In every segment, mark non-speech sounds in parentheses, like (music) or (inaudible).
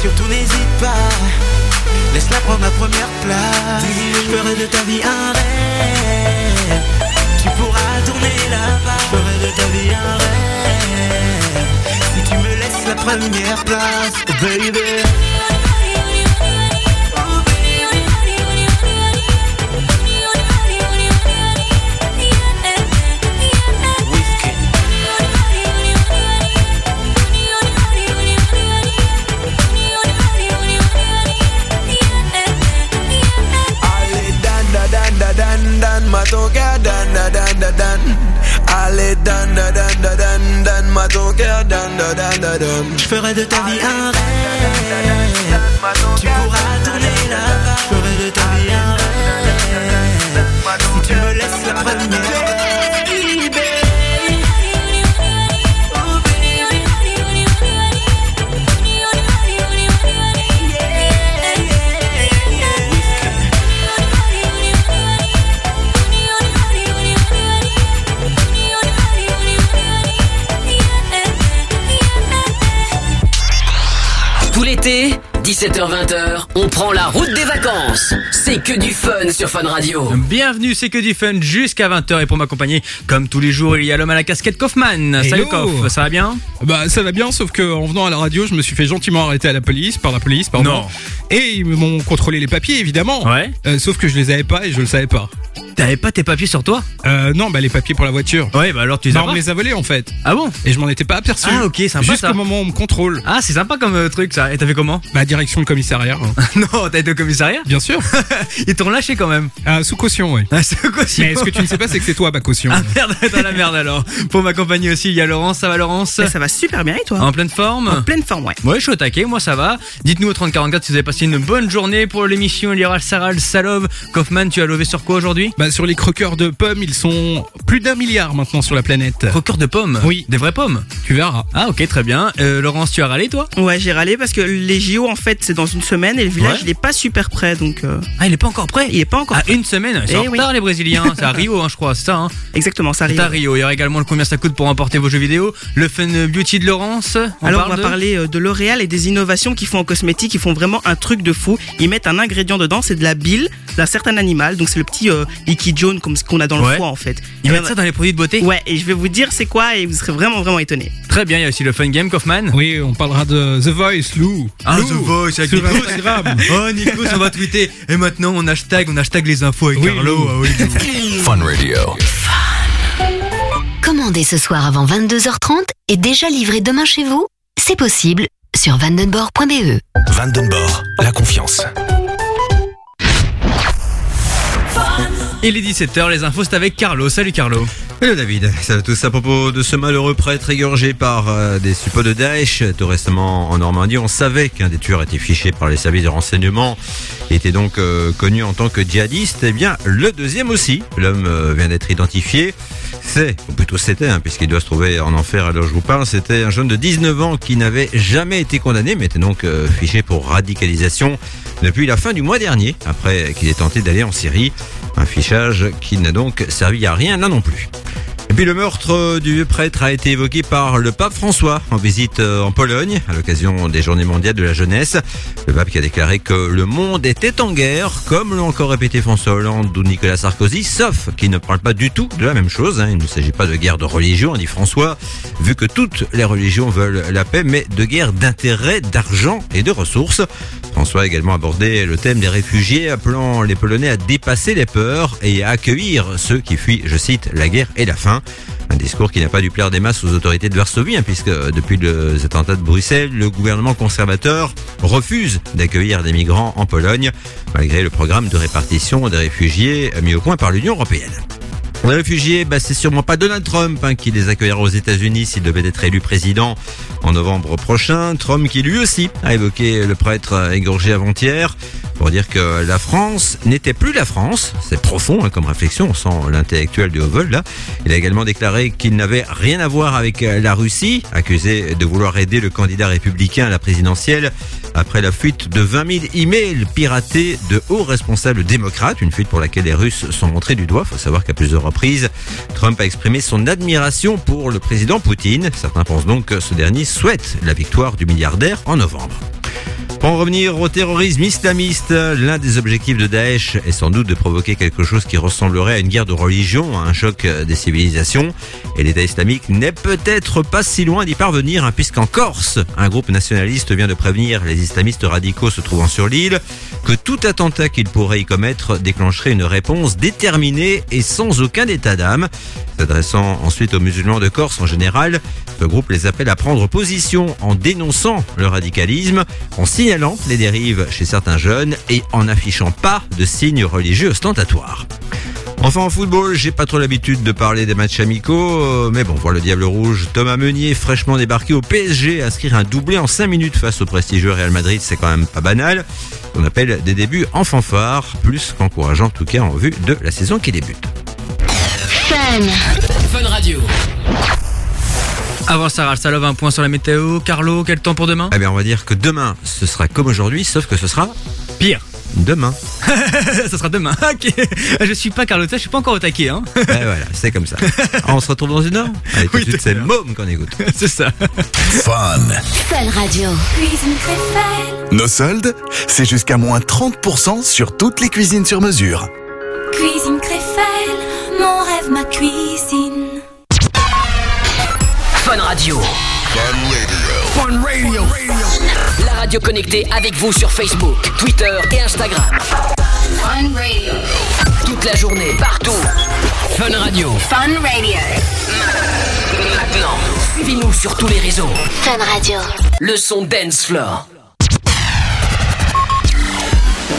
Surtout n'hésite pas, laisse-la prendre la première place. Je ferai de ta vie un rêve. Tu pourras tourner la page. Je ferai de ta vie un rêve. Si tu me laisses la première place, baby. Da dan dan matoka dan da dan da dan Allez dan da dan da dan dan matoka dan da dan da dan Je ferai de ta vie un rêve Tu pourras tourner la page Je ferai de ta vie un rêve Si tu me laisses la première 17h-20h, on prend la route des vacances. C'est que du fun sur Fun Radio. Bienvenue, c'est que du fun jusqu'à 20h et pour m'accompagner, comme tous les jours, il y a l'homme à la casquette Kaufman. Salut. Kauf, ça va bien Bah ça va bien, sauf que en venant à la radio, je me suis fait gentiment arrêter à la police, par la police, pardon. Non. Et ils m'ont contrôlé les papiers, évidemment. Ouais. Euh, sauf que je les avais pas et je le savais pas. T'avais pas tes papiers sur toi Euh, non, bah les papiers pour la voiture. Ouais, bah alors tu les as Bah, on pas me les a volés en fait. Ah bon Et je m'en étais pas aperçu. Ah, ok, sympa, Jusqu'au ça. moment où on me contrôle. Ah, c'est sympa comme euh, truc ça. Et t'as fait comment Bah direction le commissariat. hein. (laughs) Non, t'as été au commissariat Bien sûr. (laughs) Ils t'ont lâché quand même. Ah, sous caution, ouais. Ah, c'est quoi Mais ce que tu ne sais pas, c'est que c'est toi, ma caution. Ah merde, (laughs) dans la merde alors. Pour m'accompagner aussi, il y a Laurence. Ça va Laurence Bah, ça va super bien et toi En pleine forme En pleine forme, ouais. Ouais, je suis au taquet, moi ça va. Dites-nous au 3044 si vous avez passé une bonne journée pour l'émission. Il y aura le Sarah, le Salov. Kaufman, tu as levé sur quoi aujourd'hui Bah sur les croqueurs de pommes, ils sont plus d'un milliard maintenant sur la planète. Croqueur de pommes Oui. Des vraies pommes Tu verras. Ah ok, très bien. Euh, Laurence, tu as râlé toi Ouais, j'ai râlé parce que les JO, en fait, c'est dans une semaine et le village, Ouais. il est pas super près, donc euh, Ah, il est pas encore prêt il est pas encore Ah, prêt. une semaine C'est Eh en oui. retard les Brésiliens. C'est à Rio, hein, je crois, c'est ça. Hein Exactement, ça c'est arrive. à Rio. Il y aura également le combien ça coûte pour emporter vos jeux vidéo. Le Fun Beauty de Laurence. On Alors, parle on va de- parler euh, de L'Oréal et des innovations qu'ils font en cosmétique. Ils font vraiment un truc de fou. Ils mettent un ingrédient dedans, c'est de la bile d'un certain animal. Donc, c'est le petit euh, liquide jaune comme ce qu'on a dans Ouais. le foie, en fait. Ils Et mettent ça dans les produits de beauté Ouais, et je vais vous dire c'est quoi et vous serez vraiment, vraiment étonnés. Très bien, il y a aussi le Fun Game Kaufman. Oui, on parlera de The Voice, Lou. Ah, Lou, The Voice avec. Instagram. (laughs) Oh Nikos, on va tweeter. Et maintenant on hashtag, on hashtag les infos avec Oui, Carlo. Ah oui. (laughs) Fun Radio. Commandez ce soir avant 22h30 et déjà livré demain chez vous C'est possible sur vandenborg.be. Vandenborg, la confiance. Il est 17h, les infos c'est avec Carlo. Salut Carlo. Hello David, salut à tous à propos de ce malheureux prêtre égorgé par euh, des suppôts de Daesh tout récemment en Normandie. On savait qu'un des tueurs était fiché par les services de renseignement et était donc euh, connu en tant que djihadiste. Eh bien, le deuxième aussi, l'homme euh, vient d'être identifié. C'est, ou plutôt c'était, hein, puisqu'il doit se trouver en enfer à l'heure où je vous parle, c'était un jeune de 19 ans qui n'avait jamais été condamné, mais était donc fiché pour radicalisation depuis la fin du mois dernier, après qu'il ait tenté d'aller en Syrie. Un fichage qui n'a donc servi à rien là non plus. Et puis le meurtre du vieux prêtre a été évoqué par le pape François en visite euh, en Pologne à l'occasion des journées mondiales de la jeunesse. Le pape qui a déclaré que le monde était en guerre, comme l'ont encore répété François Hollande ou Nicolas Sarkozy, sauf qu'ils ne parlent pas du tout de la même chose. hein. Il ne s'agit pas de guerre de religion, dit François, vu que toutes les religions veulent la paix, mais de guerre d'intérêt, d'argent et de ressources. François a également abordé le thème des réfugiés, appelant les Polonais à dépasser les peurs et à accueillir ceux qui fuient, je cite, la guerre et la faim. Un discours qui n'a pas dû plaire des masses aux autorités de Varsovie, hein, puisque euh, depuis le- les attentats de Bruxelles, le gouvernement conservateur refuse d'accueillir des migrants en Pologne, malgré le programme de répartition des réfugiés mis au point par l'Union européenne. Les réfugiés, bah, c'est sûrement pas Donald Trump hein, qui les accueillera aux États-Unis s'il devait être élu président en novembre prochain. Trump qui lui aussi a évoqué le prêtre égorgé avant-hier pour dire que la France n'était plus la France. C'est profond hein, comme réflexion, on sent l'intellectuel haut vol là. Il a également déclaré qu'il n'avait rien à voir avec la Russie, accusé de vouloir aider le candidat républicain à la présidentielle après la fuite de 20 000 emails piratés de hauts responsables démocrates, une fuite pour laquelle les Russes sont montrés du doigt. Il faut savoir qu'à plusieurs reprises, Trump a exprimé son admiration pour le président Poutine. Certains pensent donc que ce dernier souhaite la victoire du milliardaire en novembre. Pour en revenir au terrorisme islamiste, l'un des objectifs de Daesh est sans doute de provoquer quelque chose qui ressemblerait à une guerre de religion, à un choc des civilisations. Et l'État islamique n'est peut-être pas si loin d'y parvenir, hein, puisqu'en Corse, un groupe nationaliste vient de prévenir les islamistes radicaux se trouvant sur l'île que tout attentat qu'ils pourraient y commettre déclencherait une réponse déterminée et sans aucun état d'âme. S'adressant ensuite aux musulmans de Corse en général, ce groupe les appelle à prendre position en dénonçant le radicalisme, en signalant les dérives chez certains jeunes et en n'affichant pas de signes religieux ostentatoires. Enfin en football, j'ai pas trop l'habitude de parler des matchs amicaux, euh, mais bon, voir le Diable Rouge, Thomas Meunier, fraîchement débarqué au PSG, inscrire un doublé en 5 minutes face au prestigieux Real Madrid, c'est quand même pas banal. On appelle des débuts en fanfare, plus qu'encourageant en tout cas en vue de la saison qui débute. Fun. Fun Radio. Avant Sarah Salov, un point sur la météo. Carlo, quel temps pour demain? Eh bien on va dire que demain, ce sera comme aujourd'hui, sauf que ce sera Pire. demain. (laughs) Ça sera demain. (laughs) Ok. Je suis pas Carlotta, je suis pas encore au taquet. Hein. Et voilà, c'est comme ça. (laughs) On se retrouve dans une heure? Allez, tout de Oui, suite, c'est. Môme qu'on écoute. C'est ça. Fun. Fun Radio. Cuisine Créfelle, Nos soldes, c'est jusqu'à moins 30% sur toutes les cuisines sur mesure. cuisine Créfelle, mon rêve, ma cuisine. Fun Radio. La radio connectée avec vous sur Facebook, Twitter et Instagram. Fun Radio. Toute la journée, partout. Fun Radio. Fun Radio. Maintenant, suivez-nous sur tous les réseaux. Fun Radio. Le son Dance Floor.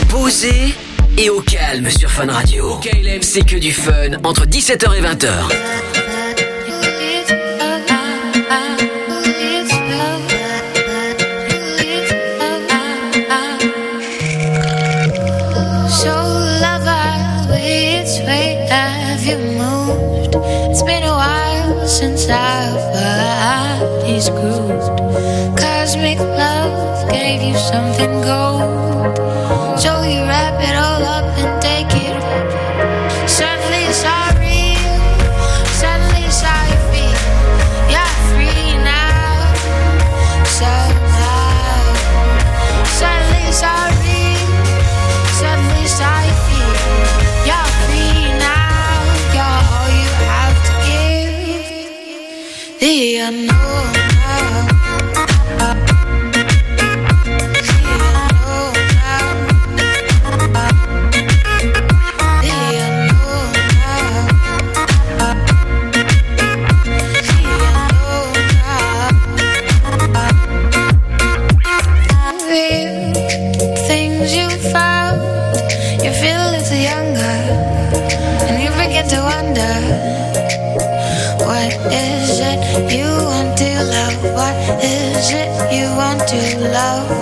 Posé et au calme sur Fun Radio. KLM, c'est que du fun entre 17h et 20h. Something gold. So you wrap it all up and give. The unknown love?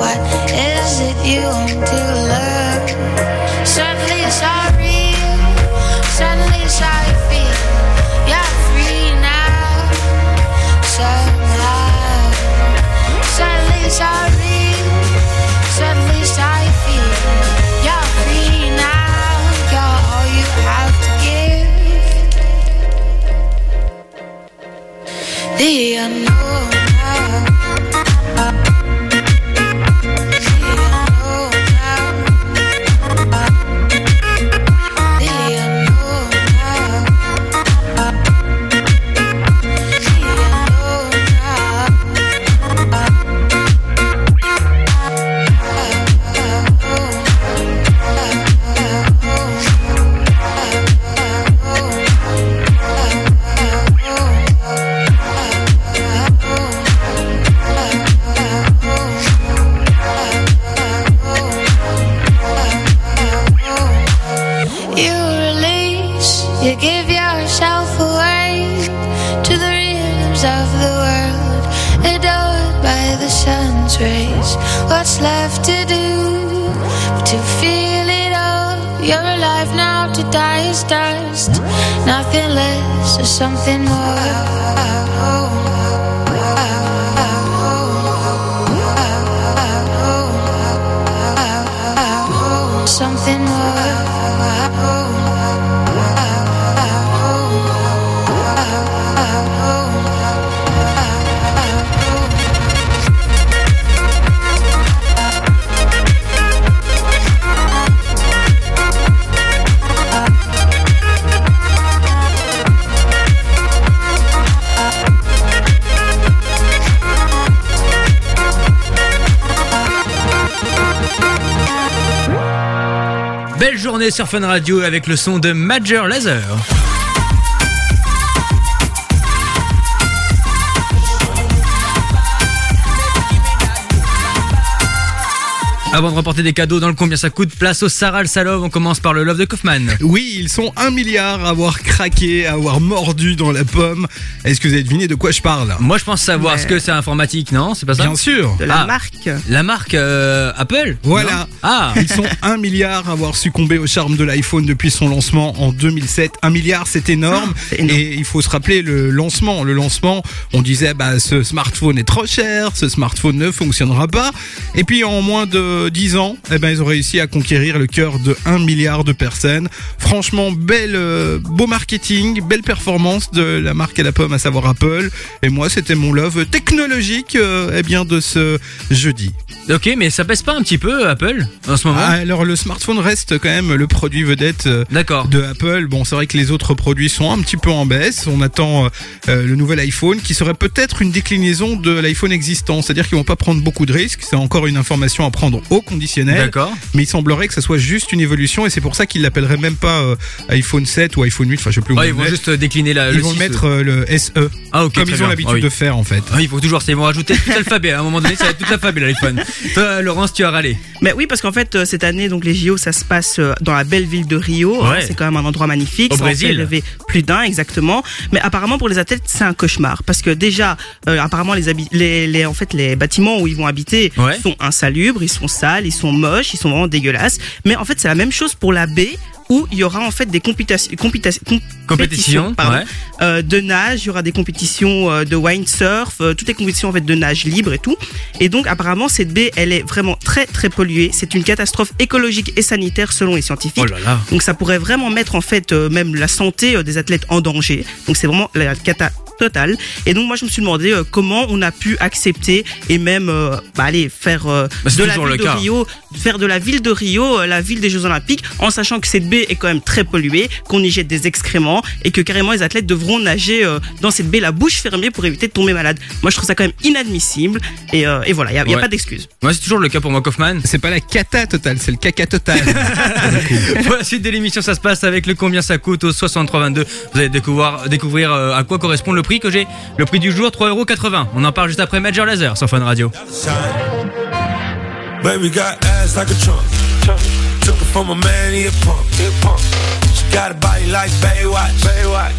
Nothing less or something more. Something more. Journée sur Fun Radio avec le son de Major Laser. Avant de remporter des cadeaux dans le combien ça coûte, place au Sarah le Salov, on commence par le Love de Kaufman. Oui, ils sont un milliard à avoir craqué, à avoir mordu dans la pomme. Est-ce que vous avez deviné de quoi je parle? Moi je pense savoir ce que c'est informatique, non? C'est pas ça? Bien sûr. De la Ah. marque. La marque euh, Apple Voilà. Ah (laughs) Ils sont un milliard à avoir succombé au charme de l'iPhone depuis son lancement en 2007. Un milliard, c'est énorme. Ah, c'est énorme. Et il faut se rappeler le lancement. Le lancement, on disait, bah, ce smartphone est trop cher, ce smartphone ne fonctionnera pas. Et puis, en moins de 10 ans, eh ben, ils ont réussi à conquérir le cœur de 1 milliard de personnes. Franchement, belle, euh, beau marketing, belle performance de la marque à la pomme, à savoir Apple. Et moi, c'était mon love technologique, euh, eh bien, de ce jeudi. Ok, mais ça pèse pas un petit peu Apple en ce moment? Ah, alors le smartphone reste quand même le produit vedette euh, de Apple. Bon, c'est vrai que les autres produits sont un petit peu en baisse. On attend euh, le nouvel iPhone qui serait peut-être une déclinaison de l'iPhone existant. C'est-à-dire qu'ils vont pas prendre beaucoup de risques. C'est encore une information à prendre au conditionnel. D'accord. Mais il semblerait que ça soit juste une évolution et c'est pour ça qu'ils l'appelleraient même pas euh, iPhone 7 ou iPhone 8. Enfin, je sais plus où ils vont juste décliner la, Ils le vont 6, le mettre euh, le SE. Ah ok, comme ils ont l'habitude Ah oui. de faire en fait. Ah, il faut toujours, ils vont rajouter tout l'alphabet. À un moment donné, ça va être tout l'alphabet l'iPhone. (laughs) Toi, Laurence, tu as râlé. Mais oui, parce qu'en fait, euh, cette année, donc les JO, ça se passe euh, dans la belle ville de Rio. hein, Ouais. c'est quand même un endroit magnifique. Au Ça en fait Brésil. lever plus d'un, exactement. Mais apparemment, pour les athlètes, c'est un cauchemar. Parce que déjà, euh, apparemment, les, les, les, en fait, les bâtiments où ils vont habiter Ouais. sont insalubres, ils sont sales, ils sont moches, ils sont vraiment dégueulasses. Mais en fait, c'est la même chose pour la baie où il y aura en fait des compétitions, compétitions, Compétition, pardon, ouais. euh, de nage, il y aura des compétitions euh, de windsurf, euh, toutes les compétitions en fait de nage libre et tout. Et donc apparemment cette baie, elle est vraiment très très polluée. C'est une catastrophe écologique et sanitaire selon les scientifiques. Oh là là. Donc ça pourrait vraiment mettre en fait même la santé des athlètes en danger. Donc c'est vraiment la cata totale. Et donc moi je me suis demandé euh, comment on a pu accepter et même euh, bah, aller faire euh, Bah, de la ville le de cas. Rio, faire de la ville de Rio euh, la ville des Jeux Olympiques, en sachant que cette baie est quand même très polluée, qu'on y jette des excréments et que carrément les athlètes devront nager euh, dans cette baie la bouche fermée pour éviter de tomber malade. Moi je trouve ça quand même inadmissible et, euh, et voilà, il y a, pas d'excuse. Moi, c'est toujours le cas pour moi, Kaufman. C'est pas la cata totale, c'est le caca total. (laughs) Pour la suite de l'émission, ça se passe avec le combien ça coûte au 6322. Vous allez découvrir, découvrir euh, à quoi correspond le prix que j'ai. Le prix du jour, 3,80€. On en parle juste après Major Laser sur Fun Radio. Baby got ass like a trunk. Took it from a man, he a punk. She got a body like Baywatch. Baywatch.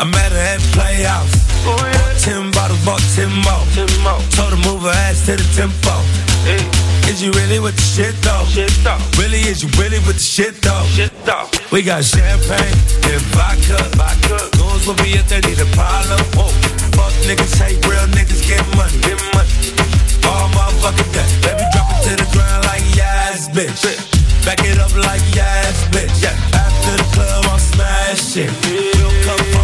I met her at Playhouse. Bought ten bottles, bought ten more. Told her move her ass to the tempo. Is you really with the shit though? Really, is you really with the shit though? We got champagne and vodka. Goons will be if they need a problem. Whoa. Fuck niggas, hate real niggas, get money. Get money. All motherfucking day. Baby, drop it to the ground like yes, bitch. Back it up like yes, bitch. After the club, I'm smashing. We'll come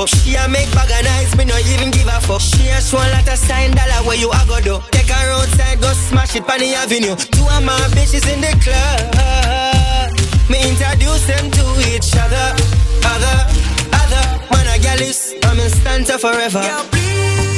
up. She a make bag of nice, me no even give a fuck. She a show a lot of sign dollar where you a go do. Take her outside, go smash it on the avenue. Two of my bitches in the club. Me introduce them to each other. Other, other. Man, a gal is, I'm in stanza forever. Girl, please,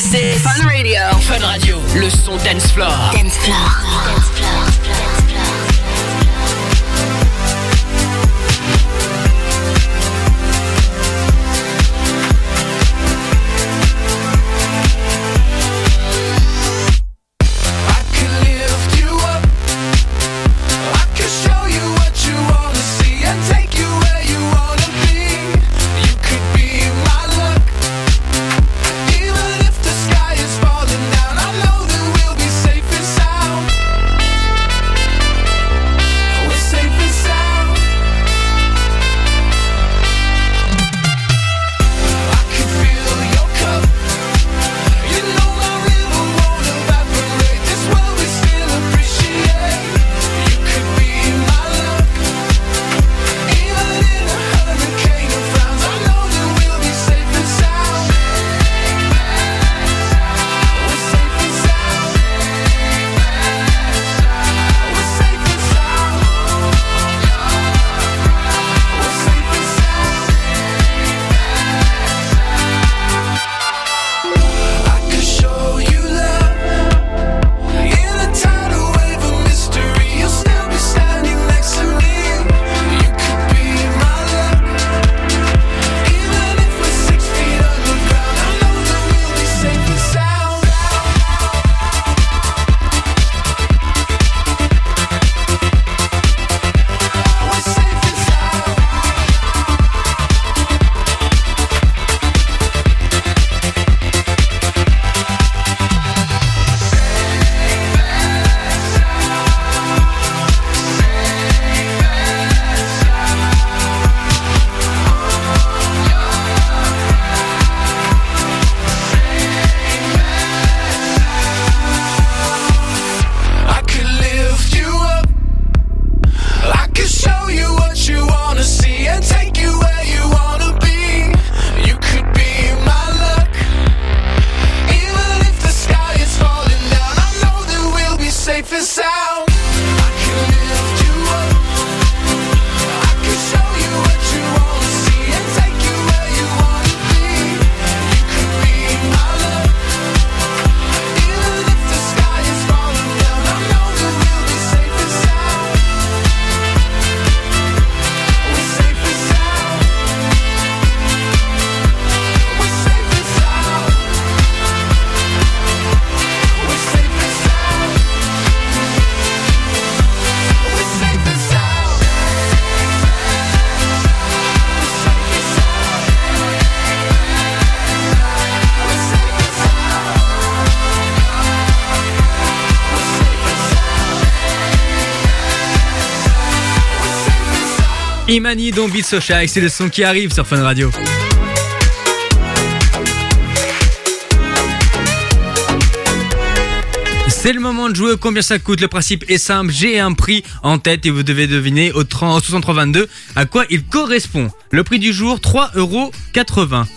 c'est Fun Radio. Fun Radio, le son dance floor. Dance floor. Imani, Don't Be So c'est le son qui arrive sur Fun Radio. C'est le moment de jouer. Combien ça coûte? Le principe est simple. J'ai un prix en tête et vous devez deviner au 30 au 6322 à quoi il correspond. Le prix du jour 3,80 euros.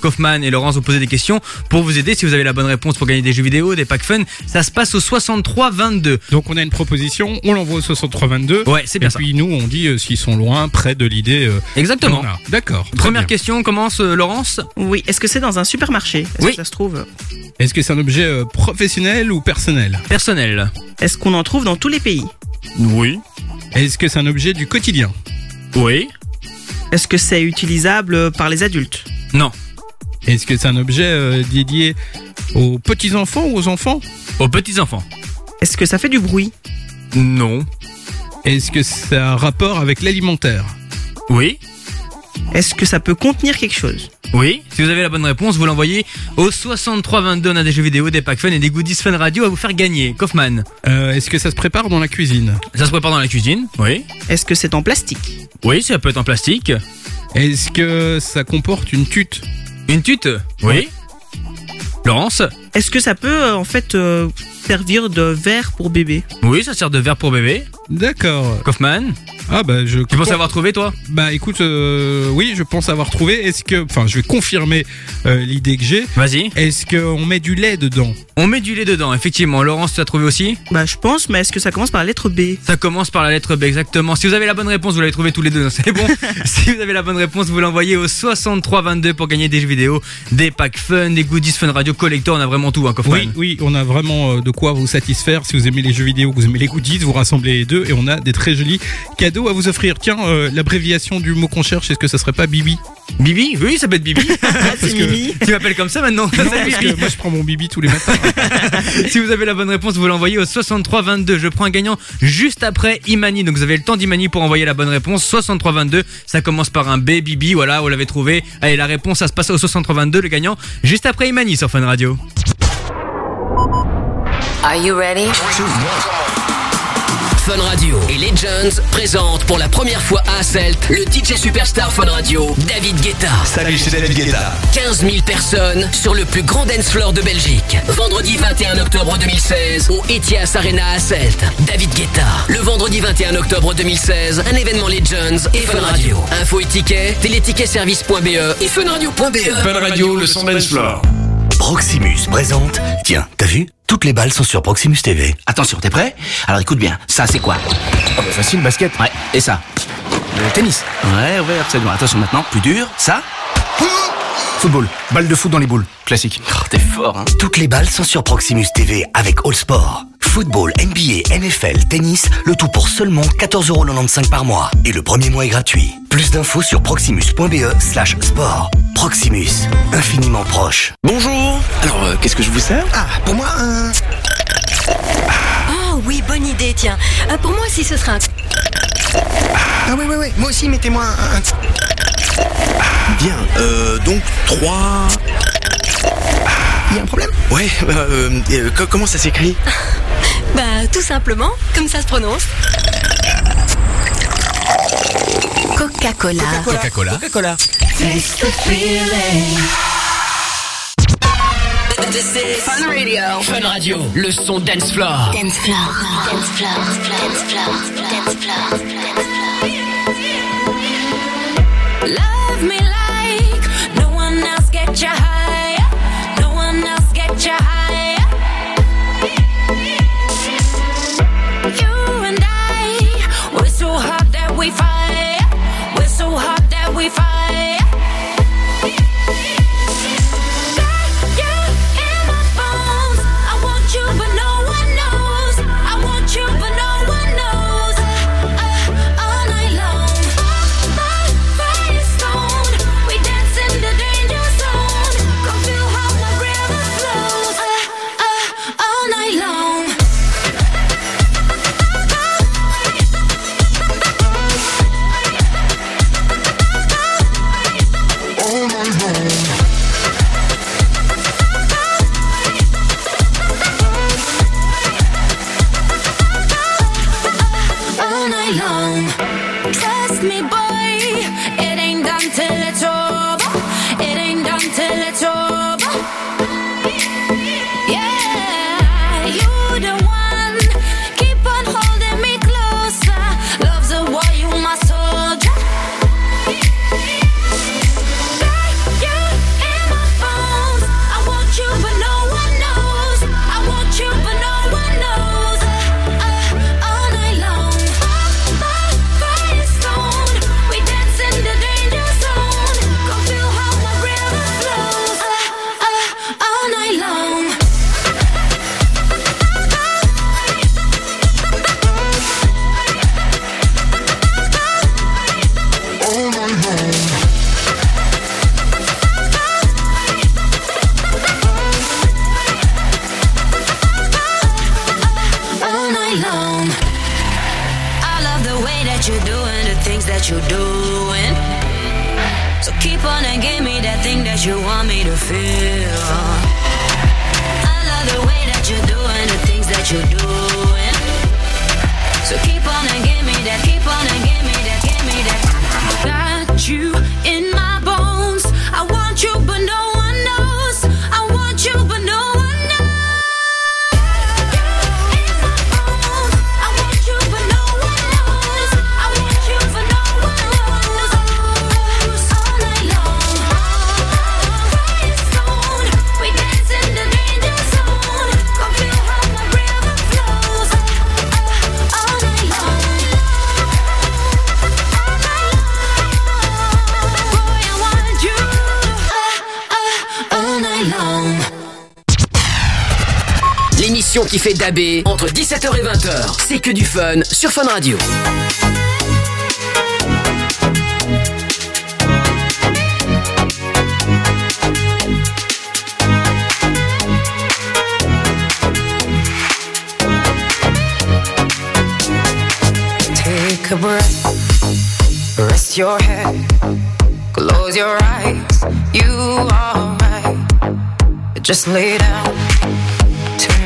Kaufman et Laurence vous poser des questions pour vous aider. Si vous avez la bonne réponse pour gagner des jeux vidéo, des packs fun, ça se passe au 6322. Donc on a une proposition, on l'envoie au 6322. Ouais, c'est bien Et ça. puis nous, on dit euh, s'ils sont loin, près de l'idée. euh, Exactement. qu'on a. D'accord. très Première bien. question, commence euh, Laurence. Oui, est-ce que c'est dans un supermarché? Est-ce Oui. que ça se trouve Est-ce que c'est un objet euh, professionnel ou personnel? Personnel. Est-ce qu'on en trouve dans tous les pays? Oui. Est-ce que c'est un objet du quotidien? Oui. Est-ce que c'est utilisable par les adultes? Non. Est-ce que c'est un objet euh, dédié aux petits-enfants ou aux enfants Aux petits-enfants. Est-ce que ça fait du bruit Non. Est-ce que ça a un rapport avec l'alimentaire Oui. Est-ce que ça peut contenir quelque chose Oui. Si vous avez la bonne réponse, vous l'envoyez au 6322. On a des jeux vidéo, des packs fun et des goodies fun radio à vous faire gagner. Kaufman. Euh, Est-ce que ça se prépare dans la cuisine Ça se prépare dans la cuisine. Oui. Est-ce que c'est en plastique Oui, ça peut être en plastique. Est-ce que ça comporte une tute Une tute? Oui. Laurence? Est-ce que ça peut euh, en fait euh, servir de verre pour bébé? Oui, ça sert de verre pour bébé. D'accord. Kaufman Ah bah je. Tu penses avoir trouvé toi Bah écoute, euh, oui, je pense avoir trouvé. Est-ce que, enfin, je vais confirmer euh, l'idée que j'ai. Vas-y. Est-ce qu'on met du lait dedans? On met du lait dedans, effectivement. Laurence, tu as trouvé aussi? Bah, je pense, mais est-ce que ça commence par la lettre B? Ça commence par la lettre B, exactement. Si vous avez la bonne réponse, vous l'avez trouvé tous les deux, c'est bon. (laughs) si vous avez la bonne réponse, vous l'envoyez au 6322 pour gagner des jeux vidéo, des packs fun, des goodies fun radio collector. On a vraiment tout, hein, Kaufman. Oui, oui, on a vraiment euh, de quoi vous satisfaire. Si vous aimez les jeux vidéo, vous aimez les goodies, vous rassemblez les deux et on a des très jolis cadeaux à vous offrir. Tiens, euh, l'abréviation du mot qu'on cherche, est-ce que ça serait pas Bibi Bibi? Oui, ça peut être Bibi. (laughs) Parce que- Tu m'appelles comme ça maintenant Non, Salut, parce Bibi. que moi je prends mon Bibi tous les matins. (laughs) Si vous avez la bonne réponse, vous l'envoyez au 6322. Je prends un gagnant juste après Imani. Donc vous avez le temps d'Imani pour envoyer la bonne réponse. 6322. Ça commence par un B, Bibi. Voilà, vous l'avez trouvé. Allez, la réponse, ça se passe au 6322. Le gagnant juste après Imani sur Fun Radio. Are you ready? Fun Radio et Legends présentent pour la première fois à Asselt le DJ Superstar Fun Radio, David Guetta. Salut, c'est David Guetta. 15 000 personnes sur le plus grand dance floor de Belgique. Vendredi 21 octobre 2016 au Etias Arena à Asselt. David Guetta. Le vendredi 21 octobre 2016, un événement Legends et Fun Radio. Info et tickets, téléticketservice.be et funradio.be. Fun Radio, le son dance floor. Proximus présente. Tiens, t'as vu? Toutes les balles sont sur Proximus TV. Attention, t'es prêt? Alors écoute bien, ça c'est quoi? Facile, basket. Ouais, et ça? Le tennis. Ouais, ouais, absolument. Attention maintenant, plus dur, ça? Football, balle de foot dans les boules, classique. Oh, t'es fort, hein Toutes les balles sont sur Proximus TV avec All Sport. Football, NBA, NFL, tennis, le tout pour seulement 14,95€ par mois. Et le premier mois est gratuit. Plus d'infos sur proximus.be slash sport. Proximus, infiniment proche. Bonjour. Alors, euh, qu'est-ce que je vous sers? Ah, pour moi, un... Oh oui, bonne idée, tiens. Euh, pour moi aussi, ce sera un... Ah oui, oui, oui, moi aussi, mettez-moi un... Bien. Euh, donc, trois... Il y a un problème? Ouais, euh, euh, co- comment ça s'écrit? Bah, tout simplement, comme ça se prononce. Coca-Cola. Coca-Cola. Coca-Cola. Fun Radio. Fun Radio, le son dance floor. Dance floor. Dance floor. Dance floor. Dance floor. Love fait d'AB entre 17h et 20h. C'est que du fun sur Fun Radio. Take a breath, rest your head, close your eyes, you are right. Just lay down.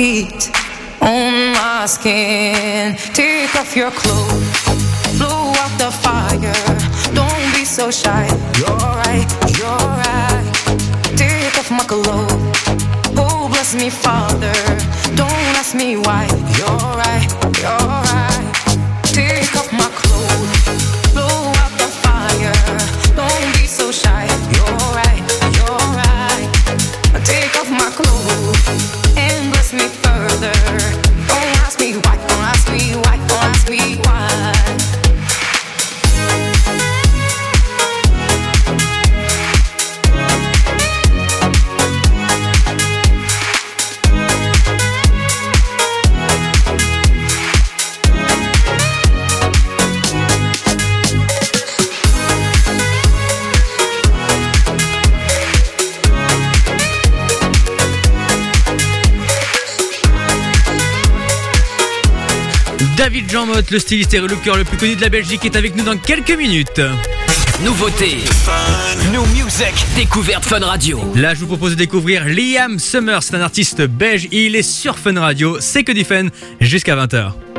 key Jean Motte, le styliste et relooker le plus connu de la Belgique, est avec nous dans quelques minutes. Nouveauté, New Music, découverte Fun Radio. Là, je vous propose de découvrir Liam Summers, un artiste belge. Il est sur Fun Radio, c'est que du fun jusqu'à 20h.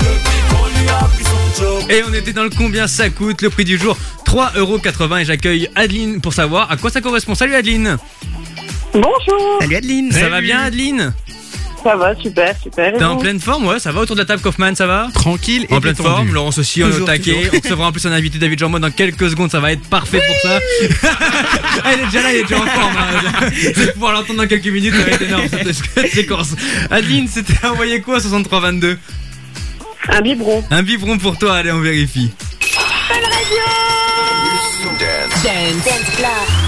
Depuis qu'on lui a pris son job. Et on était dans le combien ça coûte, le prix du jour 3,80€ et j'accueille Adeline pour savoir à quoi ça correspond. Salut Adeline Bonjour. Salut Adeline. Ça va bien Adeline? Ça va, super, super. T'es en pleine forme, ouais, ça va autour de la table, Kaufman, ça va Tranquille et En pleine détendu. forme, Laurence aussi, on est au Toujours, taquet. toujours. On recevra en plus un invité David Jean dans quelques secondes, ça va être parfait pour ça. Ah, il est déjà là, il est déjà en forme. Hein. Vous allez pouvoir l'entendre dans quelques minutes, ça va être énorme cette cette séquence. Adeline, c'était envoyé quoi 6322 Un biberon. Un biberon pour toi, allez, on vérifie.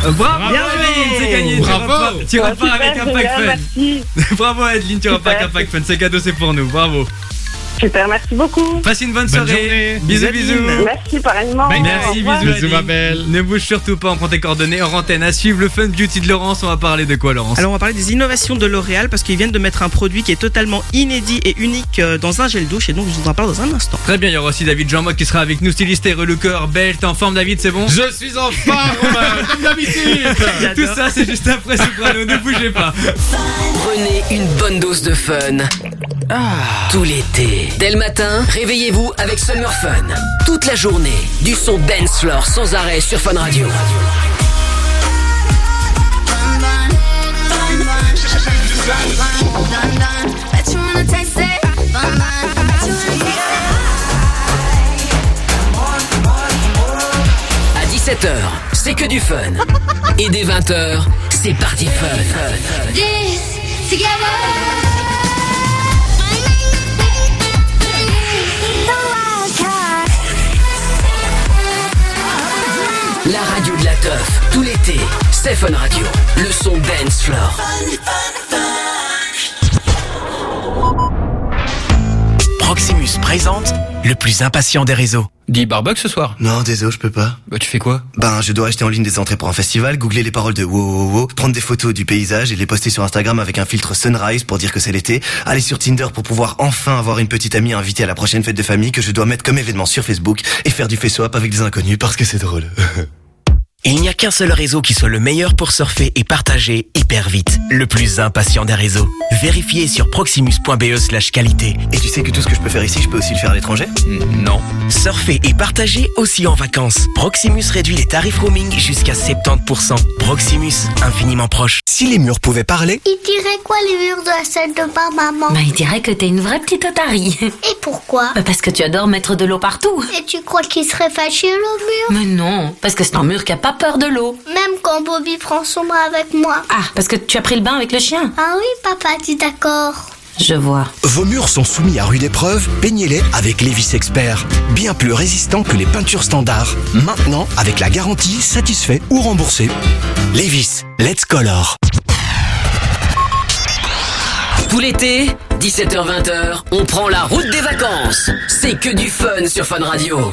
Euh, Bravo, Bien Adeline, c'est gagné. Tu Bravo. Tu repars super, avec un pack fun. merci. (laughs) Bravo Adeline, tu repars avec un pack fun. C'est cadeau, c'est pour nous. Bravo. Super, merci beaucoup. Passez une bonne, Bonne soirée. journée. Bisous, Bisous. Merci, pareillement. Merci, bisous, Bisous, ma belle. Ne bouge surtout pas, on prend tes coordonnées en antenne. À suivre le Fun Beauty de Laurence, on va parler de quoi, Laurence? Alors on va parler des innovations de L'Oréal parce qu'ils viennent de mettre un produit qui est totalement inédit et unique euh, dans un gel douche et donc je vous en parle dans un instant. Très bien, il y aura aussi David Jean qui sera avec nous, styliste et relooker, belge. T'es en forme, David, c'est bon? Je suis en forme, (laughs) comme d'habitude. (laughs) Tout ça, c'est juste après Soprano, ne bougez pas. Prenez une bonne dose de fun. Tout l'été. Dès le matin, réveillez-vous avec Summer Fun. Toute la journée, du son dance floor sans arrêt sur Fun Radio. À 17h, c'est que du fun. Et dès 20h, c'est parti fun. La radio de la teuf, tout l'été, c'est Fun Radio. Le son dance floor. Proximus présente le plus impatient des réseaux. Dis barbecue ce soir Non, désolé, je peux pas. Bah tu fais quoi? Ben, je dois acheter en ligne des entrées pour un festival, googler les paroles de wow wow wow, prendre des photos du paysage et les poster sur Instagram avec un filtre sunrise pour dire que c'est l'été, aller sur Tinder pour pouvoir enfin avoir une petite amie invitée à la prochaine fête de famille que je dois mettre comme événement sur Facebook et faire du face swap avec des inconnus parce que c'est drôle. (laughs) Il n'y a qu'un seul réseau qui soit le meilleur pour surfer et partager hyper vite. Le plus impatient des réseaux. Vérifiez sur proximus.be slash qualité. Et tu sais que tout ce que je peux faire ici, je peux aussi le faire à l'étranger? Non. Surfer et partager aussi en vacances. Proximus réduit les tarifs roaming jusqu'à 70%. Proximus, infiniment proche. Si les murs pouvaient parler, Il dirait quoi les murs de la salle de bain, maman? Bah, il dirait que t'es une vraie petite otarie. Et pourquoi? Bah, parce que tu adores mettre de l'eau partout. Et tu crois qu'il serait fâché le mur? Mais non, parce que c'est un mur qui a pas peur de l'eau. Même quand Bobby prend son bain avec moi. Ah, parce que tu as pris le bain avec le chien. Ah oui, papa, dis d'accord. Je vois. Vos murs sont soumis à rude épreuve, peignez-les avec Lévis Expert. Bien plus résistants que les peintures standards. Maintenant, avec la garantie satisfait ou remboursé. Lévis, let's color. Tout l'été, 17h-20h, on prend la route des vacances. C'est que du fun sur Fun Radio.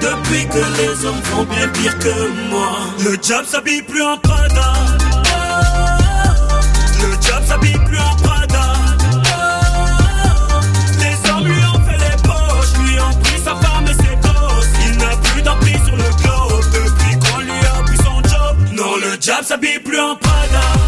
depuis que les hommes font bien pire que moi. Le job s'habille plus en Prada. Le job s'habille plus en Prada. Les hommes lui ont fait les poches, lui ont pris sa femme et ses gosses. Il n'a plus d'emprise sur le globe depuis qu'on lui a pris son job. Non, le job s'habille plus en Prada.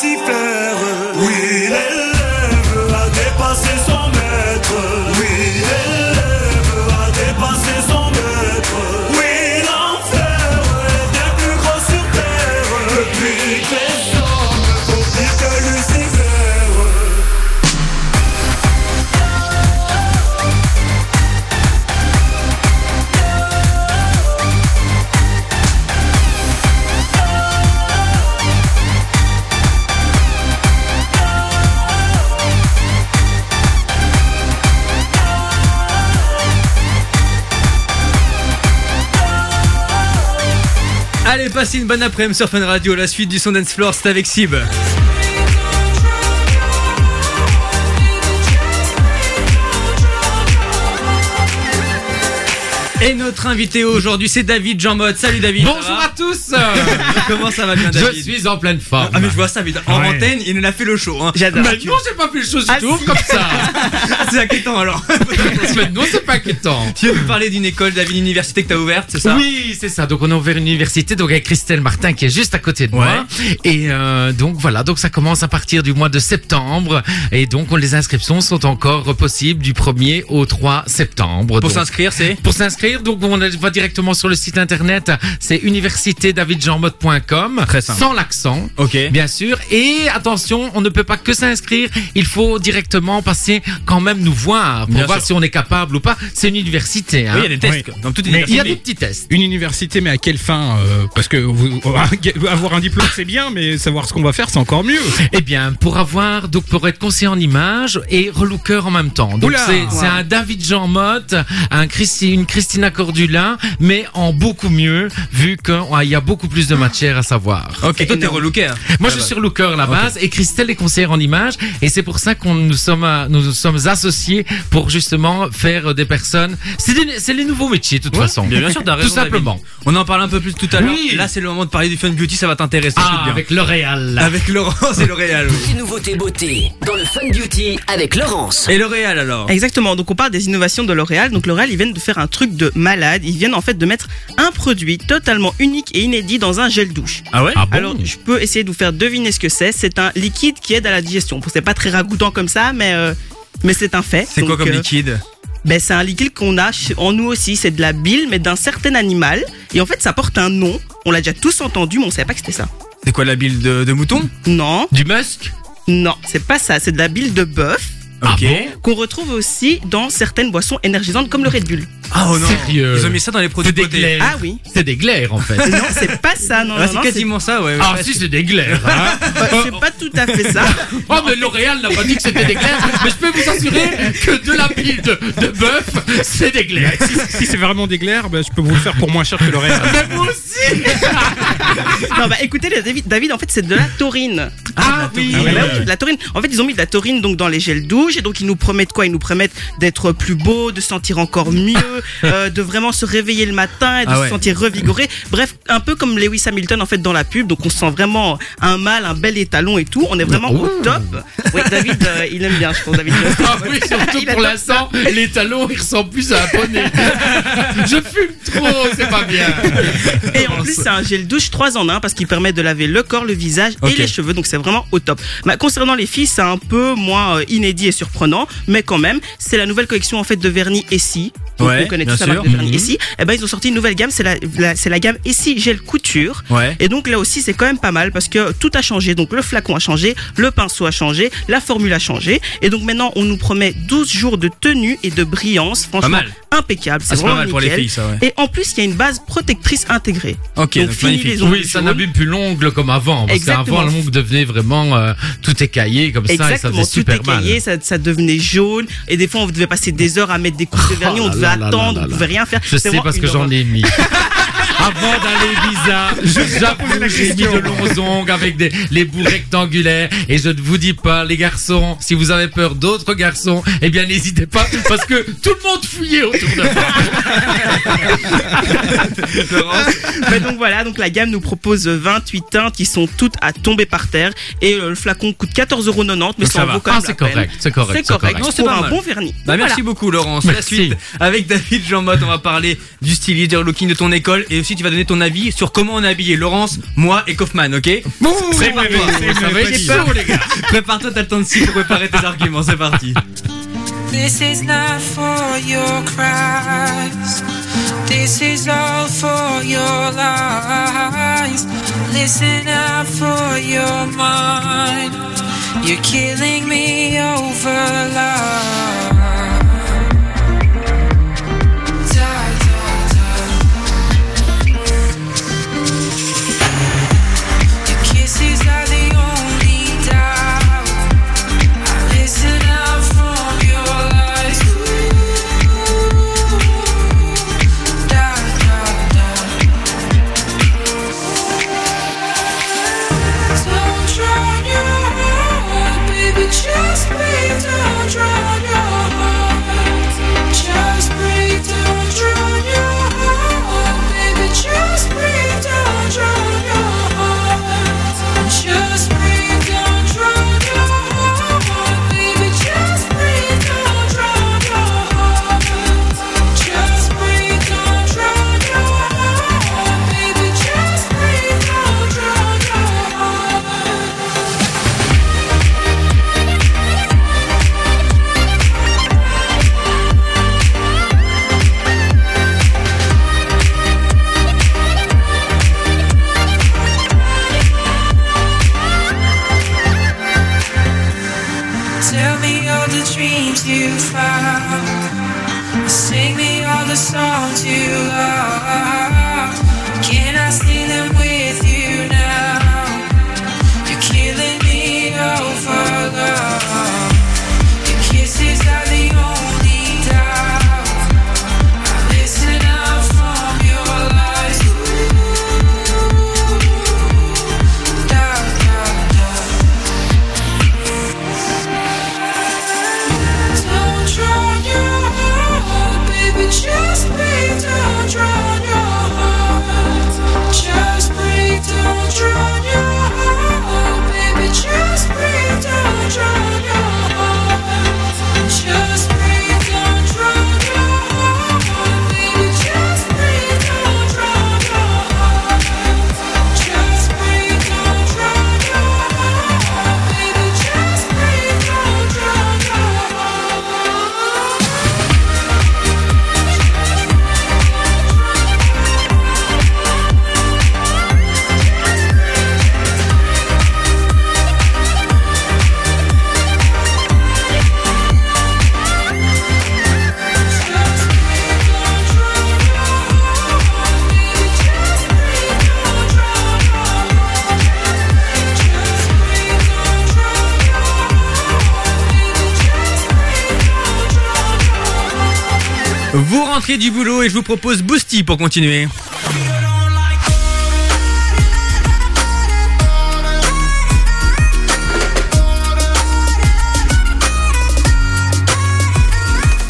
pire Allez, passez une bonne après-midi sur Fun Radio. La suite du son Dance Floor, c'est avec Sib. Et notre invité aujourd'hui, c'est David Jean Mode. Salut David. Bonjour à tous (laughs) Comment ça va bien Je David suis en pleine forme. Ah mais je vois ça, mais en Ouais. antenne, il nous a fait le show. Hein. J'adore. Mais non, j'ai pas fait le show, c'est tout, comme ça. (laughs) c'est inquiétant alors. Mais non, c'est pas inquiétant. Tu veux nous parler d'une école, David, une université que t'as ouverte, c'est ça Oui, c'est ça. Donc on a ouvert une université donc avec Christelle Martin qui est juste à côté de moi. Et euh, donc voilà, donc ça commence à partir du mois de septembre et donc on- les inscriptions sont encore possibles du 1er au 3 septembre. Pour Donc, s'inscrire, c'est Pour s'inscrire, donc on va directement sur le site internet, c'est universitédavidjeanmode.com sans l'accent. OK. Bien sûr. Et attention, on ne peut pas que s'inscrire, il faut directement passer quand même nous voir pour Bien voir sûr. si on est capable ou pas. C'est une université. hein. Oui, il y a des tests, toute Il y a des petits tests. Une université, mais à quelle fin euh, Parce que vous, (laughs) avoir un diplôme, c'est bien, mais savoir ce qu'on va faire, c'est encore mieux. Eh bien, pour avoir, donc pour être conseiller en image et relooker en même temps. Donc c'est Wow. un David Jean Motte, un Christi- une Christina Cordula, mais en beaucoup mieux, vu qu'il y a beaucoup plus de matière à savoir. Ok, toi t'es relooker. Moi, Ah, je bah. suis relooker à la base et Christelle est conseillère en image et c'est pour ça qu'on nous sommes euh, nous nous sommes associés pour justement faire des personnes. C'est les nouveaux métiers de toute Ouais, façon. Bien, bien sûr, t'as raison. Tout simplement. David. On en parle un peu plus tout à l'heure. Oui. Là, c'est le moment de parler du Fun Beauty, ça va t'intéresser. Ah, avec L'Oréal. Avec Laurence et L'Oréal. oui. Nouveautés beauté dans le Fun Beauty avec Laurence. Et L'Oréal alors? Exactement, donc on parle des innovations de L'Oréal. Donc L'Oréal, ils viennent de faire un truc de malade. Ils viennent en fait de mettre un produit totalement unique et inédit dans un gel douche. Ah ouais? Alors je peux essayer de vous faire deviner ce que c'est. C'est un liquide qui aide à la digestion. Bon, C'est pas très ragoûtant comme ça, mais, euh, mais c'est un fait. C'est quoi comme euh, liquide? ben, c'est un liquide qu'on a en nous aussi. C'est de la bile, mais d'un certain animal. Et en fait, ça porte un nom. On l'a déjà tous entendu, mais on savait pas que c'était ça. C'est quoi la bile de, de mouton? Non. Du musk? Non, c'est pas ça. C'est de la bile de bœuf. Ok. Qu'on retrouve aussi dans certaines boissons énergisantes comme le Red Bull. Ah oh non Sérieux Ils ont mis ça dans les produits de beauté. Ah oui. C'est des glaires en fait. (laughs) Non, c'est pas ça. Non, Ah, non, non, c'est quasiment ça, ouais. ouais, Ah si, c'est des glaires. Hein (laughs) c'est pas tout à fait ça. (laughs) Oh mais L'Oréal n'a pas dit que c'était des glaires, mais je peux vous assurer que de la pile de, de bœuf, c'est des glaires. si si c'est vraiment des glaires, bah, je peux vous le faire pour moins cher que L'Oréal. Mais moi aussi non, bah écoutez, les David, David, en fait, c'est de la taurine. Ah oui Ah bah oui, de la taurine. En fait, ils ont mis de la taurine donc dans les gels douche et donc ils nous promettent quoi? Ils nous promettent d'être plus beau, de sentir encore mieux, euh, de vraiment se réveiller le matin et de Ah se sentir revigoré. Bref, un peu comme Lewis Hamilton en fait dans la pub. Donc on sent vraiment un mâle, un bel étalon et tout. On est vraiment au top. Oui, David, euh, il aime bien, je pense. David. (laughs) Ah oui, surtout (laughs) Il pour l'instant, les talons, ils ressemblent plus à un poney. (laughs) Je fume trop, c'est pas bien. Et en plus, c'est un gel douche 3 en 1 parce qu'il permet de laver le corps, le visage et les cheveux. Donc, c'est vraiment au top. Bah, concernant les filles, c'est un peu moins euh, inédit et surprenant, mais quand même, c'est la nouvelle collection en fait de vernis Essie. Donc, Ouais, on connaît la marque de Mhm. Essie. Et ben, ils ont sorti une nouvelle gamme. C'est la, la- c'est la gamme Essie Gel Couture. Ouais. Et donc là aussi, c'est quand même pas mal parce que tout a changé. Donc le flacon a changé, le pinceau a changé, la formule a changé. Et donc maintenant, on nous promet 12 jours de tenue et de brillance. Franchement, mal. Impeccable. Ah, C'est c'est pas mal pour les nickel. filles, ça, ouais. Et en plus, il y a une base protectrice intégrée. Ok, donc fini les ongles Oui, ça n'abîme plus l'ongle comme avant. Parce Exactement. qu'avant, l'ongle devenait vraiment euh, tout écaillé comme ça et ça faisait tout super mal. écaillé, ça, ça devenait jaune. Et des fois, on devait passer des heures à mettre des couches de vernis, Oh on devait là là attendre, là on là. pouvait rien faire. Je sais parce que j'en ai mis. (laughs) Avant d'aller Ibiza, j'avoue, j'ai mis de longs ongles avec des, les bouts rectangulaires. Et je ne vous dis pas, les garçons, si vous avez peur d'autres garçons, eh bien n'hésitez pas, parce que tout le monde fouillait autour de moi. (laughs) Mais donc voilà, donc la gamme nous propose 28 teintes qui sont toutes à tomber par terre. Et euh, le flacon coûte 14,90€, mais Donc ça ça en va. vaut quand Ah, même c'est la peine. correct, c'est correct, C'est c'est correct, correct. Non, c'est pour pas un mal. bon vernis. Bah, merci Voilà. beaucoup Laurence. La Merci. suite avec David Jean Mott, on va parler du styliste, du looking de ton école et aussi tu vas donner ton avis sur comment on est habillé Laurence, moi et Kaufman, ok Prépare-toi, ça va être J'ai chaud, peur. les gars. (laughs) Prépare-toi, t'as le temps de six pour préparer tes arguments, c'est parti. This is not for your cries. This is all for your lies. Listen out for your mind. You're killing me over love. Du boulot et je vous propose Boosty pour continuer.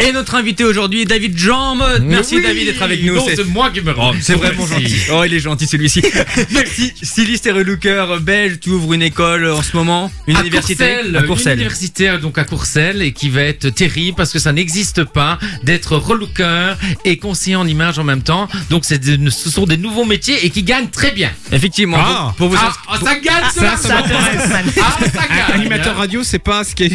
Et notre invité aujourd'hui, David Jean Mode. Merci Oui. David d'être avec nous. C'est moi qui me Oh, C'est vraiment gentil. Oh, il est gentil celui-ci. (laughs) Merci. Styliste et relooker belge, tu ouvres une école en ce moment, une à université? Courcelles, à Courcelles. Une université donc à Courcelles et qui va être terrible parce que ça n'existe pas d'être relooker et conseiller en image en même temps. Donc c'est ce sont des nouveaux métiers et qui gagnent très bien. Effectivement. Ah. Pour, pour vous Ah, ah, ça gagne Ça, ça, ça. Ah, ça gagne. Animateur radio, c'est pas ce qui est.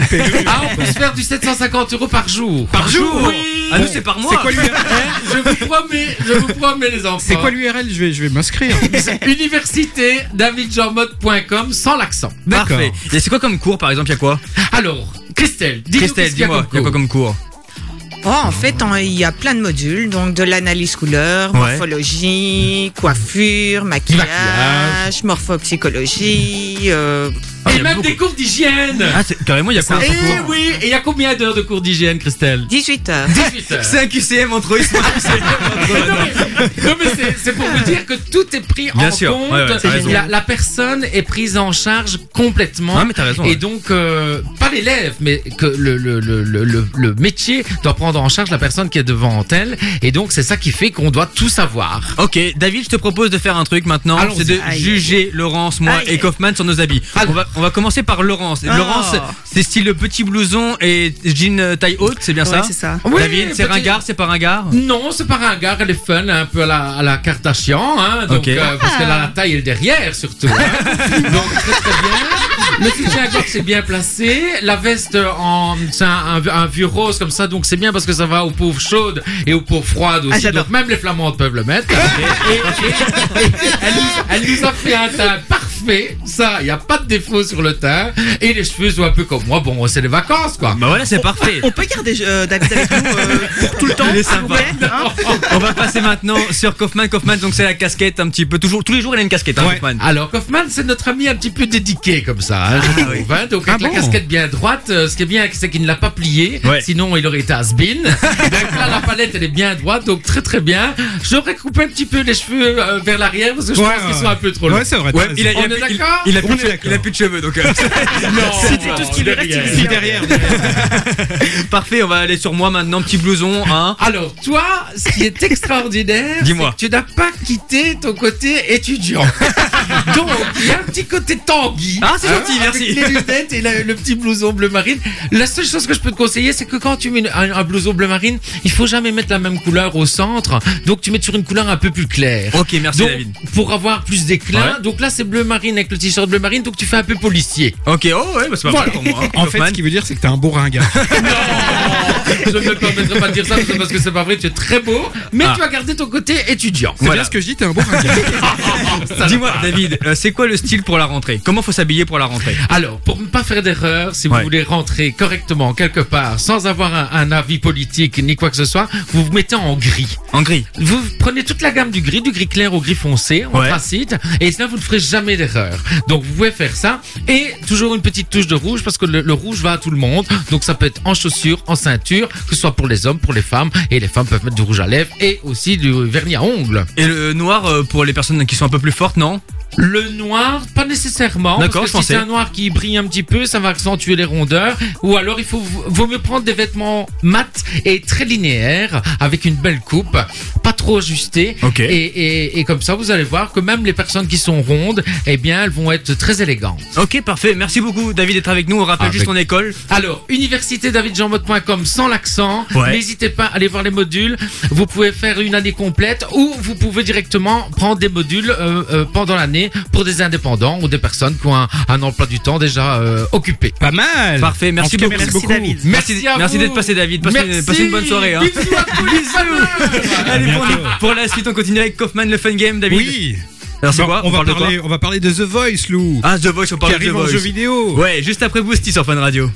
Ah, on peut se faire du 750 euros par jour. Par jour Oui. Ah, nous, c'est par mois. C'est quoi l'URL (laughs) Je vous promets, je vous promets les enfants. C'est quoi l'URL Je vais, je vais m'inscrire. (laughs) Université davidjeanmode.com sans l'accent. Parfait. Et c'est quoi comme cours par exemple Il y a quoi Alors, Christelle, dis-nous Christelle, dis-moi, il y a quoi comme cours Oh, en fait, il y a plein de modules, donc de l'analyse couleur, Ouais. morphologie, coiffure, maquillage, morphopsychologie. Euh... Et même des cours d'hygiène. Ah, c'est- carrément, il y a quoi Eh oui, et il y a combien d'heures de cours d'hygiène, Christelle 18 heures. 18 heures. C'est un QCM entre eux. ils sont un QCM entre eux. Non mais c'est- c'est pour vous dire que tout est pris Bien en sûr, compte. ouais, ouais, t'as raison. la, la personne est prise en charge complètement. Ah, mais t'as raison, Et donc euh, pas l'élève, mais que le, le, le, le, le- le métier doit prendre en charge la personne qui est devant elle. Et donc c'est ça qui fait qu'on doit tout savoir. Ok, David, je te propose de faire un truc maintenant. Allons-y. C'est de Aïe. juger Laurence, moi Aïe. et Kaufman sur nos habits. On va, on va commencer par Laurence. Ah. Laurence, c'est style le petit blouson et jean euh, taille haute, c'est bien Ouais, ça c'est ça. Oui, David, c'est petit- ringard, c'est pas ringard Non, c'est pas un gars, elle est fun, un peu à la, à la Kardashian, hein, donc, euh, parce qu'elle a la taille et le derrière surtout. Hein. (laughs) donc très très bien. Le soutien-gorge c'est bien placé, la veste en, c'est un, un- un vieux rose comme ça, donc c'est bien parce que ça va aux pauvres chaudes et aux pauvres froides aussi. Ah, j'adore. donc même les flamandes peuvent le mettre. (laughs) Et, et- et- elle, nous, elle nous a fait un teint parfait, ça, il y a pas de défaut sur le teint, et les cheveux sont un peu comme moi. Bon, c'est les vacances quoi. Bah voilà, c'est parfait. On peut garder euh, David avec nous euh, pour tout le temps, Il est s'il vous sympa. plaît, hein On va passer maintenant sur Kaufman. Kaufman, donc c'est la casquette un petit peu. Toujours, tous les jours, il a une casquette, hein, Ouais. Kaufman. Alors Kaufman, c'est notre ami un petit peu dédiqué comme ça. hein, hein. Donc avec Ah la bon casquette bien droite, euh, ce qui est bien, c'est qu'il ne l'a pas pliée, Ouais. sinon il aurait été has-been. (laughs) donc là, la palette, elle est bien droite, donc très très bien. J'aurais coupé un petit peu les cheveux euh, vers l'arrière parce que je Ouais, pense qu'ils sont un peu trop longs. Ouais, c'est vrai. Il a, il a est il- d'accord il a plus On de cheveux- d'accord. il a plus de cheveux, donc. euh, (laughs) non, (laughs) tout ce qui lui reste, Si derrière. (laughs) Parfait, on va aller sur moi maintenant. Petit blouson, hein. Alors, toi, ce qui est extraordinaire, c'est que tu n'as pas quitté ton côté étudiant. Donc, il y a un petit côté Tanguy. Ah, c'est gentil, avec merci. les lunettes et la- le petit blouson bleu marine. La seule chose que je peux te conseiller, c'est que quand tu mets un, un blouson bleu marine, il faut jamais mettre la même couleur au centre. Donc, tu mets sur une couleur un peu plus claire. Ok, merci Donc, David. pour avoir plus d'éclat. Ouais. Donc là, c'est bleu marine avec le t-shirt bleu marine. Donc, tu fais un peu policier. Ok, oh ouais, bah, c'est pas mal pour moi. hein. En fait, ce qui veut dire, c'est que t'es un beau ringard. (laughs) (laughs) Je ne me permettrai pas de dire ça parce que c'est pas vrai. Tu es très beau, mais Ah. tu as gardé ton côté étudiant. C'est bien ce que je dis, t'es un. (laughs) Ça Dis-moi. David, euh, c'est quoi le style pour la rentrée? Comment faut s'habiller pour la rentrée? Alors, pour ne pas faire d'erreur, si vous Ouais. voulez rentrer correctement quelque part sans avoir un, un avis politique ni quoi que ce soit, vous vous mettez en gris. En gris. Vous prenez toute la gamme du gris, du gris clair au gris foncé, en Ouais. tracite, et sinon vous ne ferez jamais d'erreur. Donc vous pouvez faire ça, et toujours une petite touche de rouge, parce que le, le rouge va à tout le monde. Donc ça peut être en chaussures, en ceinture, que ce soit pour les hommes, pour les femmes, et les femmes peuvent mettre du rouge à lèvres, et aussi du vernis à ongles. Et le noir euh, pour les personnes qui sont un peu plus fortes, non? Le noir, pas nécessairement. D'accord, parce que je si c'est un noir qui brille un petit peu, ça va accentuer les rondeurs. Ou alors, il faut, vaut mieux prendre des vêtements mat et très linéaires, avec une belle coupe, pas trop ajustée. Ok. Et, et, et comme ça, vous allez voir que même les personnes qui sont rondes, eh bien, elles vont être très élégantes. Ok, parfait. Merci beaucoup, David, d'être avec nous. On rappelle Avec- juste ton école. Alors, universitédavidjeanmode.com sans l'accent. Ouais. N'hésitez pas à aller voir les modules. Vous pouvez faire une année complète ou vous pouvez directement prendre des modules euh, euh, pendant l'année pour des indépendants ou des personnes qui ont un, un emploi du temps déjà euh, occupé. Pas mal. Parfait, merci beaucoup. merci beaucoup. David. Merci, d'être passé, David. Passez, Merci. passez une bonne soirée. Hein. Bisous à tous les fameux. Allez, pour, pour la suite, on continue avec Kaufman, le fun game, David. Oui. Alors, c'est Bon, quoi on, va parle de quoi parler, on va parler de The Voice, Lou. Ah, The Voice, on qui parle de The arrive en Voice. jeu vidéo. Ouais, juste après Boosty sur Fun Radio.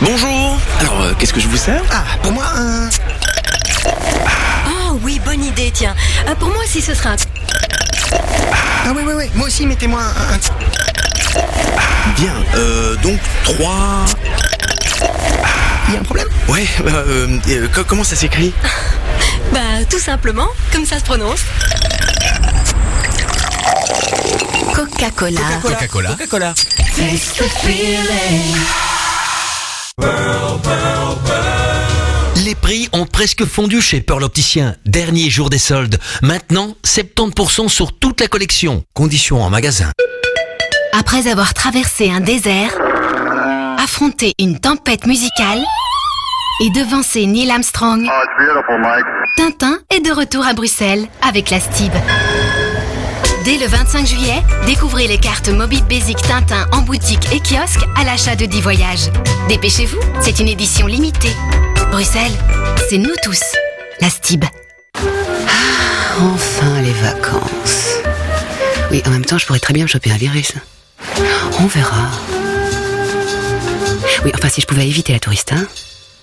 Bonjour. Alors, euh, qu'est-ce que je vous sers? Ah, pour moi, un. Oh oui, bonne idée, tiens. Euh, pour moi aussi, ce sera un... Ah, oui, oui, oui. Moi aussi, mettez-moi un. un- Bien. Euh, donc, trois... Il y a un problème Ouais, bah, euh, euh, co- comment ça s'écrit (laughs) Bah, tout simplement, comme ça se prononce. Coca-Cola. Coca-Cola. Coca-Cola. Taste pearl, prix ont presque fondu chez Pearl Opticien. Dernier jour des soldes. Maintenant, 70% sur toute la collection. Conditions en magasin. Après avoir traversé un désert, affronté une tempête musicale et devancé Neil Armstrong, Tintin est de retour à Bruxelles avec la STIB. Dès le 25 juillet, découvrez les cartes Mobile Basic Tintin en boutique et kiosque à l'achat de 10 voyages. Dépêchez-vous, c'est une édition limitée. Bruxelles, c'est nous tous. La STIB. Enfin les vacances. Oui, en même temps, je pourrais très bien choper un virus. On verra. Oui, enfin, si je pouvais éviter la touriste, hein.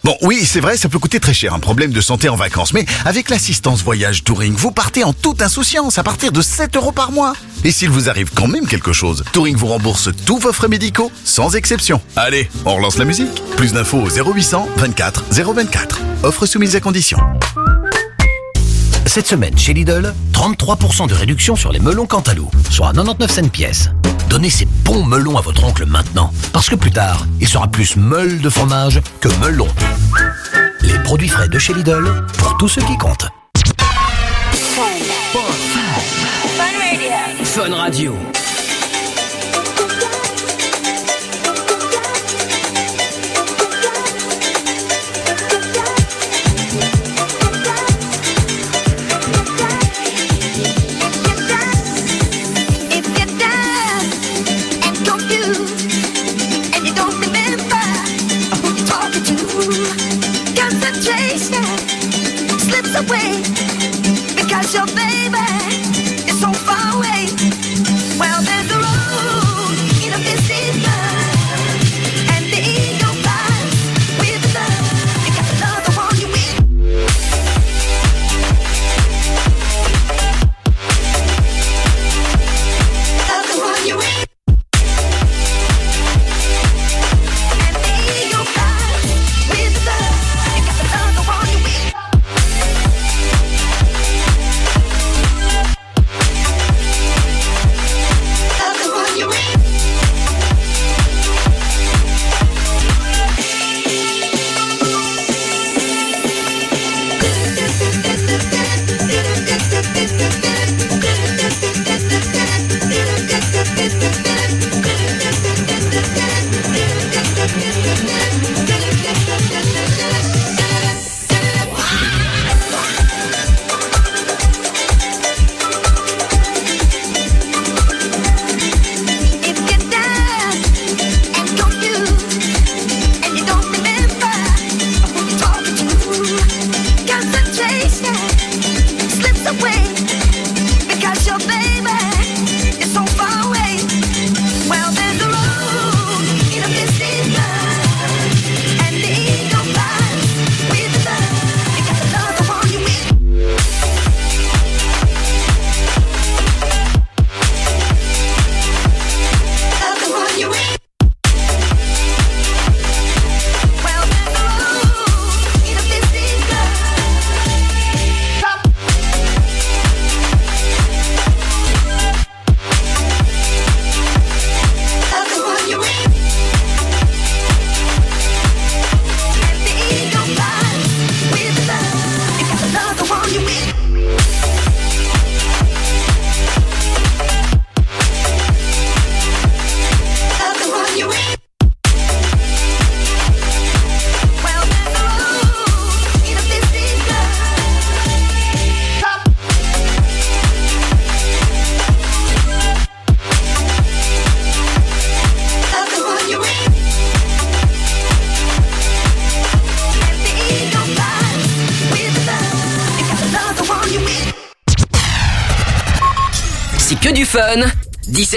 Bon, oui, c'est vrai, ça peut coûter très cher, un problème de santé en vacances. Mais avec l'assistance voyage Touring, vous partez en toute insouciance à partir de 7 euros par mois. Et s'il vous arrive quand même quelque chose, Touring vous rembourse tous vos frais médicaux, sans exception. Allez, on relance la musique. Plus d'infos au 0800 24 024. Offre soumise à condition. Cette semaine, chez Lidl, 33% de réduction sur les melons Cantalou, soit 99 cents pièce. Donnez ces bons melons à votre oncle maintenant, parce que plus tard, il sera plus meule de fromage que melon. Les produits frais de chez Lidl, pour tous ceux qui comptent. Fun Radio. Your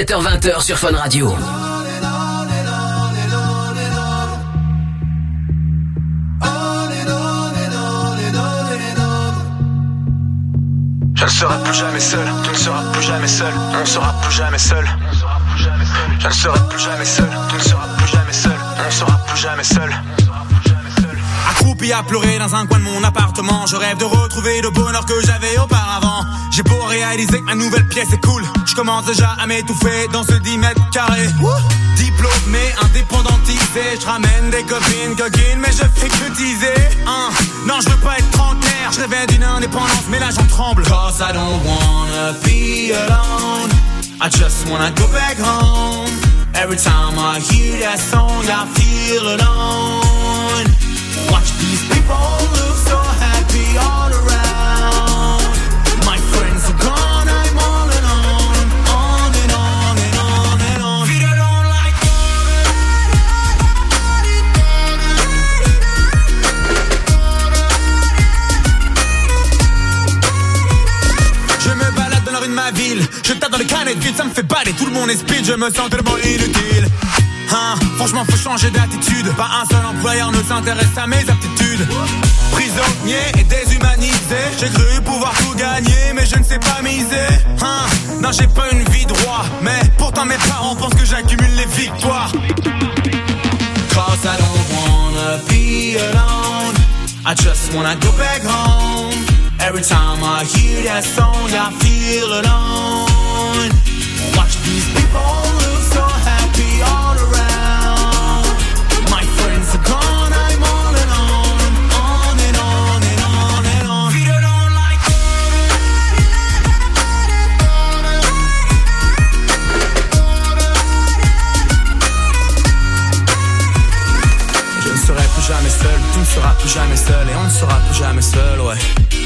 17h20h sur Fun Radio. Je ne serai plus jamais seul, tu ne seras plus jamais seul, on ne sera plus jamais seul. Je ne serai plus jamais seul, tu ne seras plus jamais seul, on ne sera plus jamais seul. Accroupi à pleurer dans un coin de mon appartement, je rêve de retrouver le bonheur que j'avais auparavant. J'ai beau réaliser que ma nouvelle pièce est cool, je commence déjà à m'étouffer dans ce 10 mètres carrés. Diplômé, indépendantisé, je ramène des copines coquines, mais je fais que teaser. Hein. Non, je veux pas tremble. Cause I don't wanna be alone. I just wanna go back home. Every time I hear that song, I feel alone. Watch these people Je tape dans canettes vides, ça me fait baler Tout le monde est speed, je me sens tellement inutile. Hein, franchement faut changer d'attitude. Pas un seul employeur ne s'intéresse à mes aptitudes. Prisonnier et déshumanisé. J'ai cru pouvoir tout gagner Mais je ne sais pas miser. Hein, Non j'ai pas une vie droit Mais pourtant mes parents pensent que j'accumule les victoires. Cause I don't wanna be alone I just wanna go back home Every time I hear that song I feel alone Watch these people look so happy all around. My friends are gone, I'm all alone On and on and on and on. Feet don't like Je ne serai plus jamais seul, tu ne seras plus jamais seul et on ne sera plus jamais seul, ouais.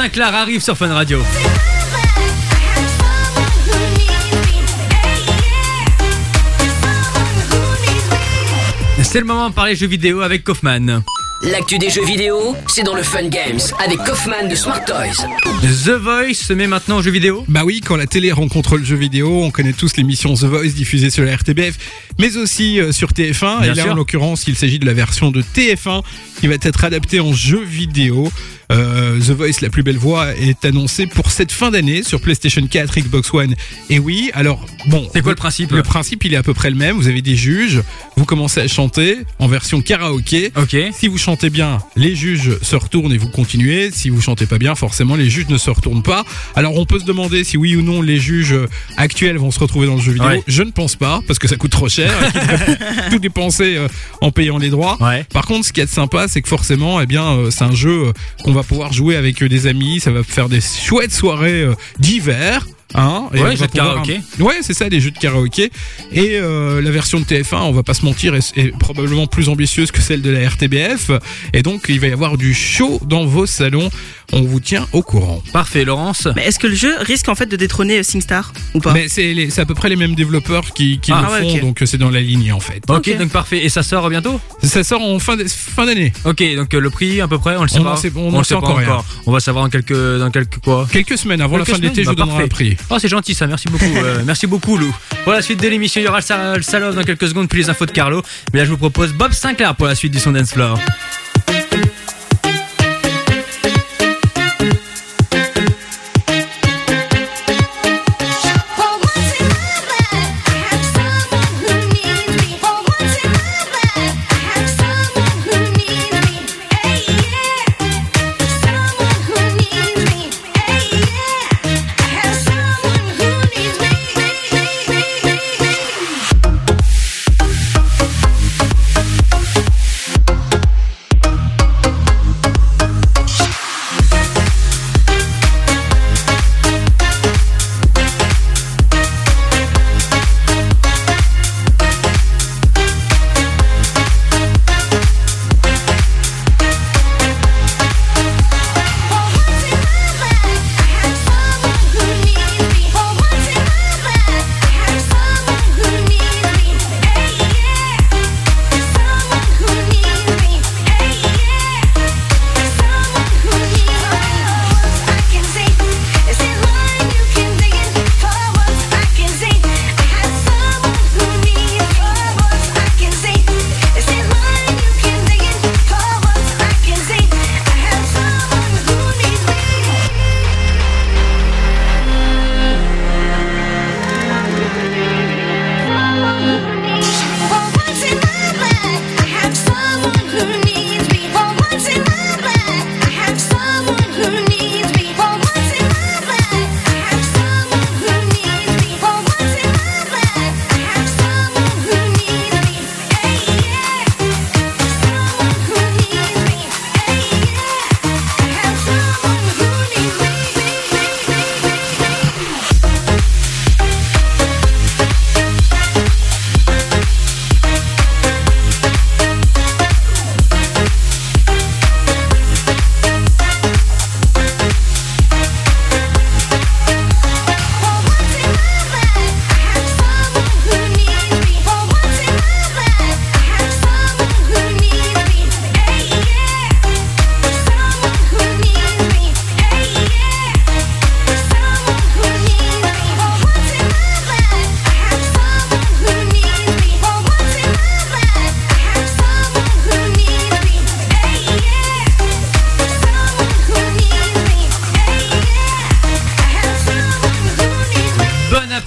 Sinclair arrive sur Fun Radio. C'est le moment de parler jeux vidéo avec Kaufman. L'actu des jeux vidéo, c'est dans le Fun Games avec Kaufman de Smart Toys. The Voice se met maintenant aux jeux vidéo Bah oui, quand la télé rencontre le jeu vidéo, on connaît tous l'émission The Voice diffusée sur la RTBF, mais aussi euh, sur TF1. Bien et là, sûr. en l'occurrence, il s'agit de la version de TF1 qui va être adaptée en jeu vidéo. Euh, The Voice, la plus belle voix, est annoncée pour cette fin d'année sur PlayStation 4, Xbox One. Et oui, alors bon. C'est quoi le principe Le principe, il est à peu près le même. Vous avez des juges, vous commencez à chanter en version karaoké. Ok. Si vous chantez bien, les juges se retournent et vous continuez. Si vous chantez pas bien, forcément, les juges ne se retournent pas. Alors, on peut se demander si oui ou non les juges actuels vont se retrouver dans le jeu vidéo. Ouais. Je ne pense pas, parce que ça coûte trop cher. (laughs) tout dépenser euh, en payant les droits. Ouais. Par contre, ce qui est sympa, c'est que forcément, eh bien, euh, c'est un jeu euh, qu'on va pouvoir jouer avec euh, des amis. Ça va faire des chouettes soirées euh, d'hiver. Hein, Ouais, va jeux de karaoké. Ouais, c'est ça, des jeux de karaoké. Et euh, la version de TF1, on va pas se mentir, est, est probablement plus ambitieuse que celle de la RTBF. Et donc, il va y avoir du show dans vos salons. On vous tient au courant. Parfait, Laurence. Mais est-ce que le jeu risque en fait de détrôner euh, SingStar ou pas? Mais c'est les- c'est à peu près les mêmes développeurs qui, qui Ah, le ouais, font, ok. donc euh, c'est dans la ligne en fait. Ok, donc parfait. Et ça sort bientôt? Ça sort en fin fin d'année. Ok, donc euh, le prix à peu près, on le sait On pas. en sait- on le en sait sait pas encore rien. On va savoir dans quelques, dans quelques quoi? Quelques semaines avant Quelques la fin de l'été, je semaines vous Bah, donnerai un prix. Oh, c'est gentil ça, merci beaucoup. euh, (laughs) merci beaucoup, Lou. Pour la suite de l'émission, il y aura le sa- le dans quelques secondes, puis les infos de Carlo. Mais là, je vous propose Bob Sinclair pour la suite du son Dance Floor.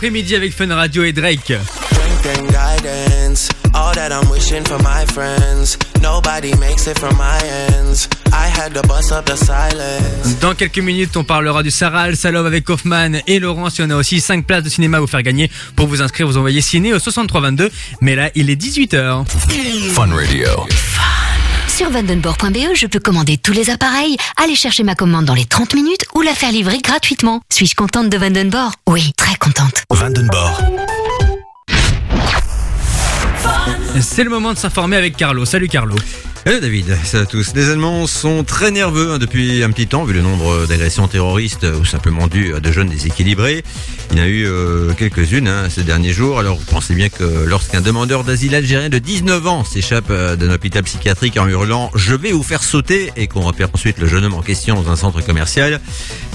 L'après-midi avec Fun Radio et Drake. Strength and guidance. All that I'm wishing for my friends. Nobody makes it from my ends. I had to bust up the silence. Dans quelques minutes, on parlera du Sarah Al Salov avec Kaufman et Laurence. Il y en a aussi 5 places de cinéma à vous faire gagner. Pour vous inscrire, vous envoyez ciné au 6322. Mais là, il est 18h. Fun Radio. Sur vandenborg.be, je peux commander tous les appareils, aller chercher ma commande dans les 30 minutes ou la faire livrer gratuitement. Suis-je contente de Vandenborg Oui, très contente. Vandenborg. C'est le moment de s'informer avec Carlo. Salut Carlo. Hello David, salut à tous. Les Allemands sont très nerveux hein, depuis un petit temps, vu le nombre d'agressions terroristes ou simplement dues à de jeunes déséquilibrés. Il y en a eu euh, quelques-unes hein, ces derniers jours. Alors vous pensez bien que lorsqu'un demandeur d'asile algérien de 19 ans s'échappe euh, d'un hôpital psychiatrique en hurlant « Je vais vous faire sauter » et qu'on repère ensuite le jeune homme en question dans un centre commercial,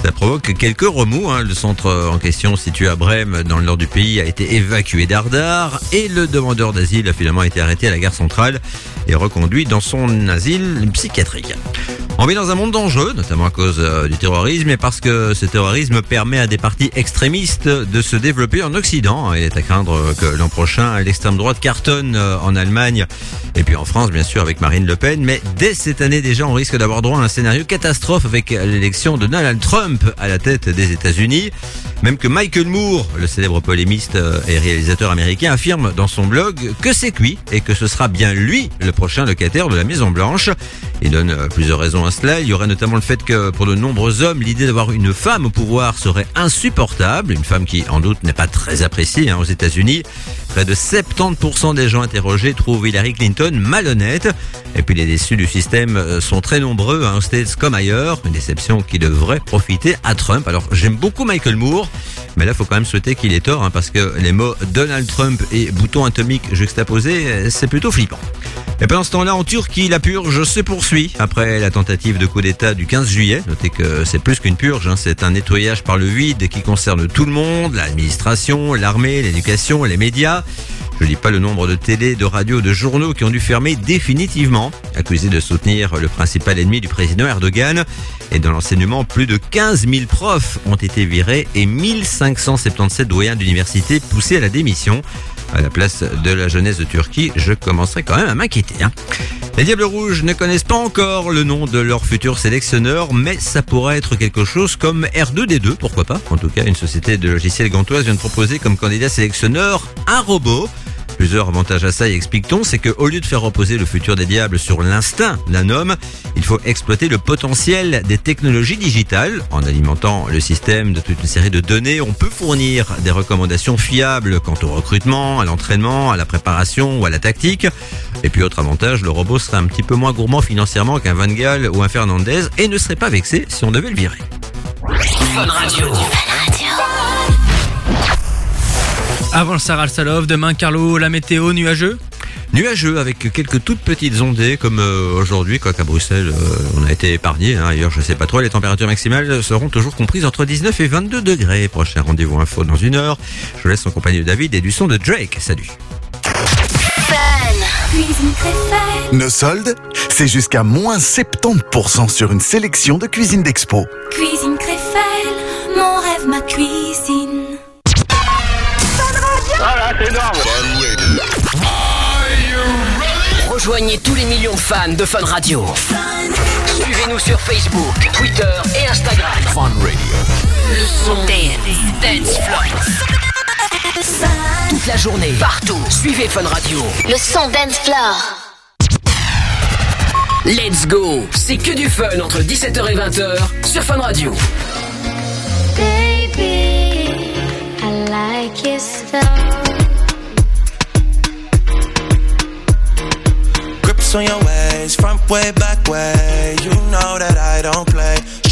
ça provoque quelques remous. hein. Le centre en question situé à Brême, dans le nord du pays, a été évacué d'Ardar et le demandeur d'asile a finalement été arrêté à la gare centrale et reconduit dans son asile psychiatrique. On vit dans un monde dangereux, notamment à cause euh, du terrorisme et parce que ce terrorisme permet à des partis extrémistes de se développer en Occident. Il est à craindre que l'an prochain, l'extrême droite cartonne euh, en Allemagne et puis en France, bien sûr, avec Marine Le Pen. Mais dès cette année déjà, on risque d'avoir droit à un scénario catastrophe avec l'élection de Donald Trump à la tête des États-Unis. Même que Michael Moore, le célèbre polémiste euh, et réalisateur américain, affirme dans son blog que c'est cuit et que ce sera bien lui le prochain locataire de la Maison Blanche. Il donne euh, plusieurs raisons à cela. Il y aurait notamment le fait que pour de nombreux hommes, l'idée d'avoir une femme au pouvoir serait insupportable. Une femme qui, en doute, n'est pas très appréciée hein, aux États-Unis. Près de 70% des gens interrogés trouvent Hillary Clinton malhonnête. Et puis les déçus du système euh, sont très nombreux, hein, aux States comme ailleurs. Une déception qui devrait profiter à Trump. Alors j'aime beaucoup Michael Moore, mais là il faut quand même souhaiter qu'il ait tort, hein, parce que les mots Donald Trump et bouton atomique juxtaposés, euh, c'est plutôt flippant. Pendant ce temps-là, en Turquie, la purge se poursuit. Après la tentative de coup d'État du 15 juillet, notez que c'est plus qu'une purge, hein, c'est un nettoyage par le vide qui concerne tout le monde, l'administration, l'armée, l'éducation, les médias. Je ne dis pas le nombre de télé, de radios, de journaux qui ont dû fermer définitivement, accusés de soutenir le principal ennemi du président Erdogan. Et dans l'enseignement, plus de 15 000 profs ont été virés et 1577 doyens d'université poussés à la démission. À la place de la jeunesse de Turquie, je commencerai quand même à m'inquiéter. hein. Les Diables Rouges ne connaissent pas encore le nom de leur futur sélectionneur, mais ça pourrait être quelque chose comme R2D2, pourquoi pas En tout cas, une société de logiciels gantoise vient de proposer comme candidat sélectionneur un robot. Plusieurs avantages à ça, y explique-t-on, c'est qu'au lieu de faire reposer le futur des diables sur l'instinct d'un homme, il faut exploiter le potentiel des technologies digitales. En alimentant le système de toute une série de données, on peut fournir des recommandations fiables quant au recrutement, à l'entraînement, à la préparation ou à la tactique. Et puis autre avantage, le robot serait un petit peu moins gourmand financièrement qu'un Van Gaal ou un Fernandez et ne serait pas vexé si on devait le virer. Avant le Sarah Al Salov, demain Carlo, la météo nuageux Nuageux avec quelques toutes petites ondées comme euh, aujourd'hui, quoiqu'à Bruxelles euh, on a été épargné. Hein, ailleurs je sais pas trop. Les températures maximales seront toujours comprises entre 19 et 22 degrés. Prochain rendez-vous info dans une heure. Je vous laisse en compagnie de David et du son de Drake. Salut. Nos soldes, c'est jusqu'à moins 70% sur une sélection de cuisine d'expo. Cuisine Créfelle, mon rêve, ma cuisine. Là, c'est énorme. Rejoignez tous les millions de fans de Fun Radio. Suivez-nous sur Facebook, Twitter et Instagram. Fun Radio. Le son Dance, Dance Floor. Toute la journée, partout. Suivez Fun Radio. Le son Dance Floor. Let's go. C'est que du fun entre 17h et 20h sur Fun Radio. Baby, I like on your ways, front way, back way. You know that I don't play.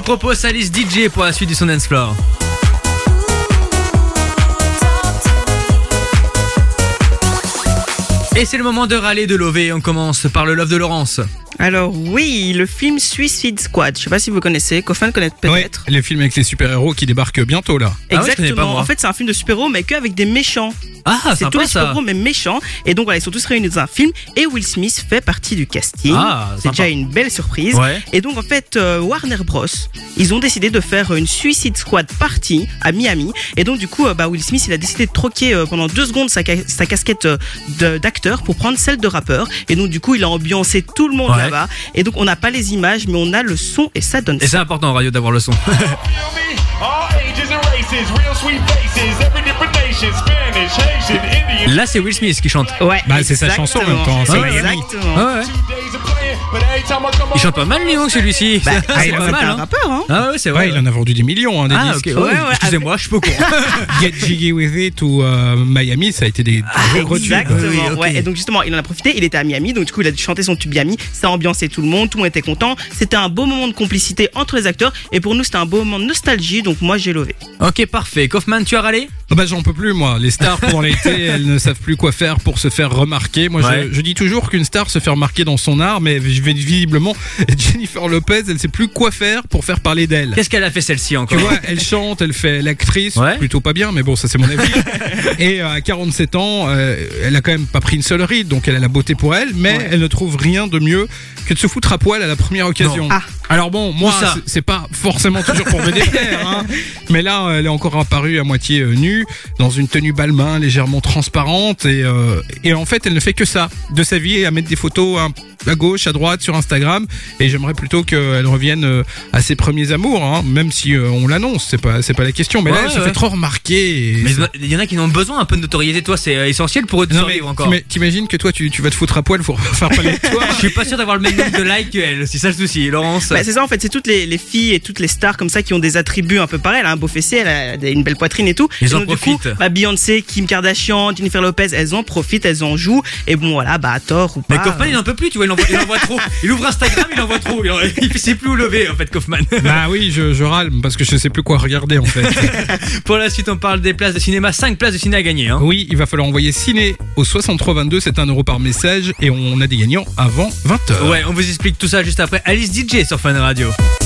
Vous propose sa liste DJ pour la suite du son dance floor. Et c'est le moment de râler de Lové. On commence par le love de Laurence. Alors oui, le film Suicide Squad. Je sais pas si vous connaissez. Coffin connaît peut-être. Le film avec les super-héros qui débarquent bientôt là. Exactement. en fait, c'est un film de super-héros, mais qu'avec des méchants. Ah, c'est tous les super-héros, mais méchants. Et donc, voilà, ils sont tous réunis dans un film. Et Will Smith fait partie du casting. Ah, c'est déjà une belle surprise. Ouais. Et donc, en fait, euh, Warner Bros. Ils ont décidé de faire une Suicide Squad party à Miami. Et donc, du coup, euh, bah, Will Smith, il a décidé de troquer euh, pendant deux secondes sa, ca- sa casquette euh, de- d'acteur pour prendre celle de rappeur. Et donc, du coup, il a ambiancé tout le monde Ouais. Là-bas. Et donc, on n'a pas les images, mais on a le son et ça donne Et c'est important en radio d'avoir le son. (laughs) Là, c'est Will Smith qui chante. Ouais. Bah, c'est sa chanson en même temps. Exactement. Ouais, ouais. Il chante pas mal, lui, donc, celui-ci. Bah, C'est ah, il pas mal, un hein. rappeur, hein. Ah ouais, c'est Ouais, vrai. il en a vendu des millions hein, des Ah, disques. Ouais, Excusez-moi, je suis pas au courant. (laughs) Get Jiggy With It ou euh, Miami, ça a été des gros gros tubes. Exactement. Ouais. Et donc justement, il en a profité. Il était à Miami, donc du coup, il a chanté son tube Miami. Ça a ambiancé tout le monde. Tout le monde était content. C'était un beau moment de complicité entre les acteurs. Et pour nous, c'était un beau moment de nostalgie. Donc moi, j'ai levé. Ok, parfait. Kaufman, tu as râlé? Ah bah j'en peux plus moi. Les stars pendant l'été, (laughs) elles ne savent plus quoi faire pour se faire remarquer. Moi Ouais. je, je dis toujours qu'une star se fait remarquer dans son art, mais je vais visiblement (laughs) Jennifer Lopez, elle sait plus quoi faire pour faire parler d'elle. Qu'est-ce qu'elle a fait celle-ci Tu encore vois, elle chante, elle fait l'actrice, Ouais. plutôt pas bien, mais bon, ça c'est mon avis. (laughs) Et euh, à 47 ans, euh, elle a quand même pas pris une seule ride, donc elle a la beauté pour elle, mais Ouais. elle ne trouve rien de mieux que de se foutre à poil à la première occasion. Ah. Alors bon, moi, c'est- pas forcément toujours pour me déplaire, (laughs) hein. mais là, elle est encore apparue à moitié euh, nue, dans une tenue balmain légèrement transparente, et, euh, et en fait, elle ne fait que ça de sa vie, à mettre des photos à gauche, à droite, sur Instagram, et j'aimerais plutôt qu'elle revienne euh, à ses premiers amours, hein, même si on l'annonce, c'est pas, c'est pas la question, mais là, Ouais, elle se fait trop remarquer. Mais il y en a qui en ont besoin un peu de notoriété. Toi, c'est essentiel pour eux de Non, mais survivre encore. t'ima- t'imagines que toi, tu, tu vas te foutre à poil pour (laughs) faire parler de (laughs) toi Je suis pas sûr d'avoir le même nombre de likes qu'elle. C'est ça le souci, Laurence. Bah, c'est ça en fait, c'est toutes les, les filles et toutes les stars comme ça qui ont des attributs un peu pareils. Elle a un beau fessier, elle a des- une belle poitrine et tout. Ils et en donc, du coup, profitent. bah, Beyoncé, Kim Kardashian, Jennifer Lopez, elles en profitent, elles en jouent. Et bon voilà, bah à tort ou pas. Mais Kaufman, il n'en peut plus, tu vois, il envoie, il envoie trop. Il ouvre Instagram, il envoie trop. Il, en- il sait plus où lever, en fait, Kaufman. Bah oui, je, je râle parce que je sais plus quoi regarder en fait. (laughs) Pour la suite, on parle des places de cinéma. 5 places de ciné à gagner. Hein. Oui, il va falloir envoyer ciné au 6322, c'est un euro par message et on a des gagnants avant 20h. Ouais, on vous explique tout ça juste après. Alice DJ sur Fun Radio.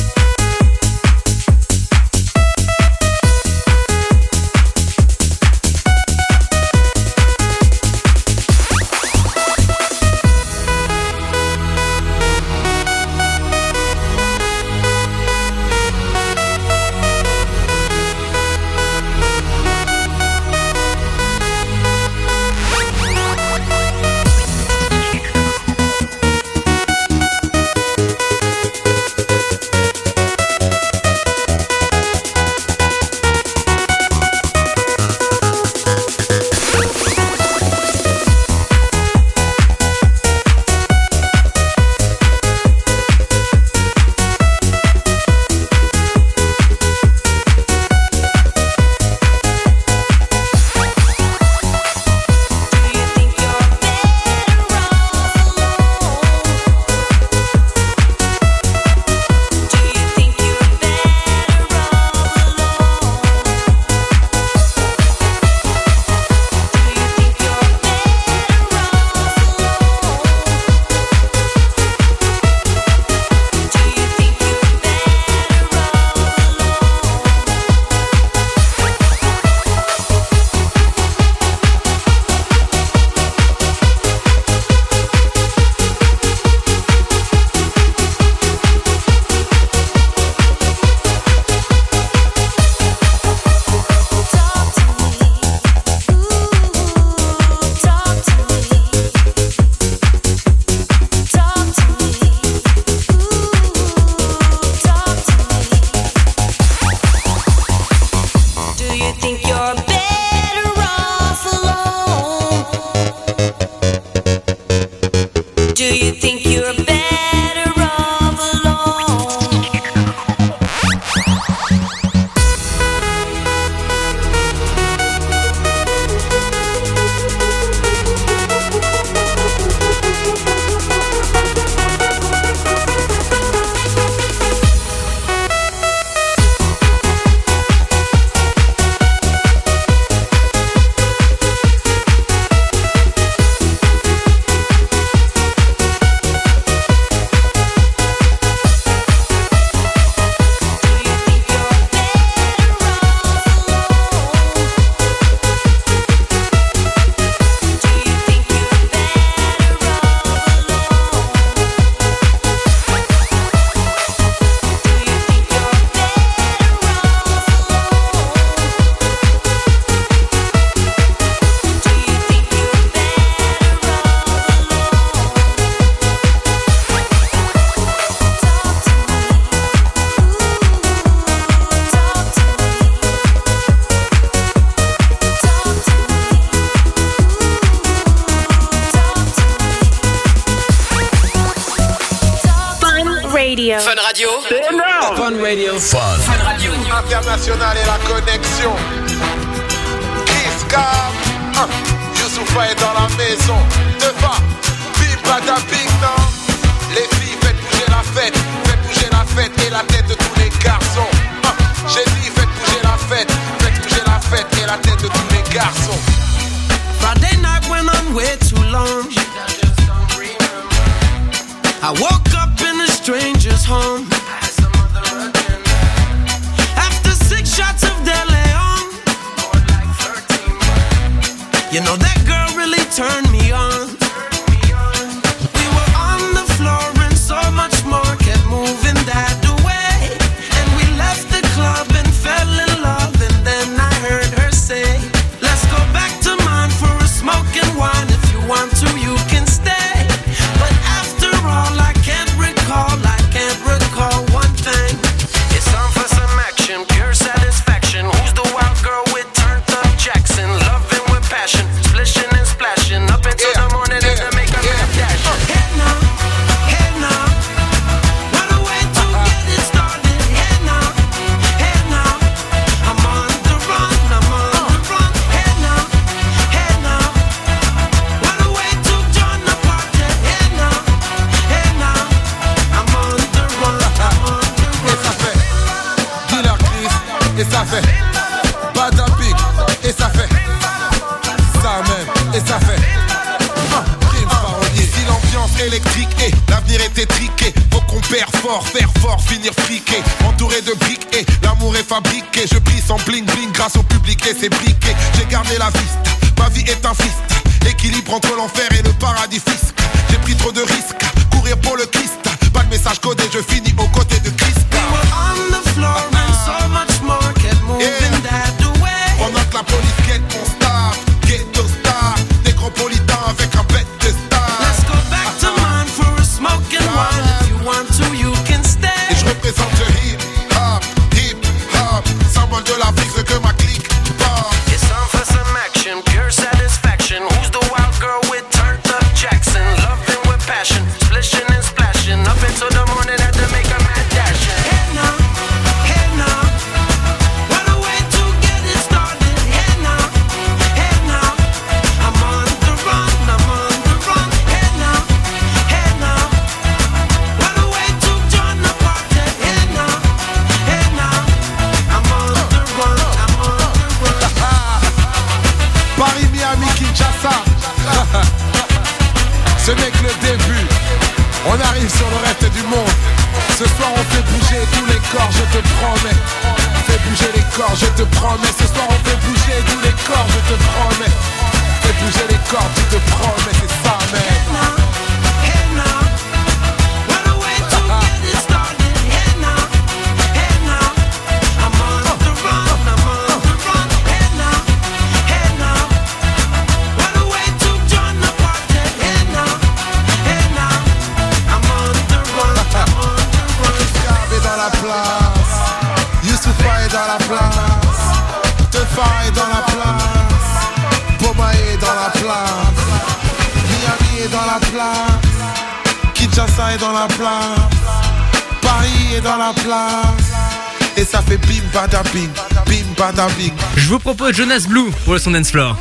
Jonas Blue pour le son dance floor.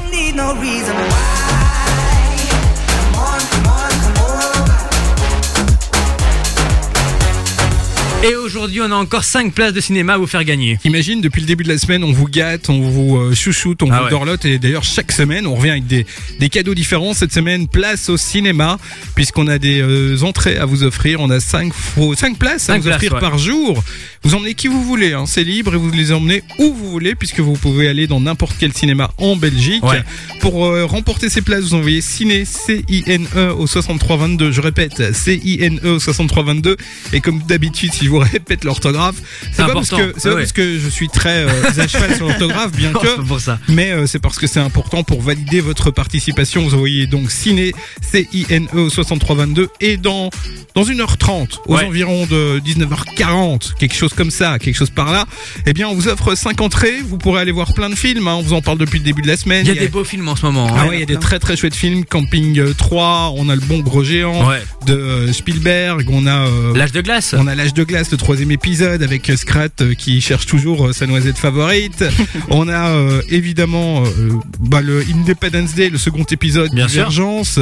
Et aujourd'hui, on a encore 5 places de cinéma à vous faire gagner. Imagine, depuis le début de la semaine, on vous gâte, on vous euh, chouchoute, on Ah vous ouais. dorlote. Et d'ailleurs, chaque semaine, on revient avec des, des cadeaux différents. Cette semaine, place au cinéma, puisqu'on a des euh, entrées à vous offrir. On a 5 cinq places à Cinq vous places, offrir ouais. par jour. Vous emmenez qui vous voulez, hein, c'est libre et vous les emmenez où vous voulez, puisque vous pouvez aller dans n'importe quel cinéma en Belgique. Ouais. Pour euh, remporter ces places, vous envoyez ciné C-I-N-E au 6322. Je répète, C-I-N-E au 6322. Et comme d'habitude, si je vous (laughs) répète l'orthographe, c'est pas, parce que, c'est Ouais, pas parce que je suis très euh, (laughs) à cheval sur l'orthographe, bien Non, que. pour ça. Mais euh, c'est parce que c'est important pour valider votre participation. Vous envoyez donc ciné C-I-N-E au 6322 et dans dans 1h30 aux Ouais. environs de 19h40, quelque chose comme ça, quelque chose par là, eh bien on vous offre 5 entrées, vous pourrez aller voir plein de films, hein, on vous en parle depuis le début de la semaine. Il y a des beaux films en ce moment. Ah hein. ouais, il y a des très très chouettes films. Camping euh, 3, on a le bon gros géant Ouais. de euh, Spielberg, on a euh, L'âge de glace. on a l'âge de glace, le troisième épisode avec euh, Scrat euh, qui cherche toujours euh, sa noisette favorite. (laughs) on a euh, évidemment euh, bah, le Independence Day, le second épisode, Bien sûr. Divergence.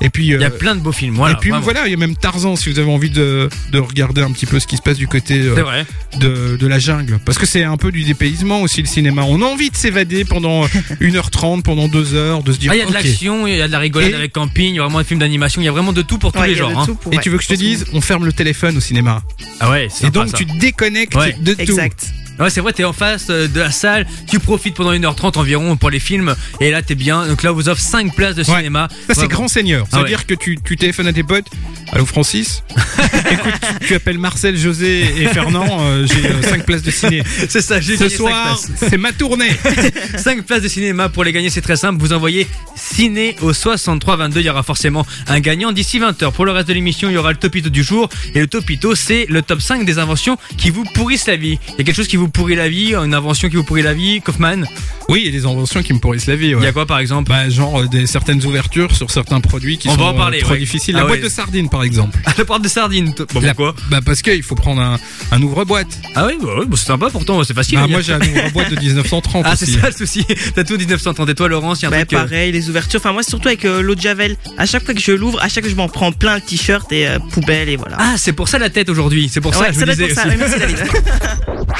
Et puis Il y a euh, plein de beaux films. Voilà, et puis vraiment. voilà, il y a même Tarzan si vous avez envie de, de regarder un petit peu ce qui se passe du côté euh, C'est vrai. De, de la jungle. Parce que c'est un peu du dépaysement aussi le cinéma. On a envie de s'évader pendant (laughs) 1h30, pendant 2 heures, de se dire Ah, il y a de l'action, il y a de la rigolade Et- avec camping, il y a vraiment des films d'animation, il y a vraiment de tout pour tous Ouais, les genres. hein. pour- Et ouais, tu veux que je te dise, on ferme le téléphone au cinéma. Ah ouais, Et sympa, donc ça. tu te déconnectes Ouais. de tout. Exact. Ouais, c'est vrai, t'es en face euh, de la salle, tu profites pendant 1h30 environ pour les films, et là t'es bien. Donc là, on vous offre 5 places de Ouais. cinéma. Ça c'est grand seigneur. Ah ouais. C'est-à-dire que tu, tu téléphones à tes potes. Allô Francis (laughs) Écoute, tu, appelles Marcel, José et Fernand. euh, J'ai 5 places de ciné. (laughs) C'est ça, j'ai Ce soir, c'est ma tournée. (laughs) 5 places de cinéma pour les gagner, c'est très simple. Vous envoyez ciné au 6322. Il y aura forcément un gagnant d'ici 20h. Pour le reste de l'émission, il y aura le topito du jour. Et le topito, c'est le top 5 des inventions qui vous pourrissent la vie. Il y a quelque chose qui vous pourrit la vie, une invention qui vous pourrit la vie, Kaufman. Oui, il y a des inventions qui me pourrissent la vie. Il ouais. y a quoi par exemple Bah, genre euh, des certaines ouvertures sur certains produits qui On sont va en parler, euh, trop ouais. difficiles. Ah La ouais. boîte de sardines par exemple. Ah, (laughs) La porte de sardines. t- Bon, La- pourquoi Bah parce qu'il faut prendre un, un ouvre-boîte. Ah oui, bah, ouais, bah, c'est sympa pourtant, c'est facile. Bah, moi j'ai un ouvre-boîte de (laughs) 1930 Ah, c'est ça le souci. (laughs) T'as tout 1930. Et toi, Laurence, il y a un Bah, truc. euh, pareil, les ouvertures. Enfin, moi, c'est surtout avec euh, l'eau de Javel. À chaque fois que je l'ouvre, à chaque fois, je m'en prends plein le t-shirt et euh, poubelle et voilà. Ah, c'est pour ça la tête aujourd'hui. C'est pour ça que je ça vous doit disais être pour ça. aussi. Ouais, merci, David.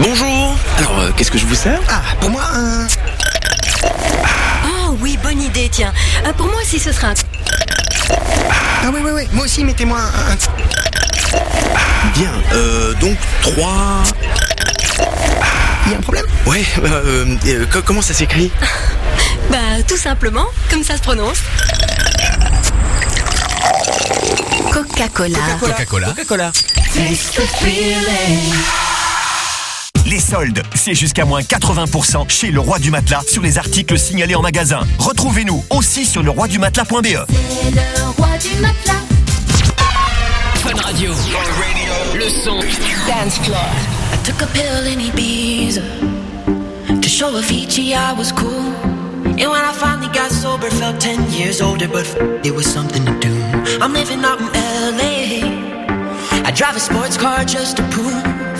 Bonjour. Alors, euh, qu'est-ce que je vous sers? Ah, pour moi, un... Oh oui, bonne idée, tiens. Euh, pour moi aussi, ce sera un... Ah oui, oui, oui. Moi aussi, mettez-moi un... un- Bien. Euh, donc, trois... Il y a un problème? Ouais, euh, euh, co- comment ça s'écrit? (laughs) Bah, tout simplement, comme ça se prononce. Coca-Cola. Coca-Cola. Coca-Cola. Les soldes, c'est jusqu'à moins 80% chez Le Roi du Matelas sur les articles signalés en magasin. Retrouvez-nous aussi sur leroidumatelas.be. C'est le roi du matelas. Fun Radio. Le son. Dance floor. I took a pill in Ibiza to show Avicii I was cool. And when I finally got sober, felt 10 years older, but f- it was something to do. I'm living out in LA. I drive a sports car just to prove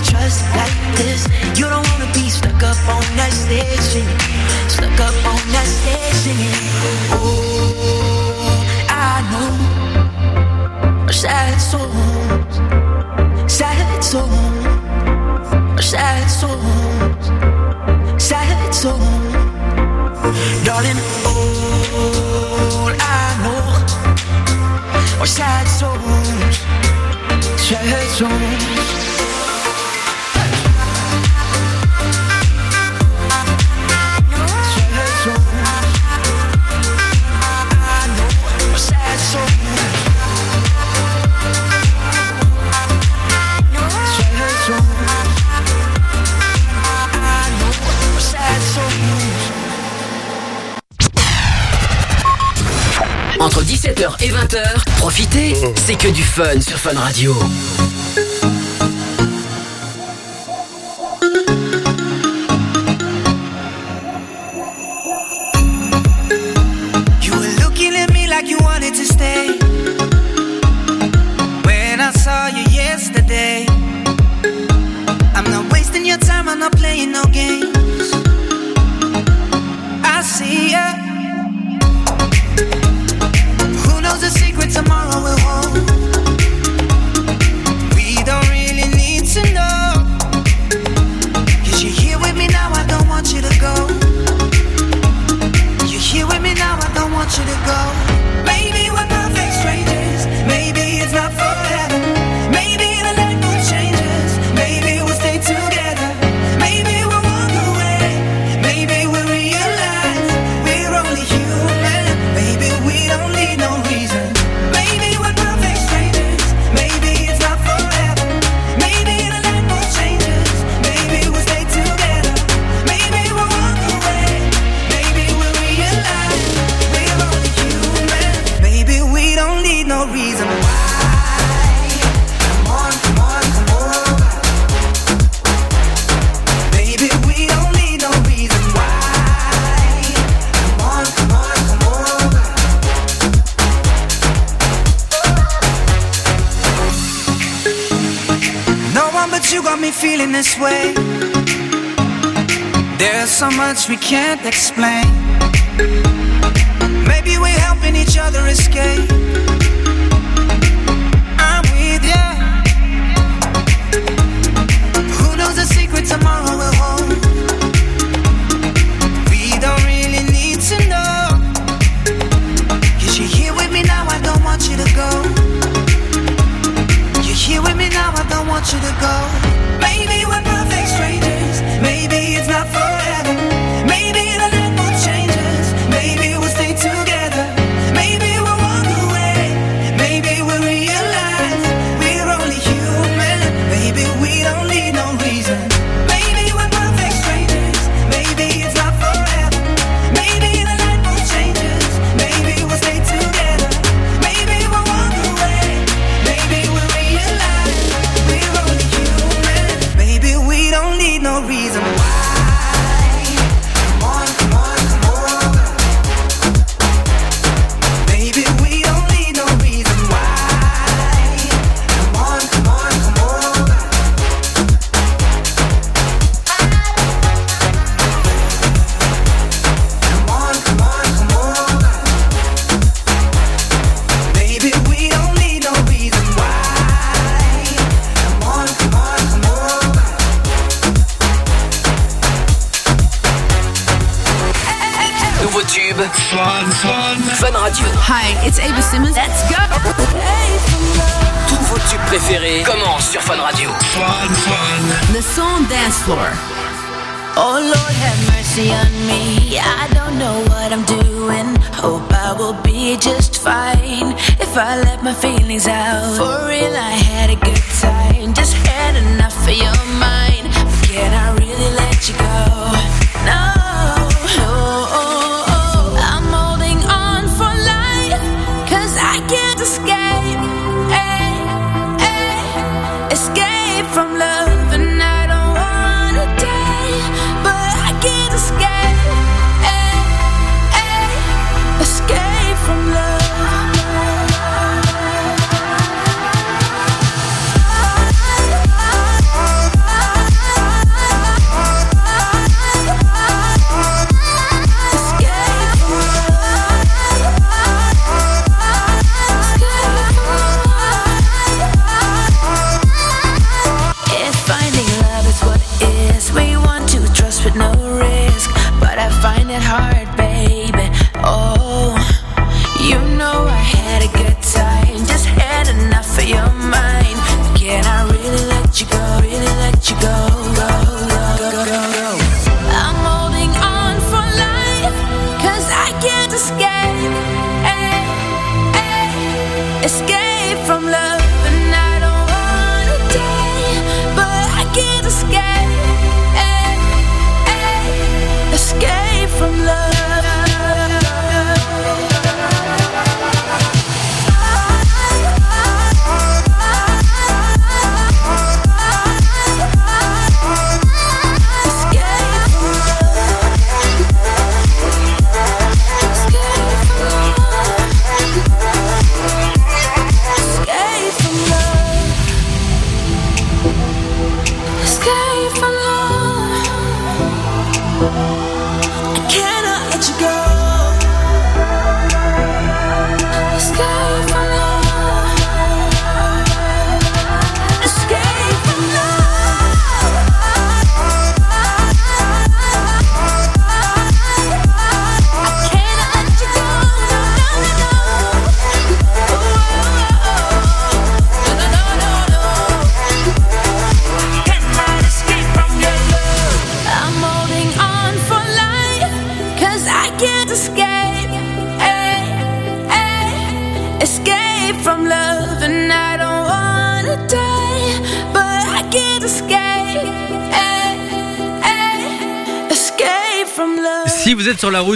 just like this. You don't wanna be stuck up on that stage singing, stuck up on that stage singing. Oh, I know sad songs, sad songs, sad songs, sad songs, darling. All I know are sad songs, sad songs. profitez, oh. c'est que du fun sur Fun Radio.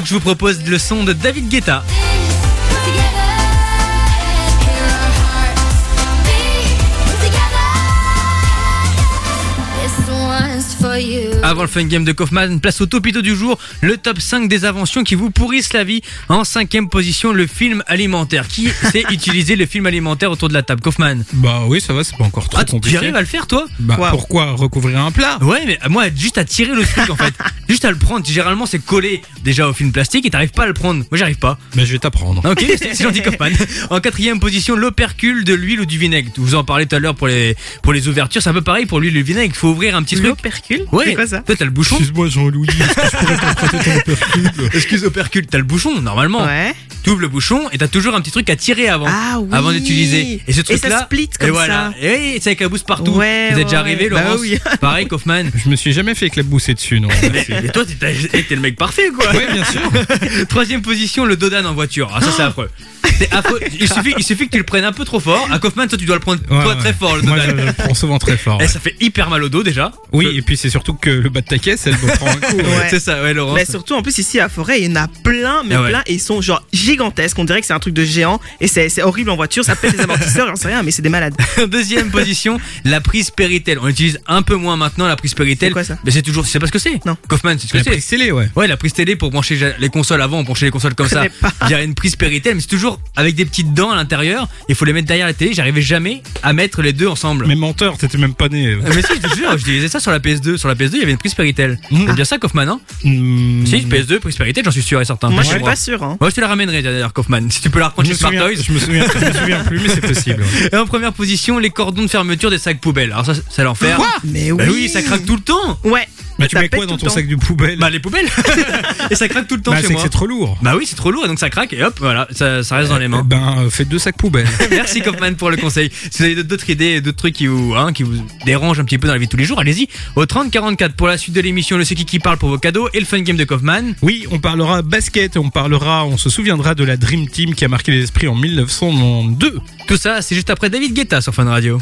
Je vous propose le son de David Guetta. Avant le fun game de Kaufman, place au topito du jour, le top 5 des inventions qui vous pourrissent la vie. En cinquième position, le film alimentaire. Qui (laughs) sait utiliser le film alimentaire autour de la table Kaufman Bah oui, ça va, c'est pas encore trop Ah, tu compliqué. arrives à le faire toi? Bah pourquoi recouvrir un plat? Ouais, mais moi, juste à tirer le truc en fait. (laughs) Juste à le prendre. Généralement, c'est collé déjà au film plastique et t'arrives pas à le prendre. Moi, j'arrive pas. Bah je vais t'apprendre. Ok, c'est c'est gentil (laughs) Kaufman. En quatrième position, l'opercule de l'huile ou du vinaigre. Vous en parlez tout à l'heure pour les, pour les ouvertures. C'est un peu pareil pour l'huile et le vinaigre. Il faut ouvrir un petit truc. L'opercule? Ouais. C'est quoi ça Toi, t'as le bouchon. Excuse-moi Jean-Louis, est-ce que je pourrais t'emprunter ton opercule? Excuse opercule, t'as le bouchon normalement. Ouais. Tu ouvres le bouchon et t'as toujours un petit truc à tirer avant. Ah oui. Avant d'utiliser. Et ce Et truc ça split comme et voilà. ça. Et oui, c'est avec la boost partout. Ouais, Vous êtes ouais, déjà arrivé, ouais. Laurence Bah oui. (laughs) Pareil, Kaufman. Je me suis jamais fait éclabousser dessus, non. Mais, mais toi, t'es le mec parfait, quoi. Oui, bien sûr. (laughs) Troisième position, le Dodan en voiture. Ah, ça, c'est (gasps) affreux. C'est. Il suffit, il suffit que tu le prennes un peu trop fort. À Kaufman, toi, tu dois le prendre Ouais, toi ouais. très fort, le Moi, je, je le prends souvent très fort. Et ouais. ça fait hyper mal au dos déjà. Oui, et puis c'est surtout que le bas de ta caisse, elle doit prendre un coup. ouais. C'est ça, ouais, Laurence. Mais surtout en plus ici à Forêt, il y en a plein, mais Ah ouais. plein, et ils sont genre gigantesques. On dirait que c'est un truc de géant, et c'est c'est horrible en voiture. Ça pète les amortisseurs, (laughs) j'en sais rien, mais c'est des malades. (laughs) Deuxième position, la prise Péritel. On utilise un peu moins maintenant la prise Péritel. C'est quoi ça Mais c'est toujours, tu sais pas ce que c'est Non. Kaufman, c'est ce que La c'est. prise télé, ouais. Ouais, la prise télé pour brancher les consoles avant, on branchait les consoles comme ça. Il y a une prise Péritel, mais c'est toujours avec des petites dents à l'intérieur. Il faut les mettre derrière la télé. J'arrivais jamais à mettre les deux ensemble. Mais menteur, t'étais même pas né. Euh, Mais si, je te jure, je disais ça sur la PS2. Sur la PS2, il y avait une prise Péritel. Mm. C'est bien ça, Kaufman, hein Hmm. Si, PS2, prise Péritel, j'en suis sûr et certain. Moi, je suis pas sûr. Hein. Moi, je te la ramènerai d'ailleurs, Kaufman. Si tu peux la reprendre Je chez me, souviens, Smart Toys. je, me souviens, je me souviens plus, mais c'est possible. ouais. Et en première position, les cordons de fermeture des sacs poubelles. Alors ça, c'est l'enfer. Quoi? Mais Bah oui. oui, ça craque tout le temps. Ouais. Bah, tu mets quoi dans ton sac du poubelle Bah les poubelles. (laughs) et ça craque tout le temps Bah, chez moi. c'est trop lourd. Bah oui, c'est trop lourd et donc ça craque et hop, voilà, ça, ça reste dans les Eh mains. Ben, euh, fais deux sacs poubelles. (laughs) Merci Kaufman pour le conseil. Si vous avez d'autres idées, d'autres trucs qui vous, hein, qui vous dérangent un petit peu dans la vie de tous les jours, allez-y au 30 44 pour la suite de l'émission. Le qui qui parle pour vos cadeaux et le fun game de Kaufman. Oui, on parlera basket, on parlera, on se souviendra de la Dream Team qui a marqué les esprits en 1992. Tout ça, c'est juste après David Guetta sur Fun Radio.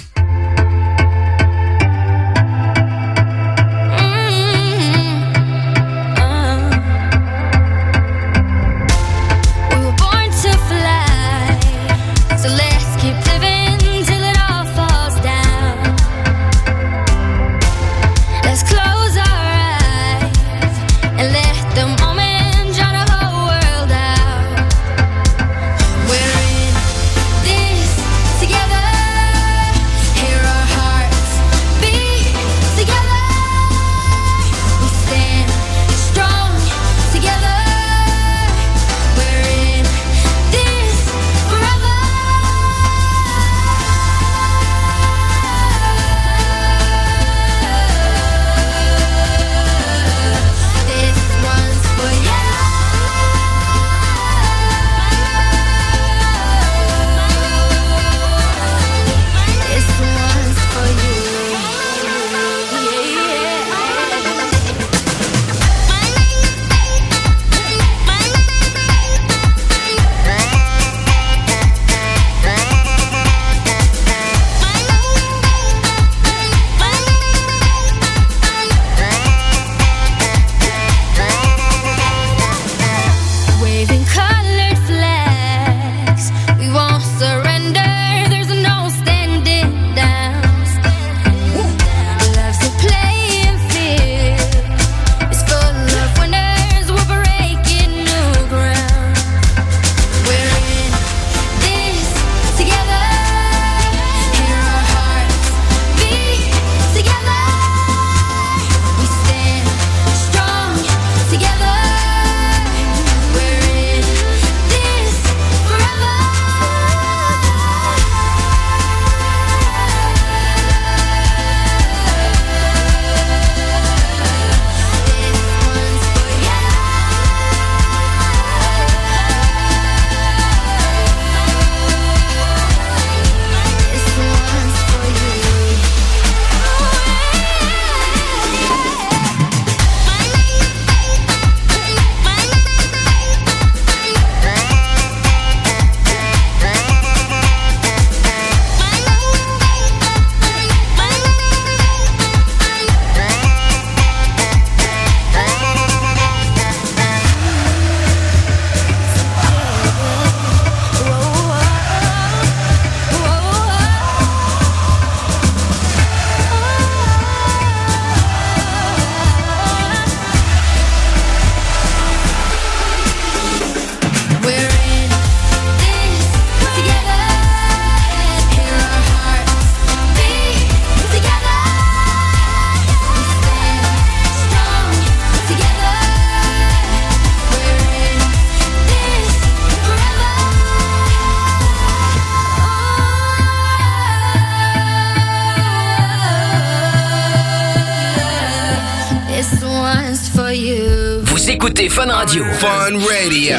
Écoutez Fun Radio.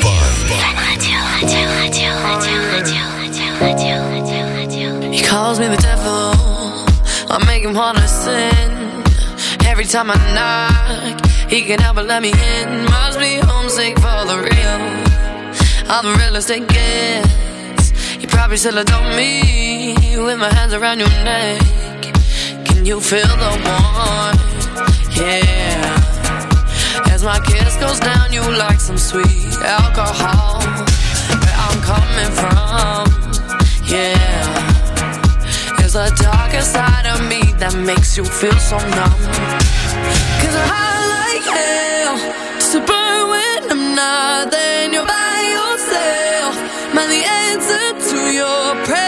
Fun Radio. He calls me the devil. I make him wanna sin. Every time I knock, he can help but let me in. Must be homesick for the real. I'm the realest it gets. You probably still adore me with my hands around your neck. Can you feel the warmth? Yeah. As my kiss goes down, you like some sweet alcohol. Where I'm coming from, yeah. It's a darker side of me that makes you feel so numb. Cause I like hell to burn when I'm not there. and You're by yourself. Man, the answer to your prayers.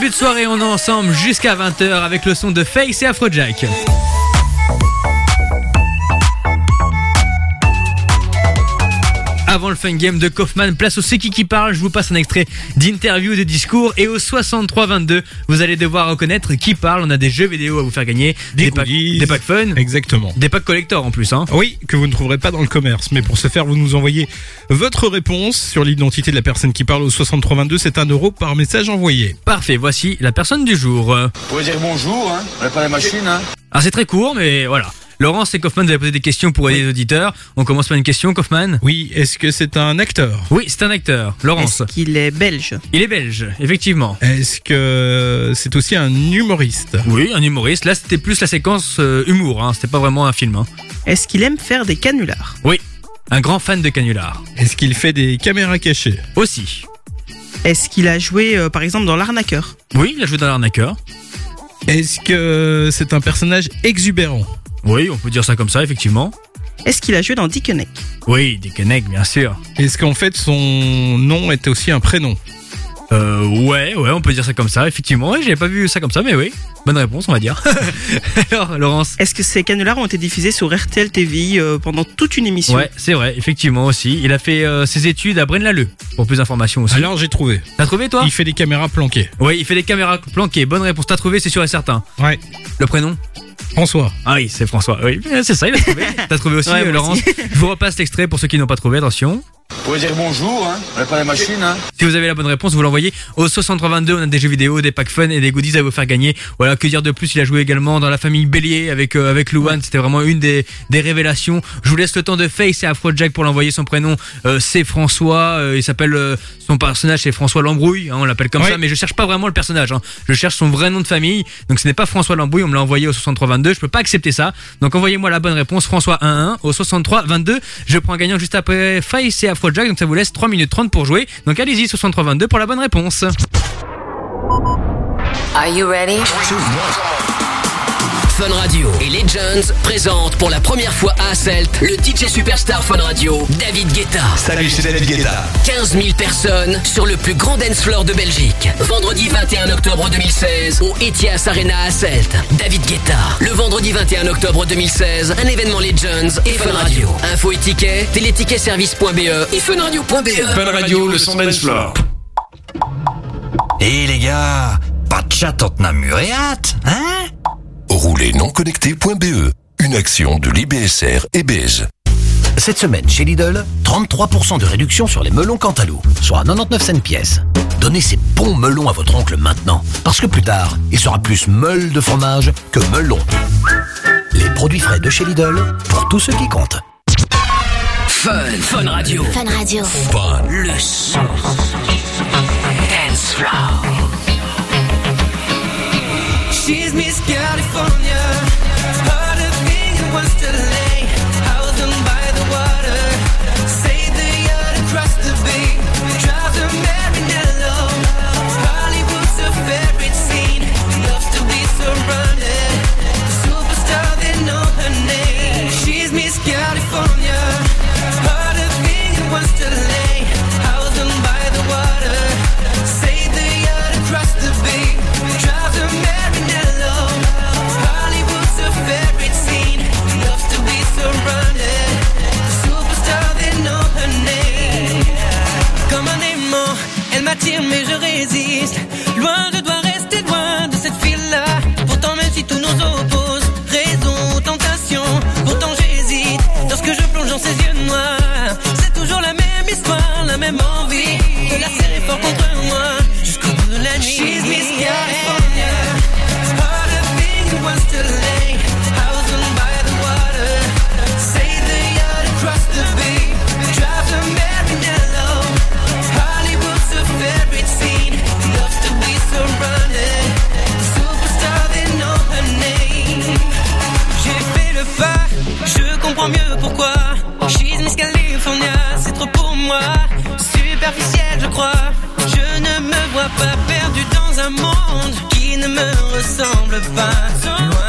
début de soirée, on est ensemble jusqu'à 20h avec le son de Face et Afrojack. Avant le fun game de Kaufman, place au C'est qui qui parle. Je vous passe un extrait d'interview, de discours. Et au 6322, vous allez devoir reconnaître qui parle. On a des jeux vidéo à vous faire gagner. Des packs, goodies. des packs fun. Exactement. Des packs collector en plus. Hein. Oui, que vous ne trouverez pas dans le commerce. Mais pour ce faire, vous nous envoyez votre réponse sur l'identité de la personne qui parle au 6322. C'est un euro par message envoyé. Parfait, voici la personne du jour. Vous pouvez dire bonjour, hein. On n'a pas la machine, hein. Alors c'est très court, mais voilà. Laurence et Kaufman vous avez posé des questions pour aider les auditeurs. On commence par une question, Kaufman. Oui, est-ce que c'est un acteur? Oui, c'est un acteur. Laurence. Est-ce qu'il est belge? Il est belge, effectivement. Est-ce que c'est aussi un humoriste? Oui, un humoriste. Là, c'était plus la séquence euh, humour. Hein. C'était pas vraiment un film. Hein. Est-ce qu'il aime faire des canulars? Oui, un grand fan de canular. Est-ce qu'il fait des caméras cachées? Aussi. Est-ce qu'il a joué, euh, par exemple, dans L'arnaqueur? Oui, il a joué dans l'arnaqueur. Est-ce que c'est un personnage exubérant? Oui, on peut dire ça comme ça, effectivement. Est-ce qu'il a joué dans Dickeneck Oui, des Kenneck, bien sûr. Est-ce qu'en fait son nom est aussi un prénom Euh, ouais, ouais, on peut dire ça comme ça, effectivement. Ouais, j'avais pas vu ça comme ça, mais oui. Bonne réponse, on va dire. (laughs) Alors, Laurence Est-ce que ces canulars ont été diffusés sur RTL TV euh, pendant toute une émission Ouais, c'est vrai, effectivement aussi. Il a fait euh, ses études à Braine-l'Alleud. Pour plus d'informations aussi. Alors j'ai trouvé. T'as trouvé toi Il fait des caméras planquées. Oui, il fait des caméras planquées. Bonne réponse. T'as trouvé, c'est sûr et certain. Ouais. Le prénom François. Ah oui, c'est François. Oui, c'est ça, il a trouvé. (laughs) T'as trouvé aussi, Ouais, euh, Laurence. Je vous repasse l'extrait pour ceux qui n'ont pas trouvé. Attention. Vous pouvez dire bonjour, hein. On n'a pas la machine, hein. Si vous avez la bonne réponse, vous l'envoyez au 6322. On a des jeux vidéo, des packs fun et des goodies à vous faire gagner. Voilà, que dire de plus? Il a joué également dans la famille Bélier avec euh, avec Louane. C'était vraiment une des des révélations. Je vous laisse le temps de Face et Afrojack pour l'envoyer. Son prénom euh, c'est François. Euh, il s'appelle euh, son personnage c'est François Lambrouille. hein, on l'appelle comme Oui. ça, mais je cherche pas vraiment le personnage. hein. Je cherche son vrai nom de famille. Donc ce n'est pas François Lambrouille. On me l'a envoyé au 6322. Je peux pas accepter ça. Donc envoyez-moi la bonne réponse François 11 au 6322. Je prends un gagnant juste après Face et Afrojack. Donc ça vous laisse 3 minutes 30 pour jouer. Donc allez-y 6322 pour la bonne réponse. Are you ready? Fun Radio et Legends présentent pour la première fois à Asselt le DJ Superstar Fun Radio, David Guetta. Salut, c'est David Guetta. 15 000 personnes sur le plus grand dance floor de Belgique. Vendredi 21 octobre 2016 au Etias Arena à Celt. David Guetta. Le vendredi 21 octobre 2016, un événement Legends et Fun Radio. Info et tickets, téléticketservice.be et funradio.be. Fun Radio, le son dance floor. Eh les gars, pas de chat Muréat, hein? Rouler non connecté.be. Une action de l'IBSR et Beige. Cette semaine, chez Lidl, 33% de réduction sur les melons Cantalou, soit 99 cents pièce. Donnez ces bons melons à votre oncle maintenant, parce que plus tard, il sera plus meule de fromage que melon. Les produits frais de chez Lidl, pour tous ceux qui comptent. Fun. Fun Radio. Fun Radio. Fun. Le son. Dance floor. She's Miss California. Mais je résiste. Loin, je dois rester loin de cette file-là. Pourtant, même si tout nous oppose, raison ou tentation, pourtant j'hésite. Lorsque je plonge dans ses yeux noirs, Superficiel, je crois. Je ne me vois pas perdu dans un monde qui ne me ressemble pas.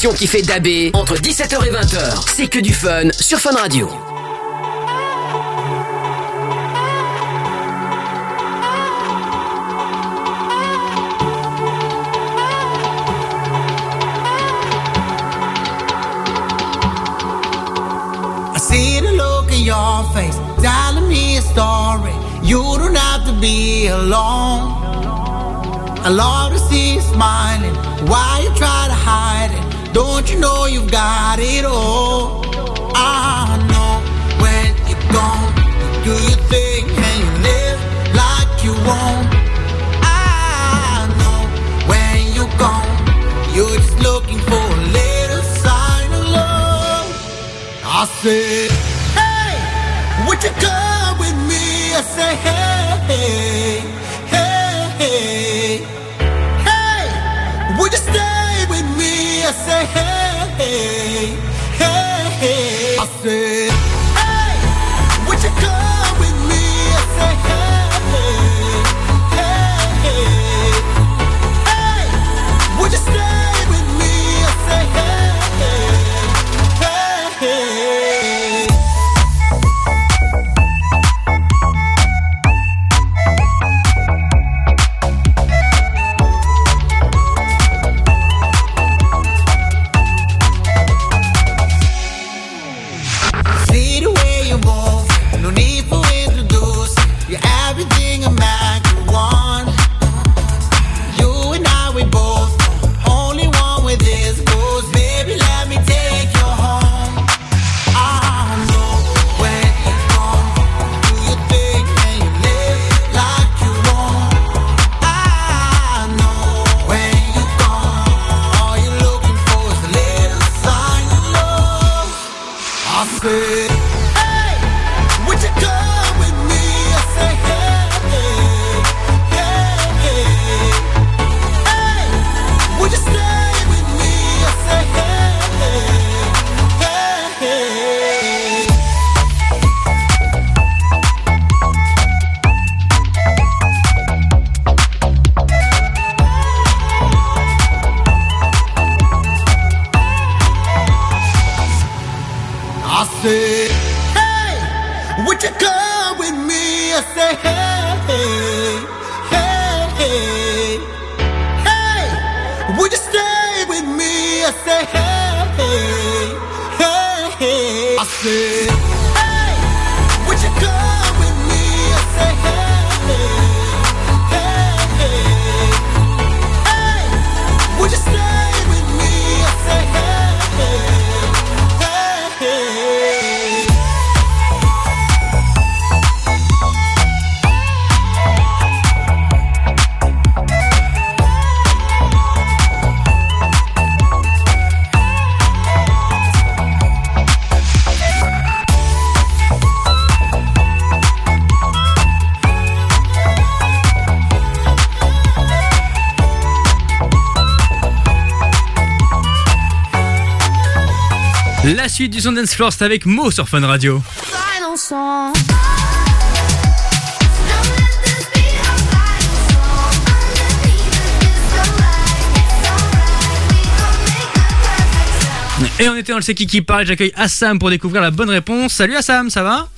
L'émission qui fait daber entre 17h et 20h. C'est que du fun sur Fun Radio. I see the look in your face, telling me a story. You don't have to be alone. I love to see you smiling. Why you try Don't you know you've got it all? I know when you're gone, you do your thing and you live like you want. I know when you're gone, you're just looking for a little sign of love. I said, Hey, would you come with me? I say, Hey, Hey, hey, hey, hey. I said, suite du son Dance Floor, c'est avec Mo sur Fun Radio. Et on était dans le C'est qui qui parle, j'accueille Assam pour découvrir la bonne réponse. Salut Assam, ça va?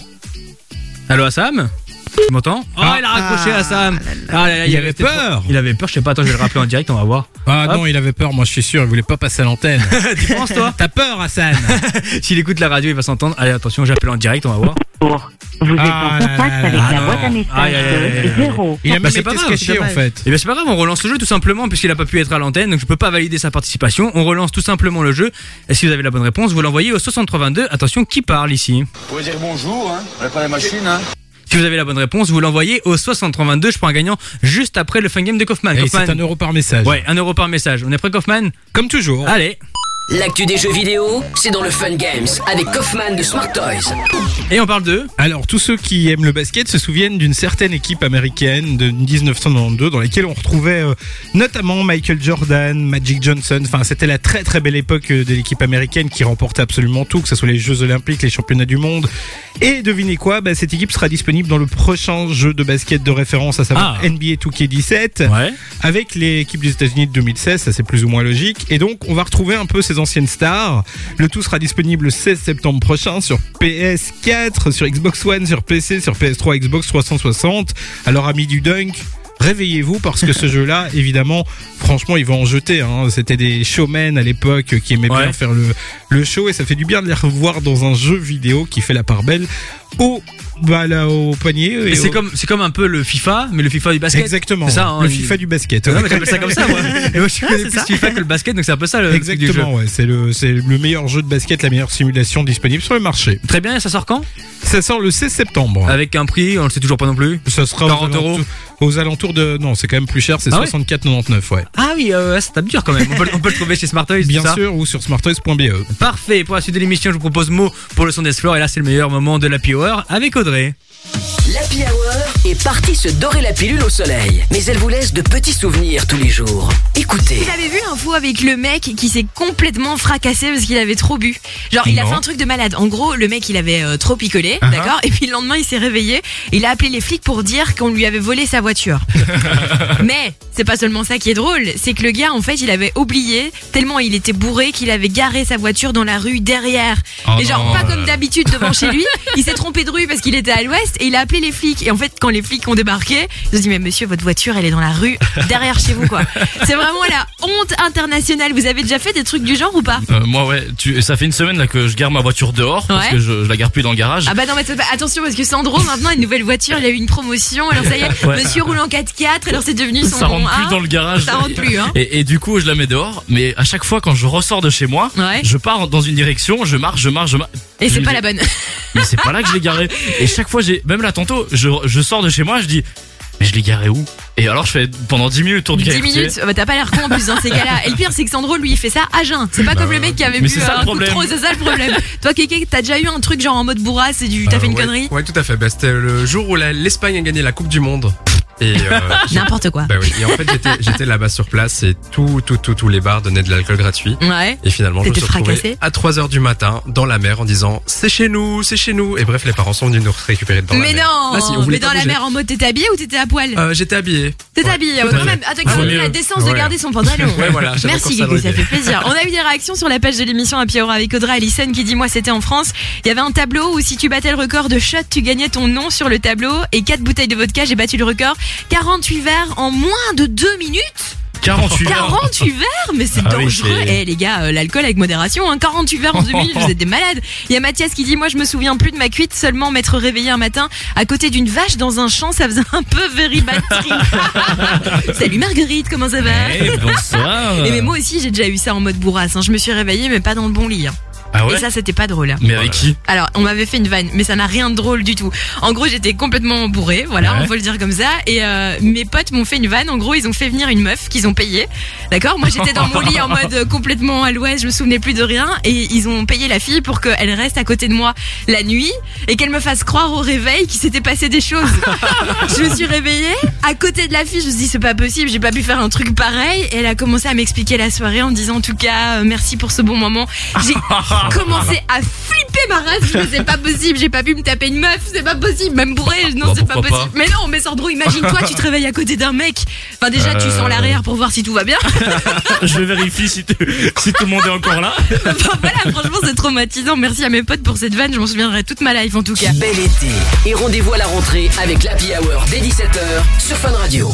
Allô Assam? Tu m'entends? Oh, il a raccroché Assam Ah là là, Il avait peur. Il avait peur, je sais pas, attends, je vais le rappeler en direct, on va voir. Ah Hop. non, il avait peur, moi je suis sûr, il voulait pas passer à l'antenne. (laughs) tu penses toi T'as peur, Hassan (laughs) S'il écoute la radio, il va s'entendre. Allez, attention, j'appelle en direct, on va voir. Vous êtes Ah en là contact là avec là. la boîte à non. messages Aïe, aïe, aïe, aïe. de 0. Il a Bah, même c'est été pas grave, en fait. Et bien c'est pas grave, on relance le jeu tout simplement puisqu'il a pas pu être à l'antenne, donc je peux pas valider sa participation. On relance tout simplement le jeu. Et si vous avez la bonne réponse, vous l'envoyez au 6322. Attention, qui parle ici Vous pouvez dire bonjour, hein. On n'a pas la machine, hein. Si vous avez la bonne réponse, vous l'envoyez au 6322. Je prends un gagnant juste après le fun game de Kaufman. Et Kaufman. c'est un euro par message. Ouais, un euro par message. On est prêt, Kaufman Comme toujours. Allez. L'actu des jeux vidéo, c'est dans le Fun Games avec Kaufman de Smart Toys. Et on parle de Alors, tous ceux qui aiment le basket se souviennent d'une certaine équipe américaine de 1992 dans laquelle on retrouvait euh, notamment Michael Jordan, Magic Johnson. Enfin, c'était la très très belle époque euh, de l'équipe américaine qui remportait absolument tout, que ce soit les Jeux Olympiques, les Championnats du Monde. Et devinez quoi? Bah, Cette équipe sera disponible dans le prochain jeu de basket de référence, à savoir Ah. NBA 2K17, Ouais. avec l'équipe des États-Unis de 2016. Ça, c'est plus ou moins logique. Et donc, on va retrouver un peu ces anciennes stars. Le tout sera disponible le 16 septembre prochain sur PS4, sur Xbox One, sur PC, sur PS3, Xbox 360. Alors, amis du Dunk, réveillez-vous parce que ce (laughs) jeu-là, évidemment, franchement, ils vont en jeter. Hein. C'était des showmen à l'époque qui aimaient Ouais. bien faire le, le show et ça fait du bien de les revoir dans un jeu vidéo qui fait la part belle aux balle au poignet. Et et c'est au- comme, c'est comme un peu le FIFA, mais le FIFA du basket. Exactement. C'est ça, hein, le il- FIFA du basket. Ouais, mais j'appelle ça comme ça, moi. (laughs) Et moi, je connais C'est plus ça. FIFA que le basket, donc c'est un peu ça le truc du jeu. Exactement, ouais. C'est le, c'est le meilleur jeu de basket, la meilleure simulation disponible sur le marché. Très bien, et ça sort quand? Ça sort le 16 septembre. Avec un prix, on le sait toujours pas non plus. Ça sera aux 40 euros. Aux alentours de. Non, c'est quand même plus cher, c'est Ah ouais 64,99, ouais. Ah oui, euh, ça tape dur quand même. On peut, on peut le trouver chez Smart Toys, Bien ça sûr, ou sur smartoys.be. Parfait. Pour la suite de l'émission, je vous propose Mo pour le son des fleurs. Et là, c'est le meilleur moment de l'Happy Hour avec Audrey. L'Happy Hour est partie se dorer la pilule au soleil, mais elle vous laisse de petits souvenirs tous les jours. Écoutez. Vous avez vu l'info avec le mec qui s'est complètement fracassé parce qu'il avait trop bu Genre, il a Non. fait un truc de malade. En gros, le mec, il avait euh, trop picolé, Uh-huh. d'accord? Et puis le lendemain, il s'est réveillé. Il a appelé les flics pour dire qu'on lui avait volé sa voiture. (laughs) Mais c'est pas seulement ça qui est drôle, c'est que le gars, en fait, il avait oublié tellement il était bourré qu'il avait garé sa voiture dans la rue derrière. Oh et genre, non. pas comme d'habitude devant chez lui. Il s'est trompé de rue parce qu'il était à l'ouest et il a appelé les flics. Et en fait, quand les flics ont débarqué, ils ont dit mais monsieur, votre voiture, elle est dans la rue derrière chez vous, quoi. (laughs) C'est vraiment la honte internationale. Vous avez déjà fait des trucs du genre ou pas? Euh, moi ouais, tu, ça fait une semaine là que je garde ma voiture dehors parce Ouais. que je, je la garde plus dans le garage. Ah bah non mais attention parce que Sandro maintenant a une nouvelle voiture, il a eu une promotion, alors ça y est, Ouais. monsieur roule en 4x4, alors c'est devenu son ça rentre plus A. dans le garage. Ça rentre plus hein. Et, et du coup, je la mets dehors. Mais à chaque fois, quand je ressors de chez moi, Ouais. je pars dans une direction, je marche, je marche, je marche. Et c'est pas la bonne. Mais c'est pas là que je l'ai garé. Et chaque fois, j'ai même là tantôt, je, je sors de chez moi, je dis, mais je l'ai garé où? Et alors, je fais pendant 10 minutes tour du 10 quartier. minutes, bah, t'as pas l'air con en plus dans ces cas-là. Et le pire c'est que Sandro lui il fait ça à jeun. C'est pas Bah comme le mec qui avait Mais bu un coup de trop, c'est ça le problème. (laughs) Toi Kéké, t'as déjà eu un truc genre en mode bourrasse et du t'as Euh, fait une ouais, connerie? Ouais, tout à fait. Bah, c'était le jour où l'Espagne a gagné la Coupe du Monde. Et euh, (laughs) N'importe quoi. Bah oui. Et en fait, j'étais, j'étais là-bas sur place et tout, tout, tout, tous les bars donnaient de l'alcool gratuit. Ouais. Et finalement, je me T'étais suis retrouvé à 3 heures du matin dans la mer en disant c'est chez nous, c'est chez nous. Et bref, les parents sont venus nous récupérer dans mais la mer. non, Ah si, mais dans la mer en mode t'étais habillé ou t'étais à poil Euh, j'étais habillé. T'es Ouais, habillé, à quand même. Attends, eu mieux. la décence de garder son pantalon. Ouais, voilà, Merci ça Guigui, dans ça fait plaisir. On a eu des réactions sur la page de l'émission Happy Hour avec Audrey Allison qui dit Moi, c'était en France. Il y avait un tableau où si tu battais le record de shots, tu gagnais ton nom sur le tableau et 4 bouteilles de vodka. J'ai battu le record. 48 verres en moins de 2 minutes. 48 verres. 48 verres, mais c'est Ah oui, dangereux. c'est- Eh les gars, euh, l'alcool avec modération, hein. 48 verres en 2 minutes, vous êtes des malades. Il y a Mathias qui dit Moi, je me souviens plus de ma cuite, seulement m'être réveillé un matin à côté d'une vache dans un champ, ça faisait un peu very bad trip. (laughs) Salut Marguerite, comment ça va Eh, bonsoir. Et mais moi aussi, j'ai déjà eu ça en mode bourrasse. hein. Je me suis réveillée, mais pas dans le bon lit. hein. Ah ouais Et ça, c'était pas drôle. hein. Mais avec qui Alors, on m'avait fait une vanne, mais ça n'a rien de drôle du tout. En gros, j'étais complètement bourrée, voilà, Ouais. on peut le dire comme ça. Et euh, mes potes m'ont fait une vanne. En gros, ils ont fait venir une meuf qu'ils ont payée. D'accord? Moi, j'étais dans mon lit en mode complètement à l'ouest, je me souvenais plus de rien. Et ils ont payé la fille pour qu'elle reste à côté de moi la nuit et qu'elle me fasse croire au réveil qu'il s'était passé des choses. (laughs) je me suis réveillée à côté de la fille. Je me suis dit, c'est pas possible, j'ai pas pu faire un truc pareil. Et elle a commencé à m'expliquer la soirée en me disant, en tout cas, euh, merci pour ce bon moment. J'ai (laughs) commencé à flipper ma race. Je me disais, c'est pas possible, j'ai pas pu me taper une meuf, c'est pas possible, même bourré, non, Bah, c'est pas possible. Mais non, mais Sandro, imagine-toi, tu te réveilles à côté d'un mec. Enfin, déjà, tu Euh. sens l'arrière pour voir si tout va bien. (laughs) Je vérifie si, tu- si tout le monde est encore là. Enfin, voilà, franchement, c'est traumatisant. Merci à mes potes pour cette vanne, je m'en souviendrai toute ma life en tout cas. Bel été. Et rendez-vous à la rentrée avec l'Happy Hour dès 17h sur Fun Radio.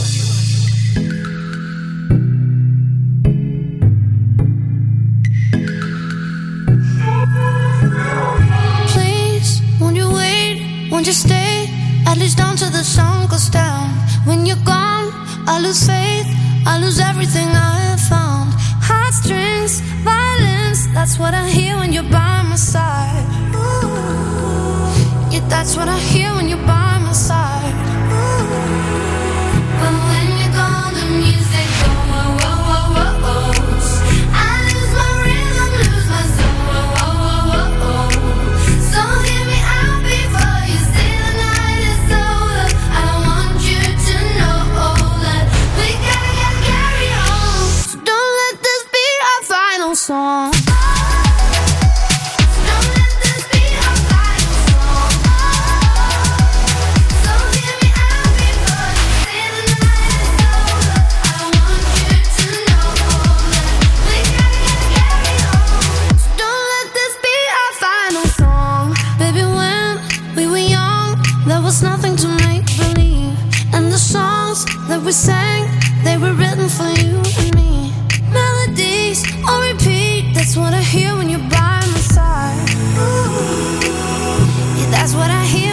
You stay? At least until the sun goes down. When you're gone, I lose faith. I lose everything I have found. Heartstrings, violence. That's what I hear when you're by my side. Yeah, that's what I hear when you're by our final song. Don't let this be our final song. So hear me out before you that's what I hear when you're by my side. Ooh, yeah, that's what I hear.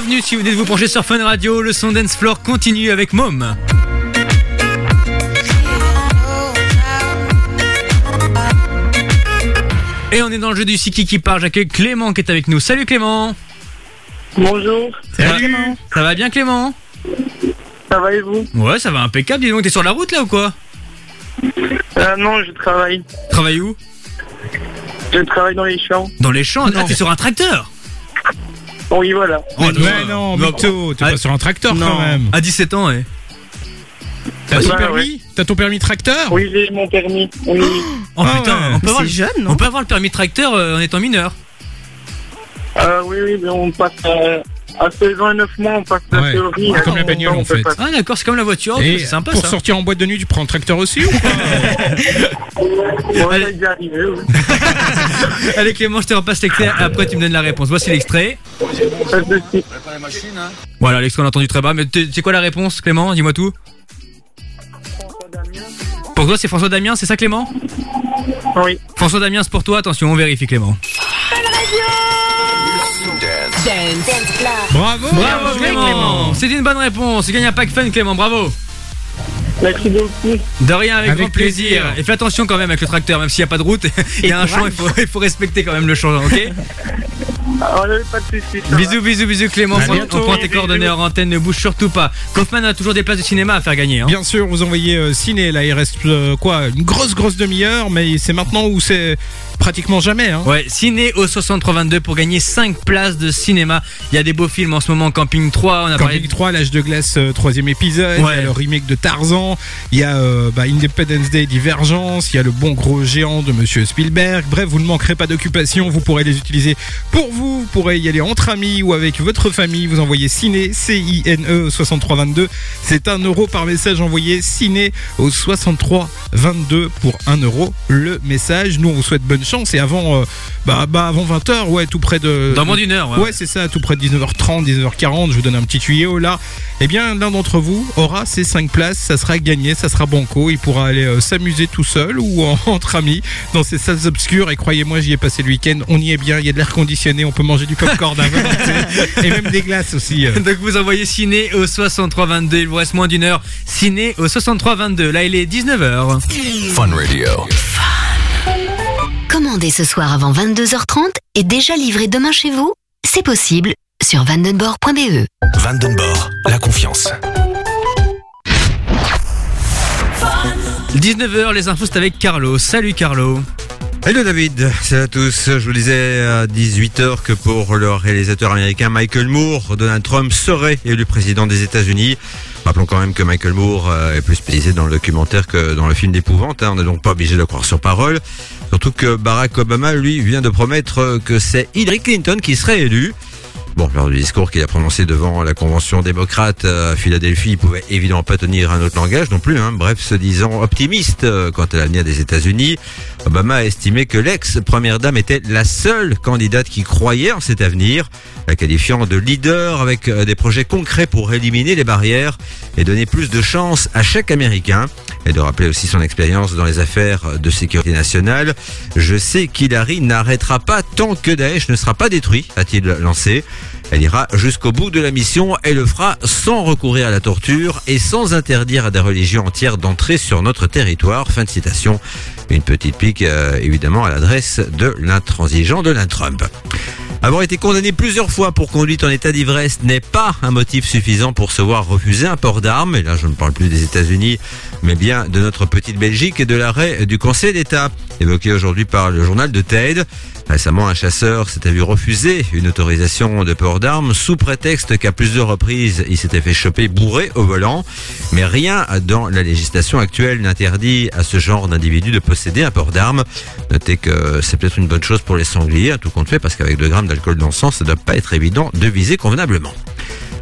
Bienvenue si vous venez de vous brancher sur Fun Radio, le son Dance Floor continue avec Mom. Et on est dans le jeu du Siki qui part, j'accueille Clément qui est avec nous. Salut Clément Bonjour. Salut Ça va bien Clément? Ça va et vous? Ouais, ça va impeccable. Dis donc, t'es sur la route là ou quoi? Euh, Non, je travaille. Travaille où? Je travaille dans les champs. Dans les champs Ah, t'es sur un tracteur Oui, voilà. Oh, Mais non, mytho, t'es Ah, pas sur un tracteur non. quand même. À 17 ans, ouais. T'as ton Ouais, permis? T'as ton permis tracteur? Oui, j'ai mon permis. Oui. Oh Ah putain, ouais. on, peut avoir, jeune, non? on peut avoir le permis de tracteur euh, en étant mineur. Euh, oui, oui, mais on passe euh, à 16 ans et 9 mois, on passe la Ouais, théorie. comme à la 11 bagnole, on en fait. Ah d'accord, c'est comme la voiture, Et c'est sympa pour ça. sortir en boîte de nuit, tu prends le tracteur aussi ou pas Ouais, est déjà arrivé, oui. (laughs) Allez Clément, je te repasse l'extrait, après tu me donnes la réponse. Voici l'extrait. Pas de hein. Voilà, l'extrait on a entendu très bas, mais t'es- c'est quoi la réponse Clément? Dis-moi tout. Pour toi c'est François Damien, c'est ça Clément? Oui. François Damien c'est pour toi, attention on vérifie Clément. Bravo Bravo Clément C'était une bonne réponse, tu gagnes un pack fun Clément, bravo Merci beaucoup. De rien, avec, Avec grand plaisir. plaisir. Et fais attention quand même avec le tracteur, même s'il n'y a pas de route, (laughs) il y a un champ, il faut, il faut respecter quand même le champ, ok Ah, pas de soucis. Bisous, bisous, bisous Clément, À on, bientôt. on prend tes coordonnées en antenne, ne bouge surtout pas. Kaufman a toujours des places de cinéma à faire gagner. Hein. Bien sûr, vous envoyez euh, ciné, là il reste euh, quoi Une grosse grosse demi-heure, mais c'est maintenant ou c'est pratiquement jamais. Hein. Ouais, ciné au 6322 pour gagner 5 places de cinéma. Il y a des beaux films en ce moment, Camping 3, on a parlé Camping 3, l'âge de glace, euh, troisième épisode, il y a le remake de Tarzan, il y a euh, bah, Independence Day Divergence, il y a le bon gros géant de Monsieur Spielberg. Bref, vous ne manquerez pas d'occupation, vous pourrez les utiliser pour vous, vous pourrez y aller entre amis ou avec votre famille. Vous envoyez ciné, C-I-N-E 6322. C'est 1 euro par message envoyé ciné au 6322 pour 1 euro le message. Nous on vous souhaite bonne chance et avant, euh, bah, bah, avant 20h, ouais, tout près de. Dans moins d'une heure, ouais. Ouais, c'est ça, tout près de 19h30, 19h40. Je vous donne un petit tuyau là. Eh bien, l'un d'entre vous aura ces 5 places. Ça sera gagné, ça sera banco. Il pourra aller euh, s'amuser tout seul ou en- (laughs) entre amis dans ces salles obscures. Et croyez-moi, j'y ai passé le week-end. On y est bien. Il y a de l'air conditionné. On peut manger du popcorn (laughs) et même des glaces aussi. euh. Donc vous envoyez ciné au 6322, il vous reste moins d'une heure. Ciné au 6322, là il est 19h. Fun Radio. Commandez ce soir avant 22h30 et déjà livré demain chez vous C'est possible sur vandenborg.be. Vandenborg, la confiance. 19h, les infos c'est avec Carlo. Salut Carlo. Hello David, salut à tous. Je vous disais à 18h que pour le réalisateur américain Michael Moore, Donald Trump serait élu président des États-Unis. Rappelons quand même que Michael Moore euh, est plus spécialisé dans le documentaire que dans le film d'épouvante. hein. On n'est donc pas obligé de le croire sur parole. Surtout que Barack Obama, lui, vient de promettre euh, que c'est Hillary Clinton qui serait élue. Bon, lors du discours qu'il a prononcé devant la convention démocrate à Philadelphie, il pouvait évidemment pas tenir un autre langage non plus. Hein. Bref, se disant optimiste euh, quant à l'avenir des États-Unis, Obama a estimé que l'ex-première dame était la seule candidate qui croyait en cet avenir, la qualifiant de leader avec euh, des projets concrets pour éliminer les barrières et donner plus de chance à chaque Américain. Et de rappeler aussi son expérience dans les affaires de sécurité nationale. Je sais qu'Hillary n'arrêtera pas tant que Daesh ne sera pas détruit, a-t-il lancé. Elle ira jusqu'au bout de la mission et le fera sans recourir à la torture et sans interdire à des religions entières d'entrer sur notre territoire. Fin de citation. Une petite pique euh, évidemment à l'adresse de l'intransigeant Donald Trump. Avoir été condamné plusieurs fois pour conduite en état d'ivresse n'est pas un motif suffisant pour se voir refuser un port d'armes. Et là, je ne parle plus des États-Unis, mais bien de notre petite Belgique et de l'arrêt du Conseil d'État, évoqué aujourd'hui par le journal de TED. Récemment, un chasseur s'était vu refuser une autorisation de port d'armes sous prétexte qu'à plusieurs reprises, il s'était fait choper bourré au volant. Mais rien dans la législation actuelle n'interdit à ce genre d'individu de posséder un port d'armes. Notez que c'est peut-être une bonne chose pour les sangliers, tout compte fait, parce qu'avec 2 grammes d'alcool dans le sang, ça ne doit pas être évident de viser convenablement.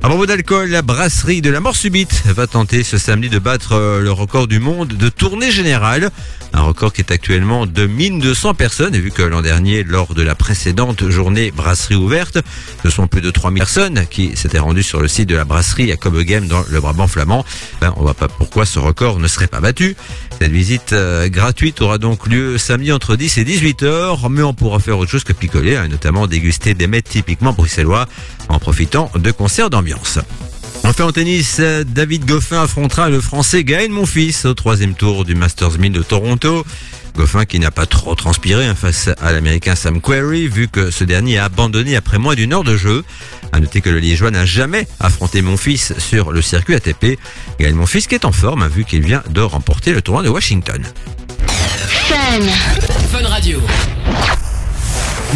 À propos d'alcool, la brasserie de la mort subite va tenter ce samedi de battre euh, le record du monde de tournée générale. Un record qui est actuellement de 1200 personnes. Et vu que l'an dernier, lors de la précédente journée brasserie ouverte, ce sont plus de 3000 personnes qui s'étaient rendues sur le site de la brasserie à Cobegem dans le Brabant flamand. Ben, on voit pas pourquoi ce record ne serait pas battu. Cette visite euh, gratuite aura donc lieu samedi entre 10 et 18 heures, mais on pourra faire autre chose que picoler, hein, notamment déguster des mets typiquement bruxellois en profitant de concerts d'ambiance. Enfin en tennis, David Goffin affrontera le français Gaël Monfils au troisième tour du Masters 1000 de Toronto. Goffin qui n'a pas trop transpiré hein, face à l'américain Sam Querrey vu que ce dernier a abandonné après moins d'une heure de jeu. À noter que le Liégeois n'a jamais affronté Monfils sur le circuit ATP. Gaël Monfils qui est en forme hein, vu qu'il vient de remporter le tournoi de Washington. Fun Radio.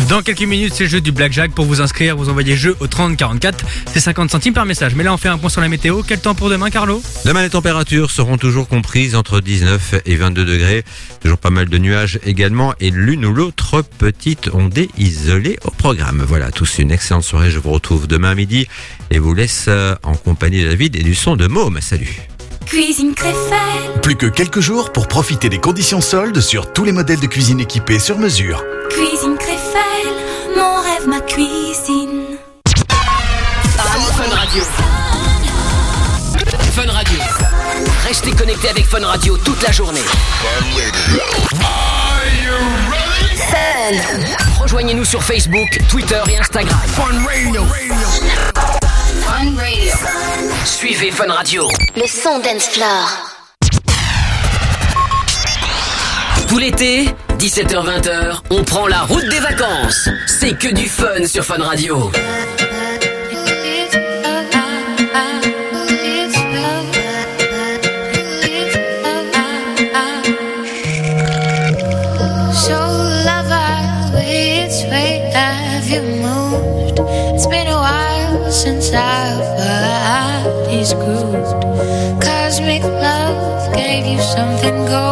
Dans quelques minutes, c'est le jeu du Blackjack. Pour vous inscrire, vous envoyez jeu au 3044. C'est 50 centimes par message. Mais là, on fait un point sur la météo. Quel temps pour demain, Carlo? Demain, les températures seront toujours comprises entre 19 et 22 degrés. Toujours pas mal de nuages également et l'une ou l'autre petite ondée isolée au programme. Voilà, tous une excellente soirée. Je vous retrouve demain à midi et vous laisse euh, en compagnie de David et du son de Môme. Salut. Cuisine Créfelle. Plus que quelques jours pour profiter des conditions soldes sur tous les modèles de cuisine équipés sur mesure. Cuisine ma cuisine. Fun Radio. Fun Radio. Restez connectés avec Fun Radio toute la journée. Rejoignez-nous sur Facebook, Twitter et Instagram. Fun Radio. Fun Radio. Suivez Fun Radio. Le son dance floor. Tout l'été, 17h-20h, on prend la route des vacances. C'est que du fun sur Fun Radio. Since bodies grooved. Cosmic love gave you something gold.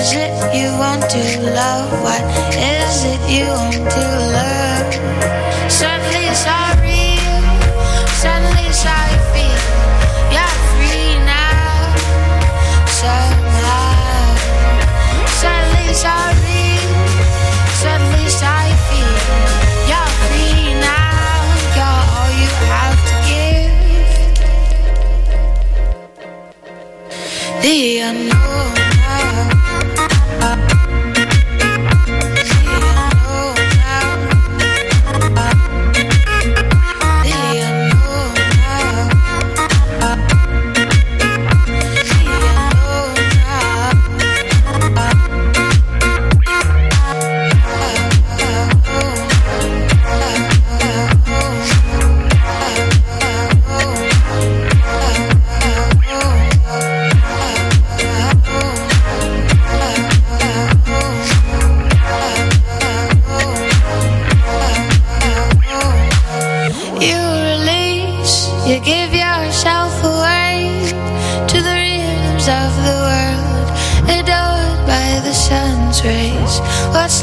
is it you want to love? What is it you want to love? Suddenly it's all real, suddenly it's you feel. You're free now, somehow. Suddenly it's all real. Suddenly it's you feel. You're free now. You're all you have to give. The.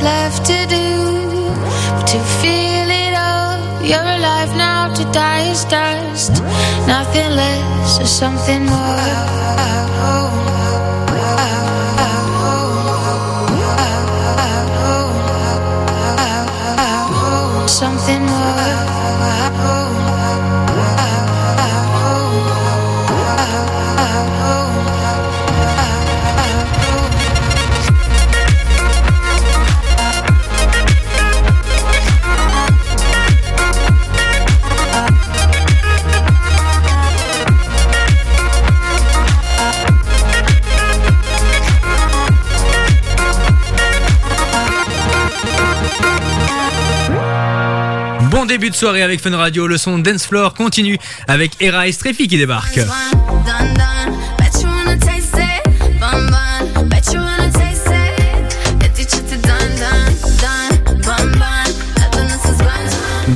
Left to do but to feel it all? You're alive now, to die is dust. Nothing less or something more. Début de soirée avec Fun Radio. Le son Dance Floor continue avec Era et Streffy qui débarque.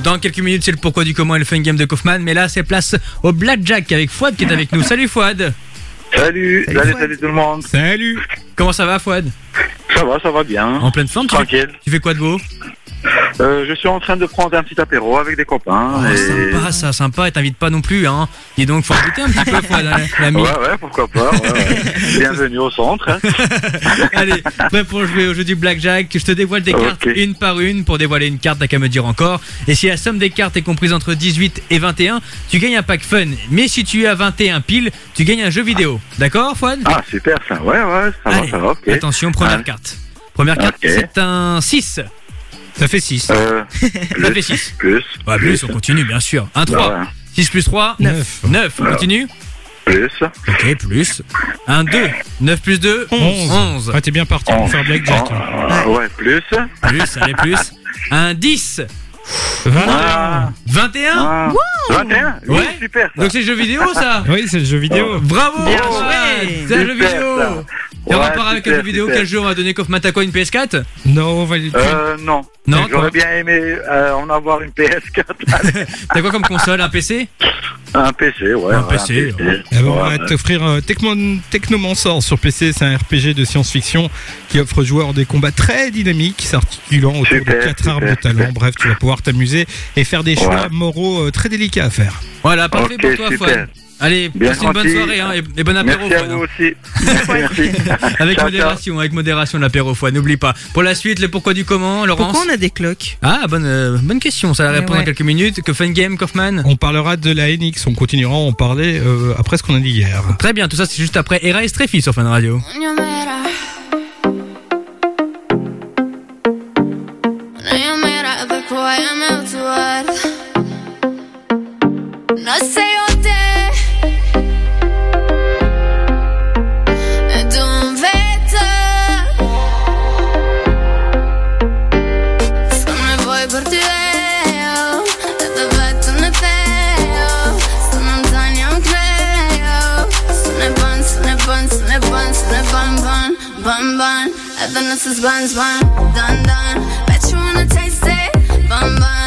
Dans quelques minutes, c'est le pourquoi du comment et le fun game de Kaufman. Mais là, c'est place au Blackjack avec Fouad qui est avec nous. Salut Fouad. Salut, salut, salut tout le monde. Salut. Comment ça va Fouad? Ça va, ça va bien. En pleine forme tu fais- Tranquille. Tu fais quoi de beau? Euh, je suis en train de prendre un petit apéro avec des copains. Oh, et... Sympa ça, sympa. Et t'invites pas non plus, hein. Et donc, faut goûter un petit peu hein, l'ami. Ouais, ouais, pourquoi pas. ouais, ouais. (laughs) Bienvenue au centre. hein. (laughs) Allez, prêt pour jouer au jeu du Blackjack. Je te dévoile des cartes une par une. Pour dévoiler une carte, t'as qu'à me dire encore. Et si la somme des cartes est comprise entre 18 et 21, tu gagnes un pack fun. Mais si tu es à 21 pile, tu gagnes un jeu vidéo. D'accord, Fouad? Ah, super ça. Ouais, ouais, ça va, Allez, ça va. Attention, première Allez. carte. Première carte, c'est un 6. Ça fait 6. Euh, (laughs) Ça fait 6. plus. Ouais, plus, on continue, bien sûr. Un 3. Ouais. 6 plus 3, 9. 9, on Ouais. continue Plus. Ok, plus. Un 2. 9 plus 2, 11. 11. Ah, t'es bien parti pour faire Blackjack. Ah, ouais, plus. Plus, allez, plus. Un 10. 21. Ah, 21 ah. 21 Oui, Ouais. super ça. Donc c'est le jeu vidéo ça Oui, c'est le jeu vidéo. Bravo Bien Fouad joué. C'est un jeu vidéo ça. Et en Ouais, rapport avec un jeu vidéo, quel jeu on va donner Kaufman T'as quoi, une PS4 Non, on va Euh, non. J'aurais bien aimé euh, en avoir une PS4. (laughs) T'as quoi comme console Un PC un PC, ouais. Un ouais, PC, on va t'offrir euh, Techno- Technomancer sur PC, c'est un RPG de science-fiction qui offre aux joueurs des combats très dynamiques, s'articulant autour Super, de quatre super, arbres de talent. super. Bref, tu vas pouvoir t'amuser et faire des choix Ouais. moraux euh, très délicats à faire. Voilà, parfait pour toi super. Fouad Allez, Bien passe une bonne soirée hein, et, et bon apéro Merci à vous aussi. (laughs) Merci. (laughs) Avec Ciao, modération, avec modération l'apéro Fouad, n'oublie pas. Pour la suite, le pourquoi du comment, Laurence Pourquoi on a des cloques? Ah, bonne, euh, bonne question, ça va répondre ouais. dans quelques minutes. Que fun game, Kaufman? On parlera de la NX, on continuera à en parler euh, après ce qu'on a dit hier. Très bien, tout ça c'est juste après Era et Streffy sur Fun Radio. No. Then this is buns, bun, dun, dun. Bet you wanna taste it, bun, bun.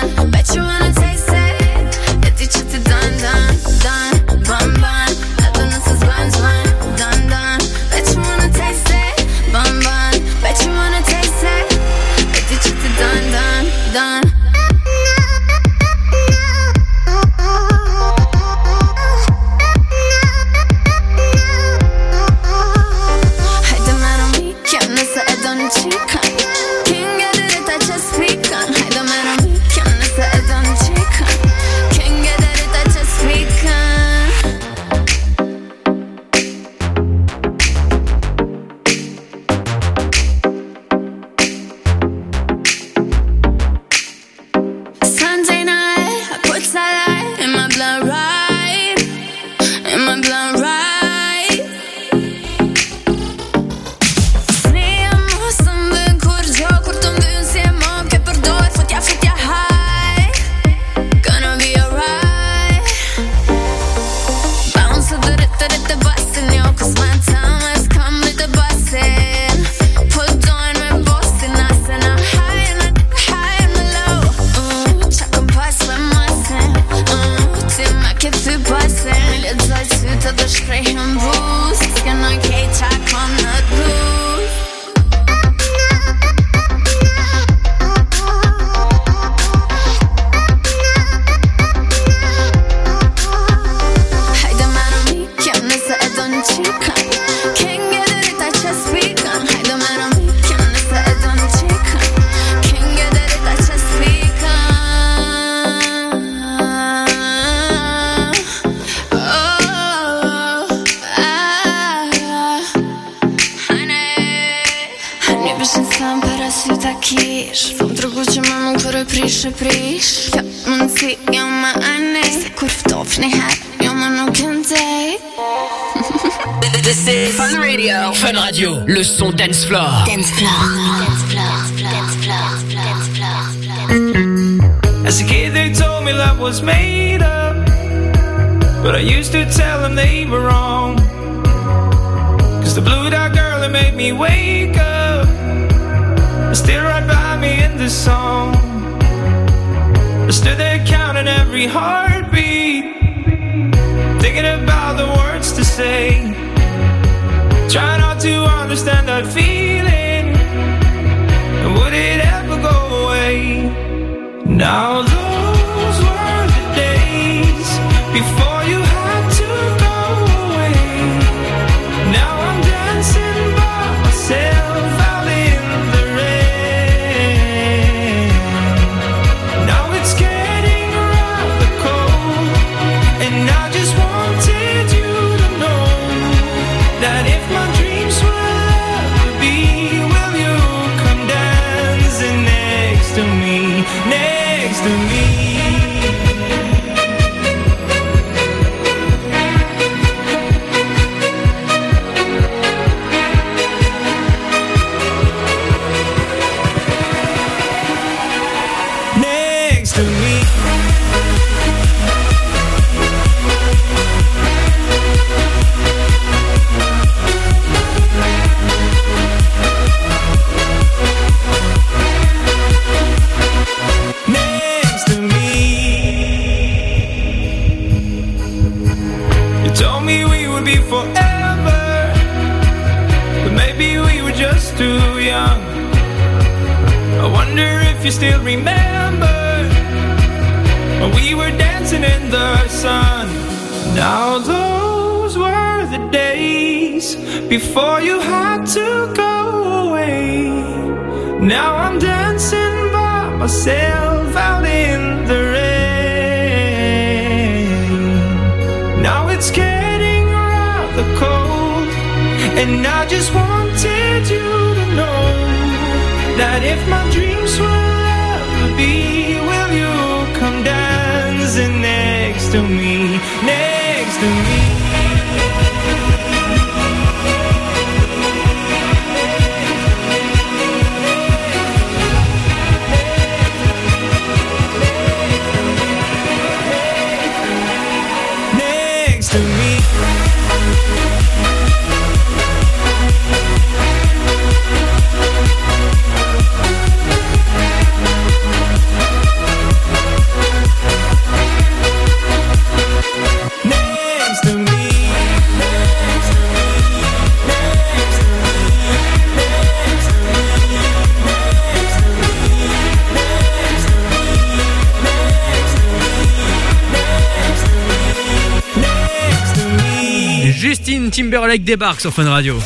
To me, next to me? Timberlake débarque sur Fun Radio.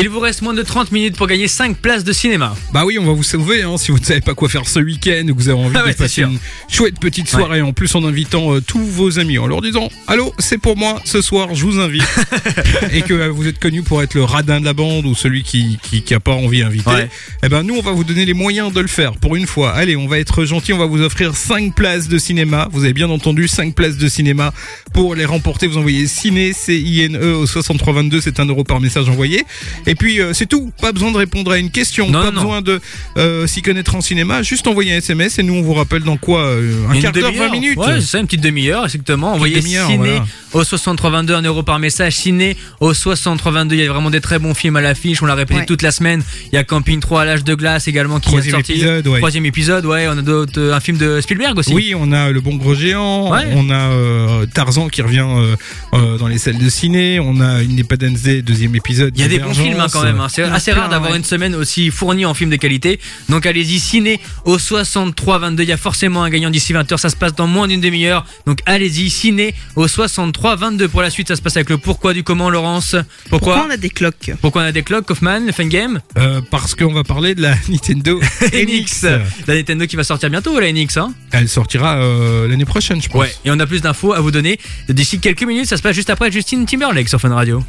Il vous reste moins de 30 minutes pour gagner 5 places de cinéma. Bah oui, on va vous sauver hein, si vous ne savez pas quoi faire ce week-end ou que vous avez envie Ah ouais, de passer sûr. une chouette petite soirée. En plus, en invitant euh, tous vos amis, en leur disant Allô, c'est pour moi ce soir, je vous invite. (laughs) et que euh, vous êtes connu pour être le radin de la bande ou celui qui qui, qui a pas envie d'inviter. Ouais. Eh ben nous, on va vous donner les moyens de le faire pour une fois. Allez, on va être gentil, on va vous offrir 5 places de cinéma. Vous avez bien entendu 5 places de cinéma pour les remporter. Vous envoyez ciné C I N E au 6322, c'est un euro par message envoyé. Et puis euh, c'est tout. Pas besoin de répondre à une question. Non, pas non, non. besoin de euh, s'y connaître en cinéma. Juste envoyer un SMS et nous on vous rappelle dans quoi euh, un Une quart d'heure, 20 demi-heure. minutes. Ouais, c'est ça, une petite demi-heure, exactement. Envoyez ciné voilà. au 6322, 1 euro par message. Ciné au 6322. Il y a vraiment des très bons films à l'affiche. On l'a répété Ouais. toute la semaine. Il y a Camping 3 à l'âge de glace également qui Troisième est sorti. épisode, ouais. Troisième épisode, ouais. On a d'autres, un film de Spielberg aussi. Oui, on a le bon gros géant, Ouais. on a euh, Tarzan qui revient euh, euh, dans les salles de ciné, on a Independence Day deuxième épisode. Il y a des bons Divergence, films hein, quand même. hein. C'est assez rare d'avoir ouais. une semaine aussi fournie en films de qualité. Donc allez-y, ciné au 63 22. Il y a forcément un gagnant d'ici 20h. Ça se passe dans moins d'une demi-heure. Donc allez-y, ciné au 63 22. Pour la suite, ça se passe avec le pourquoi du comment, Laurence. Pourquoi? Pourquoi on a des cloques? Pourquoi on a des cloques, Kaufman, le fan game? Euh, parce qu'on va parler de la (laughs) Nintendo (laughs) NX. La Nintendo qui va sortir bientôt, la NX. Hein? Elle sortira euh, l'année prochaine, je pense. ouais, et on a plus d'infos à vous donner d'ici quelques minutes. Ça se passe juste après Justine Timberlake sur Fun Radio.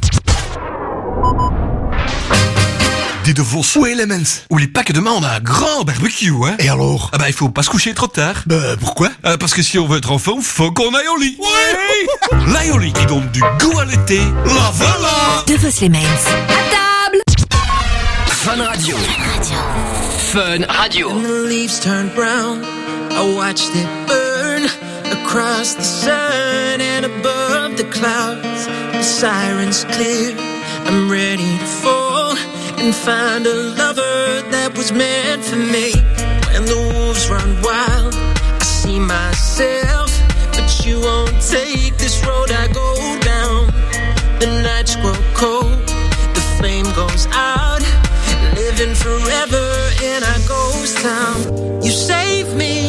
Des de Vos. Ou Elements. Ou les packs demain, on a un grand barbecue, hein. Et alors? Ah bah, il faut pas se coucher trop tard. Bah, pourquoi? Parce que si on veut être en forme, faut qu'on aille au lit. Au lit qui donne du goût à l'été. La voilà De Vos les Mains. À table Fun Radio. Fun Radio. When the leaves turn brown, I watched it burn across the sun and above the clouds. The sirens clear. I'm ready to fall and find a lover that was meant for me. When the wolves run wild, I see myself, but you won't take this road I go down. The nights grow cold, the flame goes out, living forever in our ghost town. You save me,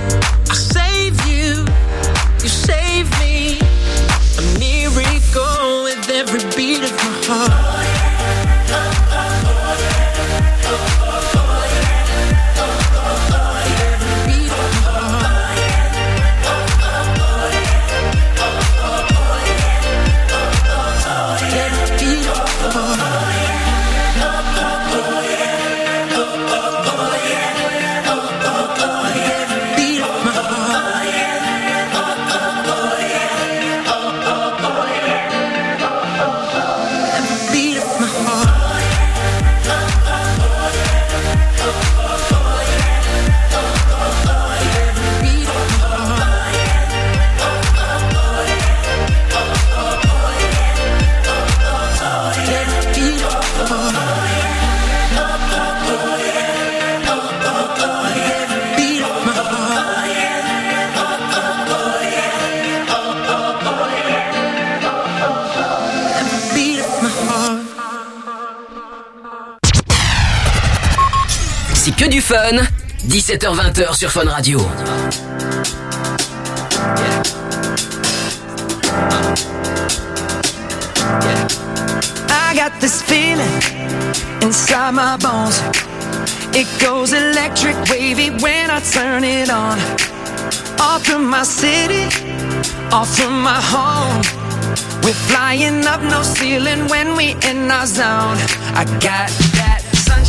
C'est que du fun. 17h20h sur Fun Radio. I got this feeling inside my bones. It goes electric wavy when I turn it on. Off from my city, off from my home. We're flying up no ceiling when we in our zone. I got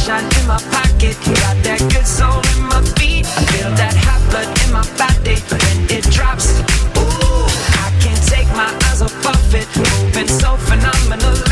sunshine in my pocket, got that good soul in my feet. I feel that hot blood in my body when it drops. Ooh, I can't take my eyes off of it, moving so phenomenally.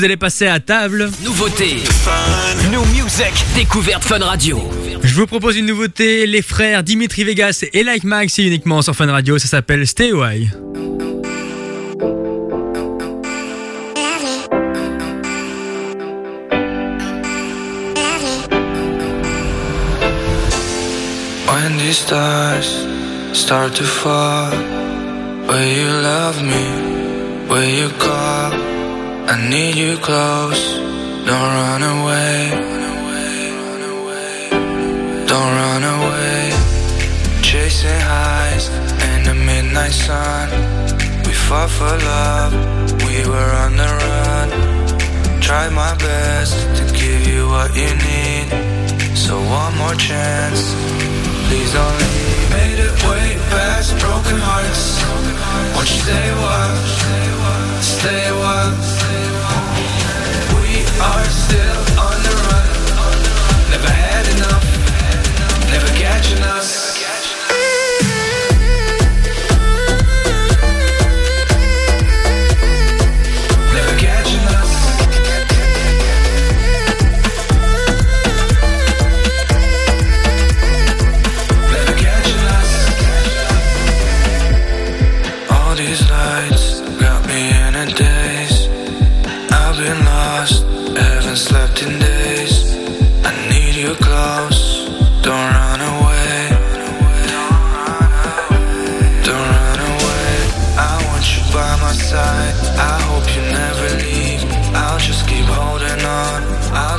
Vous allez passer à table. Nouveauté. New Music. Découverte Fun Radio. Je vous propose une nouveauté, les frères Dimitri Vegas et Like Max, c'est uniquement sur Fun Radio, ça s'appelle Stay Away. When these stars start to fall, will you love me? Will you call? I need you close. Don't run away. Don't run away. Chasing highs in the midnight sun. We fought for love. We were on the run. Tried my best to give you what you need. So one more chance. Please don't leave. Made it way past broken hearts. Won't you stay a while? Stay a while. Never catching us.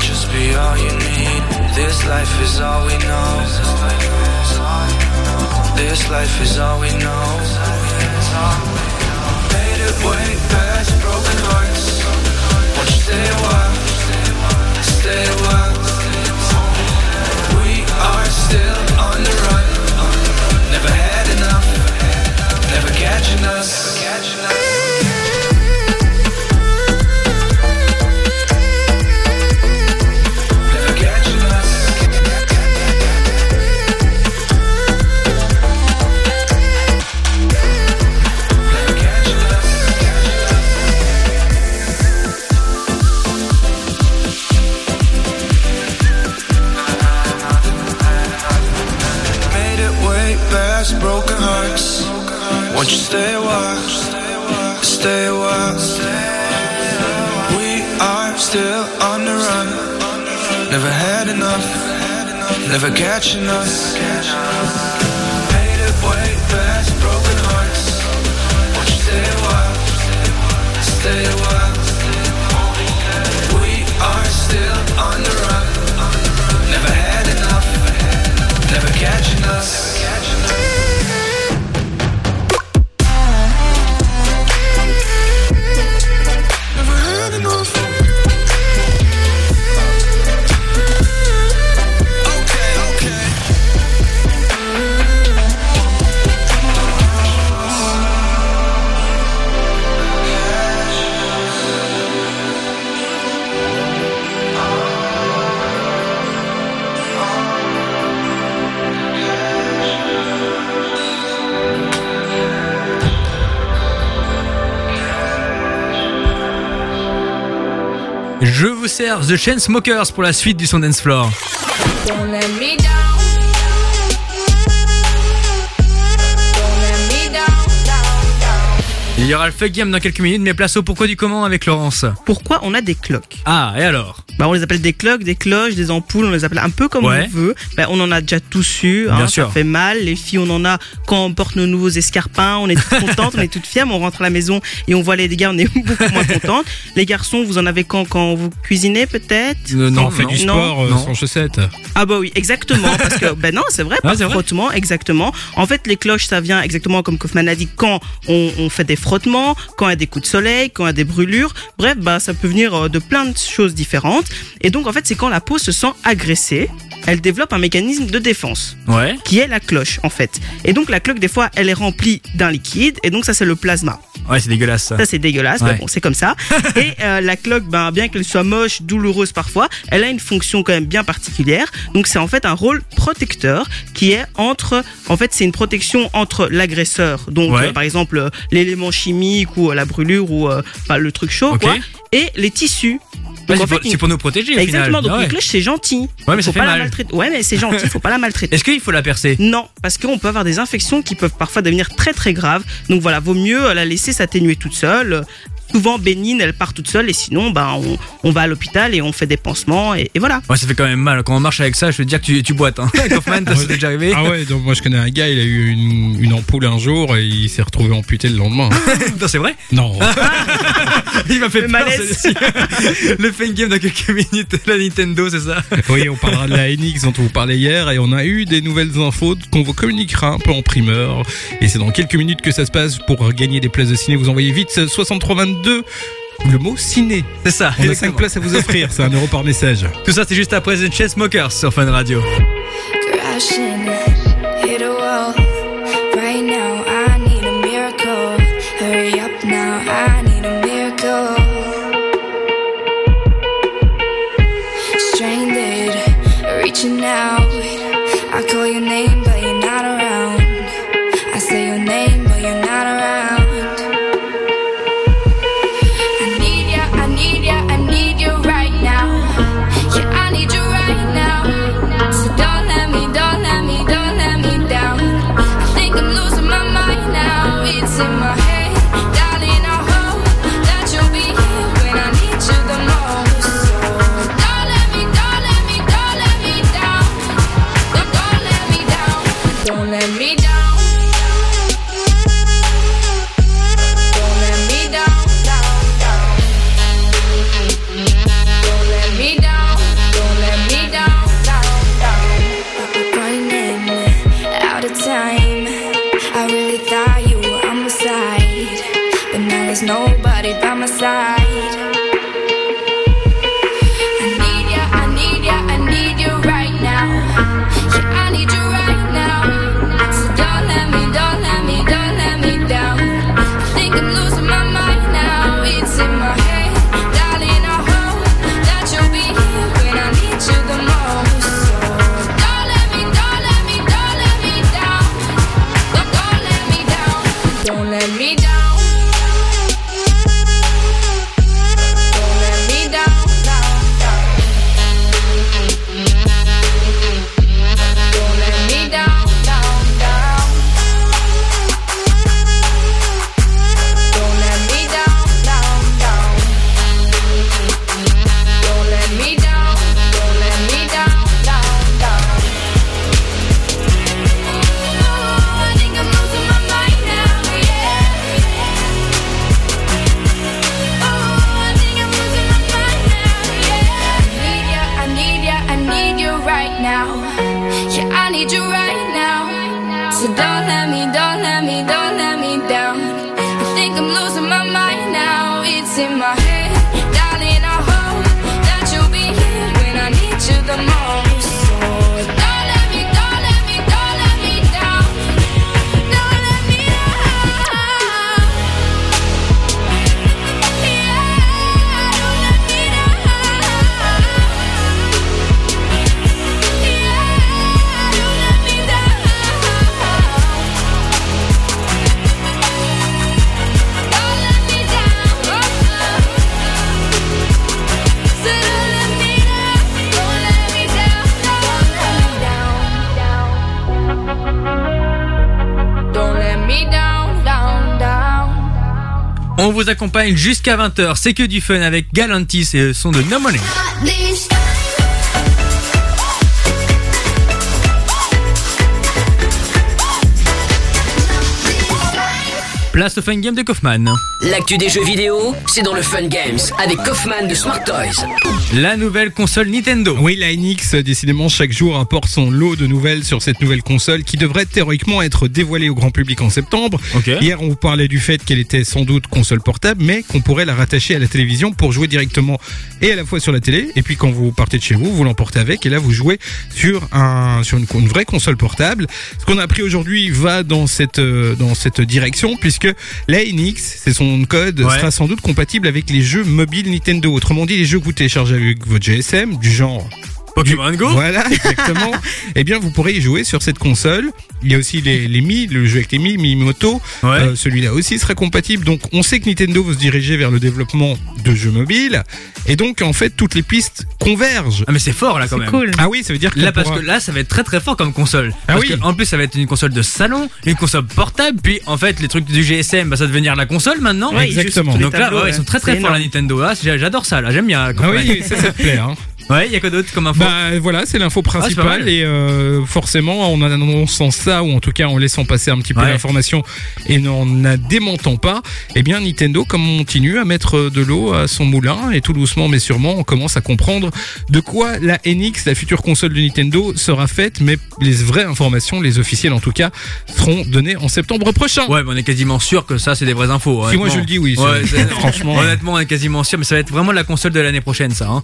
Just be all you need. This life is all we know. This life is all we know. Made it way past broken hearts. Won't you stay a while? Stay a while. We are still on the run. Never had enough. Never catching us. Never Won't you stay a while? Stay a while. We are still on the run. Never had enough. Never catching us. Je vous sers The Chainsmokers pour la suite du son dance floor. Il y aura le fuck game dans quelques minutes, mais place au pourquoi du comment avec Laurence. Pourquoi on a des cloques? Ah, et alors? Bah, on les appelle des cloques, des cloches, des ampoules, on les appelle un peu comme Ouais. on veut. Bah, on en a déjà tous eu, hein, Bien ça sûr. fait mal. Les filles, on en a quand on porte nos nouveaux escarpins, on est toutes contentes, on est toutes fières, mais on rentre à la maison et on voit les dégâts, on est beaucoup moins contentes. Les garçons, vous en avez quand? Quand vous cuisinez peut-être? Euh, Quand on fait du sport euh, Non. sans chaussettes. Ah bah oui, exactement, parce que ben non, c'est vrai, Ah, vrai frottement, exactement. En fait, les cloches, ça vient exactement comme Kaufman a dit, quand on, on fait des frottements, quand il y a des coups de soleil, quand il y a des brûlures. Bref, bah ça peut venir euh, de plein de choses différentes. Et donc en fait, c'est quand la peau se sent agressée, elle développe un mécanisme de défense Ouais. qui est la cloche en fait. Et donc la cloque des fois, elle est remplie d'un liquide, et donc ça c'est le plasma. Ouais, c'est dégueulasse ça. Ça c'est dégueulasse, Ouais. mais bon c'est comme ça. (laughs) Et euh, la cloque, ben, bien qu'elle soit moche, douloureuse parfois, elle a une fonction quand même bien particulière. Donc c'est en fait un rôle protecteur qui est entre, en fait c'est une protection entre l'agresseur, donc Ouais. euh, par exemple euh, l'élément chimique ou euh, la brûlure ou le truc chaud, quoi, et les tissus. Donc, c'est en fait, pour- c'est pour nous protéger, au Exactement. final. Donc Ah ouais. une cloche c'est gentil. Ouais, mais ça faut fait pas la maltraiter. Ouais, mais c'est gentil. Faut pas la maltraiter. (laughs) Est-ce qu'il faut la percer? Non, parce qu'on peut avoir des infections qui peuvent parfois devenir très très graves. Donc voilà, vaut mieux la laisser s'atténuer toute seule. Souvent bénigne, elle part toute seule et sinon, ben, on, on va à l'hôpital et on fait des pansements et, et voilà. Ouais, ça fait quand même mal. Quand on marche avec ça, je veux dire que tu, tu boites. Hein. (laughs) Kaufman, t'as- c'est déjà arrivé Ah ouais, donc moi je connais un gars, il a eu une, une ampoule un jour et il s'est retrouvé amputé le lendemain. (laughs) Non, c'est vrai? Non. (laughs) Il m'a fait Le peur, malaise. celui-ci. Le fun game dans quelques minutes, la Nintendo, c'est ça? Oui, on parlera de la NX dont on vous parlait hier et on a eu des nouvelles infos qu'on vous communiquera un peu en primeur. Et c'est dans quelques minutes que ça se passe pour gagner des places de ciné. Vous envoyez vite 6322 le mot ciné. C'est ça. On a exactement. 5 places à vous offrir, c'est un euro par message. (laughs) Tout ça, c'est juste après The Chainsmokers sur Fun Radio. crashing, hit a wall. Right now, vous accompagne jusqu'à 20h. C'est que du fun avec Galantis et le son de No Money. Place au fun game de Kaufman. L'actu des jeux vidéo, c'est dans le Fun Games avec Kaufman de Smart Toys. La nouvelle console Nintendo. Oui, la NX, décidément, chaque jour apporte son lot de nouvelles sur cette nouvelle console qui devrait théoriquement être dévoilée au grand public en septembre. Hier, on vous parlait du fait qu'elle était sans doute console portable, mais qu'on pourrait la rattacher à la télévision pour jouer directement et à la fois sur la télé, et puis quand vous partez de chez vous, vous l'emportez avec, et là vous jouez sur un sur une, une vraie console portable. Ce qu'on a appris aujourd'hui va dans cette euh, dans cette direction, puisque la NX, c'est son code, Ouais. sera sans doute compatible avec les jeux mobiles Nintendo. Autrement dit, les jeux que vous téléchargez avec votre GSM, du genre Pokémon Go voilà, exactement. (laughs) eh bien, vous pourrez y jouer sur cette console. Il y a aussi les, les Mi, le jeu avec les Mi, Mi Moto. Euh, Celui-là aussi sera compatible. Donc, on sait que Nintendo veut se diriger vers le développement de jeux mobiles. Et donc, en fait, toutes les pistes convergent. Ah mais c'est fort là quand même. Ah oui, ça veut dire que Là parce que là ça va être très très fort comme console. Ah parce oui. que, en plus ça va être une console de salon, une console portable, puis en fait les trucs du GSM bah, ça va devenir la console maintenant. Ouais, exactement. Donc là tableaux, ouais, ouais. ils sont très très forts la. Nintendo. Ah, j'adore ça là, j'aime bien. Ah oui, ça, ça te plaît, hein. (laughs) Ouais, il y a quoi d'autre comme info? Bah voilà, c'est l'info Ah, principale mal. et euh, forcément en annonçant ça ou en tout cas en laissant passer un petit peu Ouais. l'information et en la démentant pas, eh bien Nintendo comme on continue à mettre de l'eau à son moulin et tout doucement mais sûrement on commence à comprendre de quoi la NX, la future console de Nintendo sera faite mais les vraies informations, les officielles en tout cas, seront données en septembre prochain. Ouais, mais on est quasiment sûr que ça c'est des vraies infos. Si moi, je le dis, oui, Ouais, (laughs) franchement. Honnêtement, on est quasiment sûr, mais ça va être vraiment la console de l'année prochaine ça. Hein.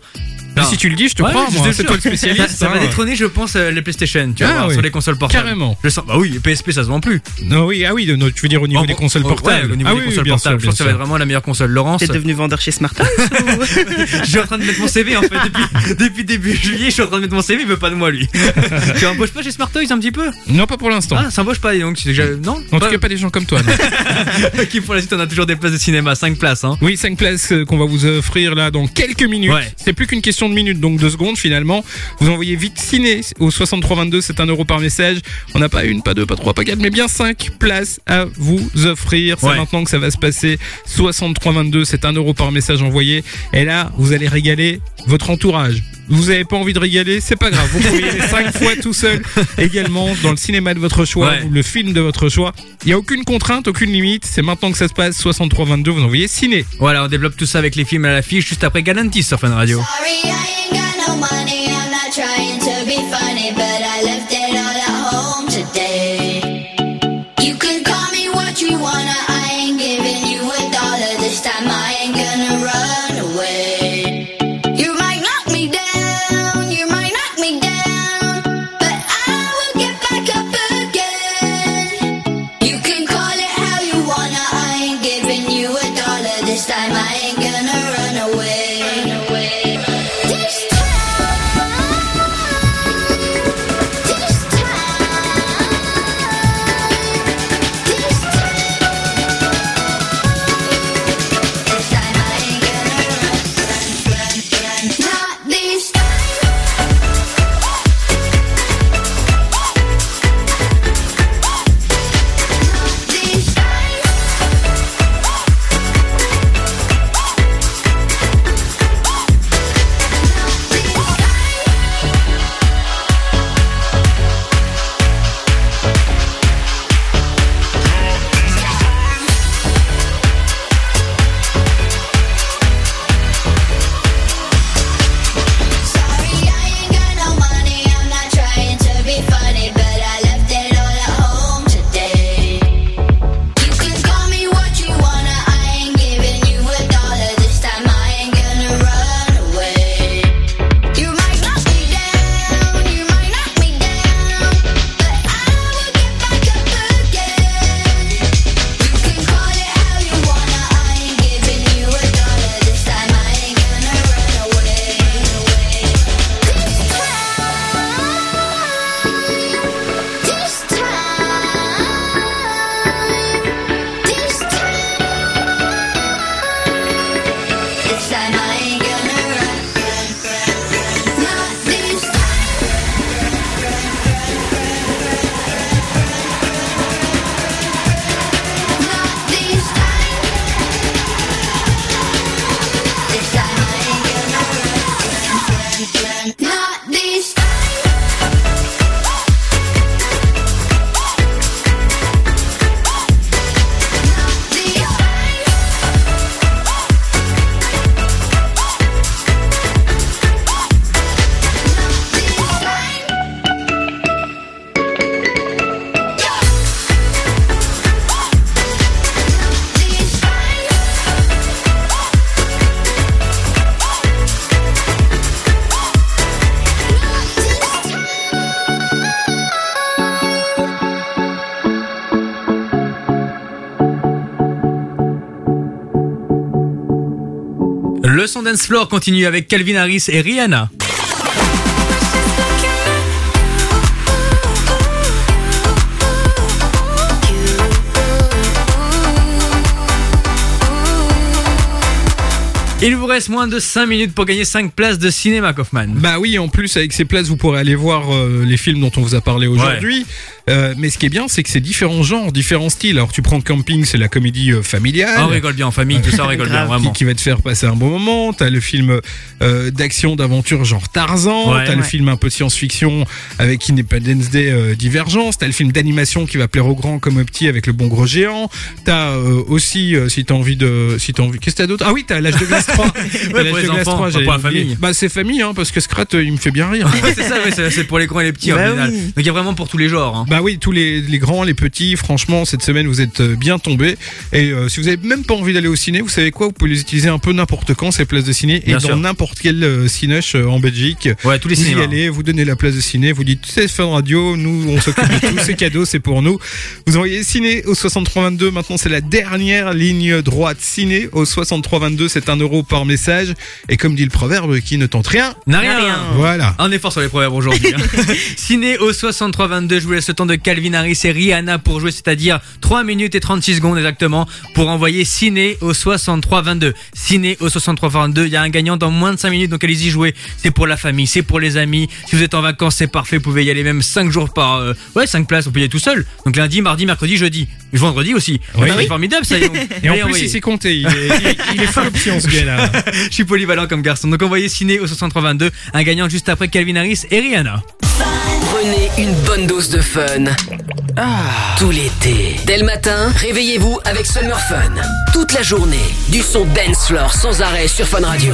Mais si tu le dis, je te Ouais, crois, moi, c'est toi le spécialiste. Ça, ça va hein. détrôner, je pense, euh, les PlayStation, tu Ah, voir, oui. sur les consoles portables. Carrément. Je sens, bah oui, PSP ça se vend plus. Non, oui, ah oui, non, tu veux dire au niveau Oh, des consoles oh, portables. ouais, au niveau ah des oui, consoles portables, sûr, je pense que ça va être vraiment la meilleure console. Laurence. T'es devenu vendeur chez Smart (laughs) je suis en train de mettre mon CV en fait depuis, (laughs) depuis début juillet, je suis en train de mettre mon CV, il veut pas de moi lui. (laughs) tu embauches pas chez Smart Toys un petit peu? Non, pas pour l'instant. Ah, ça embauche pas donc déjà non? En tout cas, pas des gens comme toi. non. Qui pour la suite on a toujours des places de cinéma, 5 places hein. Oui, 5 places euh, qu'on va vous offrir là dans quelques minutes. Ouais. C'est plus qu'une question de minutes, donc deux secondes finalement. Vous envoyez vite ciné au 6322, c'est un euro par message. On n'a pas une, pas deux, pas trois, pas quatre, mais bien 5 places à vous offrir. C'est Ouais. maintenant que ça va se passer. 6322, c'est un euro par message envoyé. Et là, vous allez régaler votre entourage. Vous avez pas envie de régaler, c'est pas grave. Vous pouvez y aller (laughs) 5 fois tout seul également dans le cinéma de votre choix Ouais. ou le film de votre choix. Il y a aucune contrainte, aucune limite. C'est maintenant que ça se passe. 6322, vous envoyez ciné. Voilà, on développe tout ça avec les films à l'affiche juste après Galantis sur Fun Radio. Sorry, I ain't got no money. I'm not trying to be funny, but I dance floor continue avec Calvin Harris et Rihanna. Il vous reste moins de 5 minutes pour gagner 5 places de cinéma, Kaufman. Bah oui, en plus avec ces places, vous pourrez aller voir euh, les films dont on vous a parlé aujourd'hui. Euh, mais ce qui est bien, c'est que c'est différents genres, différents styles. Alors tu prends Camping, c'est la comédie euh, familiale. On rigole bien en famille, tout ça, on rigole bien, vraiment. Qui, qui va te faire passer un bon moment. T'as le film euh, d'action, d'aventure genre Tarzan. Ouais. T'as le film un peu science-fiction avec Independence Day Divergence. T'as le film d'animation qui va plaire aux grands comme aux petits avec le bon gros géant. T'as aussi, si t'as envie de, si t'as envie, qu'est-ce que t'as d'autre? Ah oui, t'as l'âge de (laughs) glace 3. T'as (laughs) Ouais, l'âge pour de les glace enfants, 3, pas pour la famille. Bah c'est famille, hein, parce que Scrat, euh, il me fait bien rire. C'est ça, ouais, c'est c'est pour les grands et les petits, Bah en final. oui. Donc il y a vraiment pour tous les genres. hein. Bah oui, tous les, les grands, les petits, franchement, cette semaine, vous êtes euh, bien tombés. Et euh, si vous avez même pas envie d'aller au ciné, vous savez quoi Vous pouvez les utiliser un peu n'importe quand, ces places de ciné. Bien et sûr. dans n'importe quel euh, cinéche euh, en Belgique. Ouais, tous les vous cinémas. y allez, vous donnez la place de ciné, vous dites, c'est Fun Radio, nous, on s'occupe de tout, c'est cadeau, c'est pour nous. Vous envoyez ciné au 6322, maintenant c'est la dernière ligne droite. Ciné au 6322, c'est un euro par message. Et comme dit le proverbe, qui ne tente rien, N'a rien. Voilà. Un effort sur les proverbes aujourd'hui. hein. (laughs) Ciné au 6322, je vous laisse le temps de Calvin Harris et Rihanna pour jouer, c'est-à-dire 3 minutes et 36 secondes exactement pour envoyer Ciné au 6322. Ciné au 6322, il y a un gagnant dans moins de 5 minutes, donc allez-y jouer. C'est pour la famille, c'est pour les amis. Si vous êtes en vacances, c'est parfait, vous pouvez y aller même 5 jours par... euh, ouais, 5 places, vous pouvez y aller tout seul. Donc lundi, mardi, mercredi, jeudi. Vendredi aussi. Oui. C'est formidable ça. donc. Et en Allez, plus, envoyez. il s'est compté. Il est, il est- option, ce gars-là. Je suis polyvalent comme garçon. Donc envoyez Ciné au 6322, un gagnant juste après Calvin Harris et Rihanna. Prenez une bonne dose de fun. Tout l'été. Dès le matin, réveillez-vous avec Summer Fun. Toute la journée, du son dance floor sans arrêt sur Fun Radio.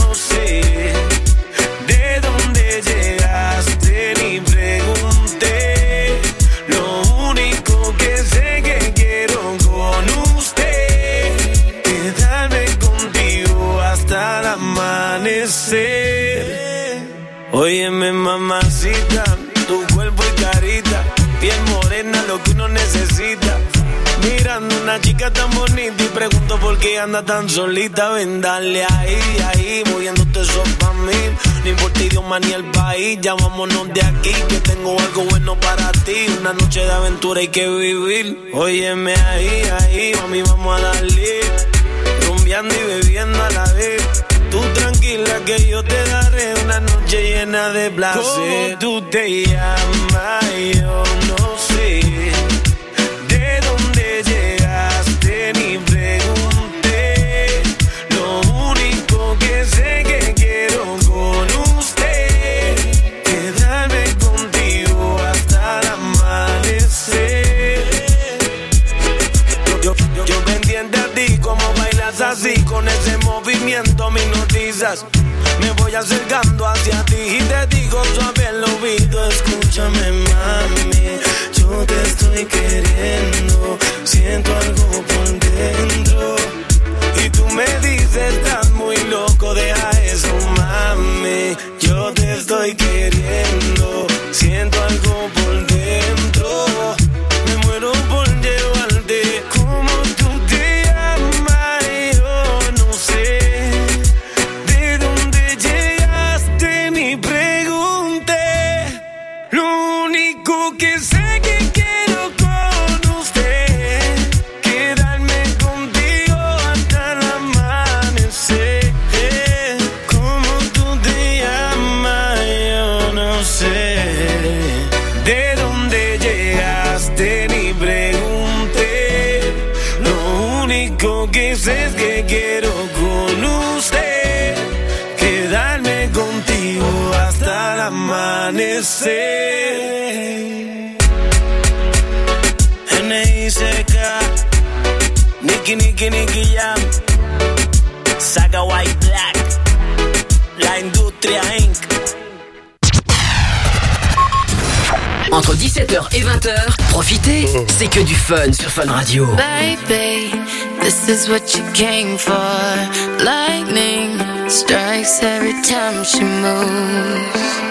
amanecer. Óyeme, mamacita, tu cuerpo y carita, piel morena, lo que uno necesita. Mirando una chica tan bonita y pregunto por qué anda tan solita. Ven, dale ahí, ahí, moviéndote eso pa' mí. No importa idioma ni el país, ya de aquí, que tengo algo bueno para ti. Una noche de aventura hay que vivir. Óyeme ahí, ahí, mami, vamos a darle. Rumbeando y bebiendo a la vez. Tú tranquila que yo te daré una noche llena de placer. ¿Cómo tú te llamas? Yo me voy acercando hacia ti y te digo suave al oído, escúchame mami, yo te estoy queriendo, siento algo por dentro. Y tú me dices, estás muy loco, deja eso mami, yo te estoy queriendo, siento algo por Nicky, Nicky, Nicky Jam. Saga White Black. La Industria Inc. Entre 17h et 20h, profitez, c'est que du fun sur Fun Radio. Baby, this is what you came for. Lightning strikes every time she moves.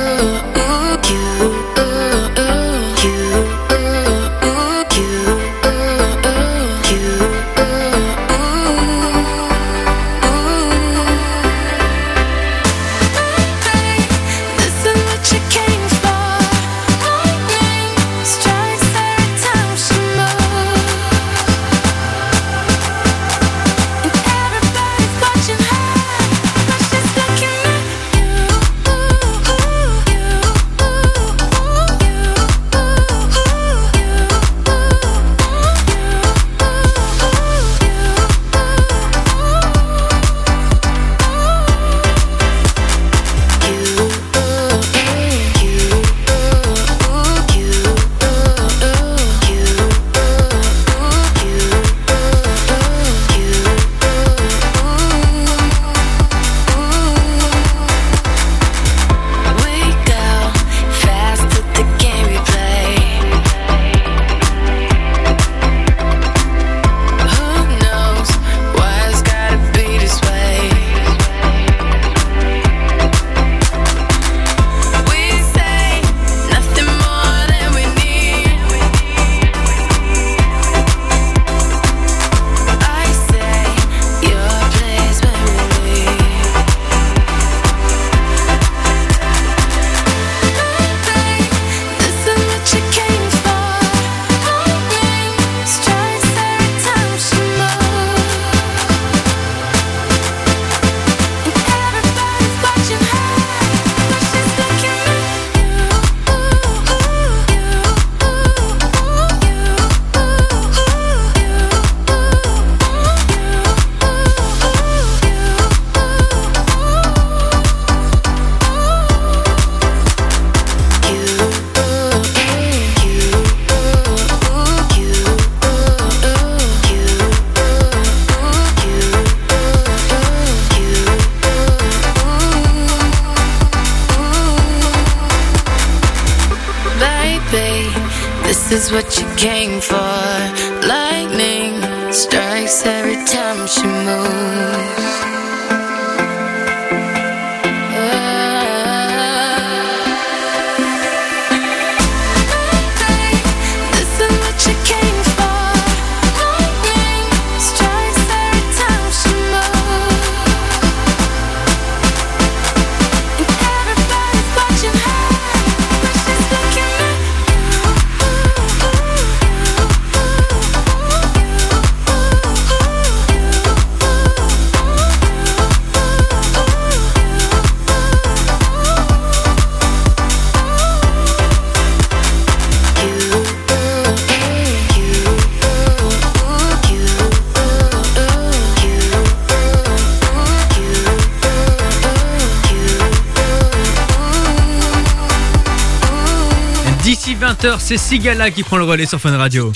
C'est Sigala qui prend le relais sur Fun Radio.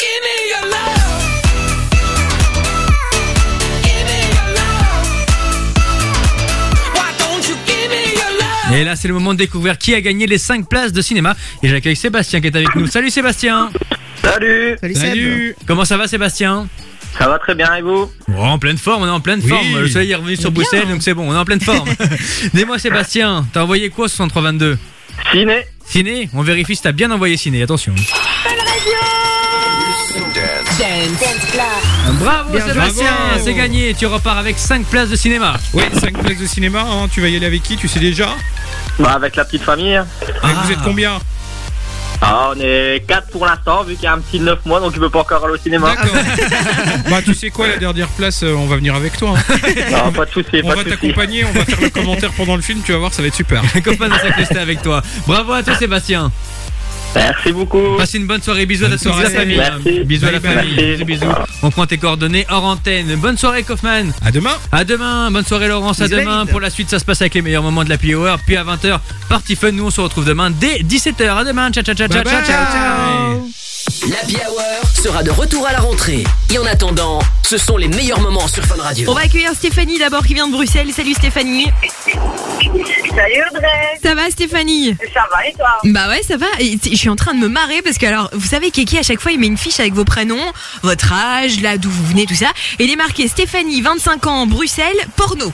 Et là, c'est le moment de découvrir qui a gagné les 5 places de cinéma. Et j'accueille Sébastien qui est avec nous. Salut Sébastien Salut Salut Comment ça va Sébastien? Ça va très bien et vous? Oh, en pleine forme, on est en pleine Oui. forme. Le soleil est revenu sur. Bruxelles, donc c'est bon, on est en pleine forme. (laughs) Dis-moi Sébastien, t'as envoyé quoi 6322 Ciné. Ciné On vérifie si t'as bien envoyé ciné, attention. Bravo Bien, Sébastien, bravo. c'est gagné. Tu repars avec 5 places de cinéma. Oui, 5 places de cinéma, hein, tu vas y aller avec qui? Tu sais déjà? Bah avec la petite famille. hein. Et Vous êtes combien? Ah, on est 4 pour l'instant, vu qu'il y a un petit 9 mois, donc il peut pas encore aller au cinéma. (laughs) Bah tu sais quoi, la dernière place, euh, on va venir avec toi. hein. Non, pas de soucis, On pas va de soucis. t'accompagner, on va faire le commentaire pendant le film, tu vas voir, ça va être super. Copain va s'incruster avec toi? Bravo à toi Sébastien. Merci beaucoup. Passe une bonne soirée, bisous à la la famille. Merci. Bisous à la famille, bisous, bisous. On prend tes coordonnées hors antenne. Bonne soirée Kaufman. À demain. À demain, bonne soirée Laurence, à demain. Pour la suite, ça se passe avec les meilleurs moments de la Hour. Puis à 20h, party fun. Nous, on se retrouve demain dès 17h. À demain, ciao, ciao, ciao, ciao, Bye ciao, bye. ciao. L'Happy Hour sera de retour à la rentrée. Et en attendant, ce sont les meilleurs moments sur Fun Radio. On va accueillir Stéphanie d'abord qui vient de Bruxelles. Salut Stéphanie. Salut Audrey Ça va Stéphanie Ça va et toi? Bah ouais, ça va. Et je suis en train de me marrer parce que alors, vous savez Kiki à chaque fois il met une fiche avec vos prénoms, votre âge, là d'où vous venez, tout ça. Et il est marqué Stéphanie, 25 ans, Bruxelles, porno.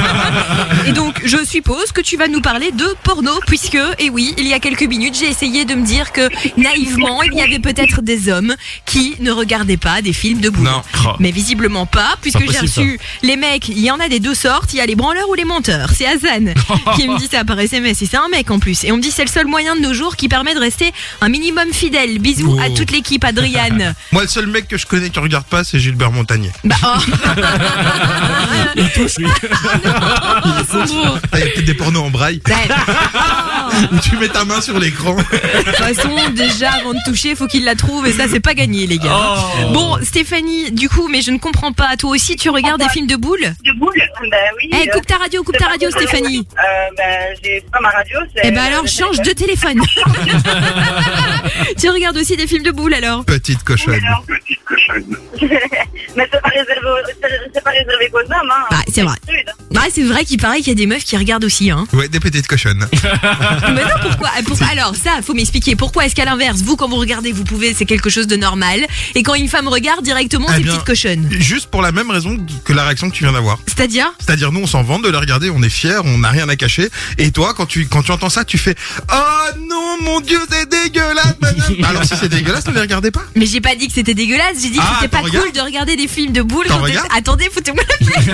(laughs) et donc je suppose que tu vas nous parler de porno puisque, et oui, il y a quelques minutes j'ai essayé de me dire que naïvement il y avait peut-être des hommes qui ne regardaient pas des films de boule. Non. Oh. Mais visiblement pas puisque j'ai reçu les mecs, il y en a des deux sortes, il y a les branleurs ou les menteurs. C'est Hazan (laughs) qui me dit ça par SMS et c'est un mec en plus. Et on me dit c'est le seul moyen de nos jours qui permet de rester un minimum fidèle. Bisous à Oh. toute l'équipe, Adriane. (laughs) Moi, le seul mec que je connais qui regarde pas, c'est Gilbert Montagnier. Bah, oh. (laughs) Il touche, lui. Ah. Il y a peut-être des pornos en braille. Où tu mets ta main sur l'écran. De toute façon, déjà avant de toucher, faut qu'il la trouve et ça c'est pas gagné les gars. Oh. Bon, Stéphanie, du coup, mais je ne comprends pas. Toi aussi, tu regardes des films de boules? De boule Ben oui. Eh, euh, coupe ta radio, coupe c'est ta radio, Stéphanie. Euh, ben, j'ai pas ma radio. c'est- Eh ben alors, change de téléphone. (laughs) tu regardes aussi des films de boules alors Petite cochonne. (laughs) Mais c'est pas réservé, aux- c'est- pas réservé qu'aux hommes, hein. Ah, c'est vrai. Ouais, c'est vrai qu'il paraît qu'il y a des meufs qui regardent aussi, hein. Ouais, des petites cochonnes. (laughs) Mais non, pourquoi, pourquoi Alors, ça, faut m'expliquer. Pourquoi est-ce qu'à l'inverse, vous, quand vous regardez, vous pouvez, c'est quelque chose de normal. Et quand une femme regarde directement, Eh c'est petite cochonne. Juste pour la même raison que la réaction que tu viens d'avoir. C'est-à-dire? C'est-à-dire, nous, on s'en vante de les regarder, on est fiers, on n'a rien à cacher. Et toi, quand tu, quand tu entends ça, tu fais Oh non, mon Dieu, c'est dégueulasse (laughs) Alors, si c'est dégueulasse, ne les regardez pas. Mais j'ai pas dit que c'était dégueulasse, j'ai dit que Ah, c'était pas t'en cool regardes de regarder des films de boules. T'en quand t'es- regardes Attendez, foutez-moi la (laughs) paix.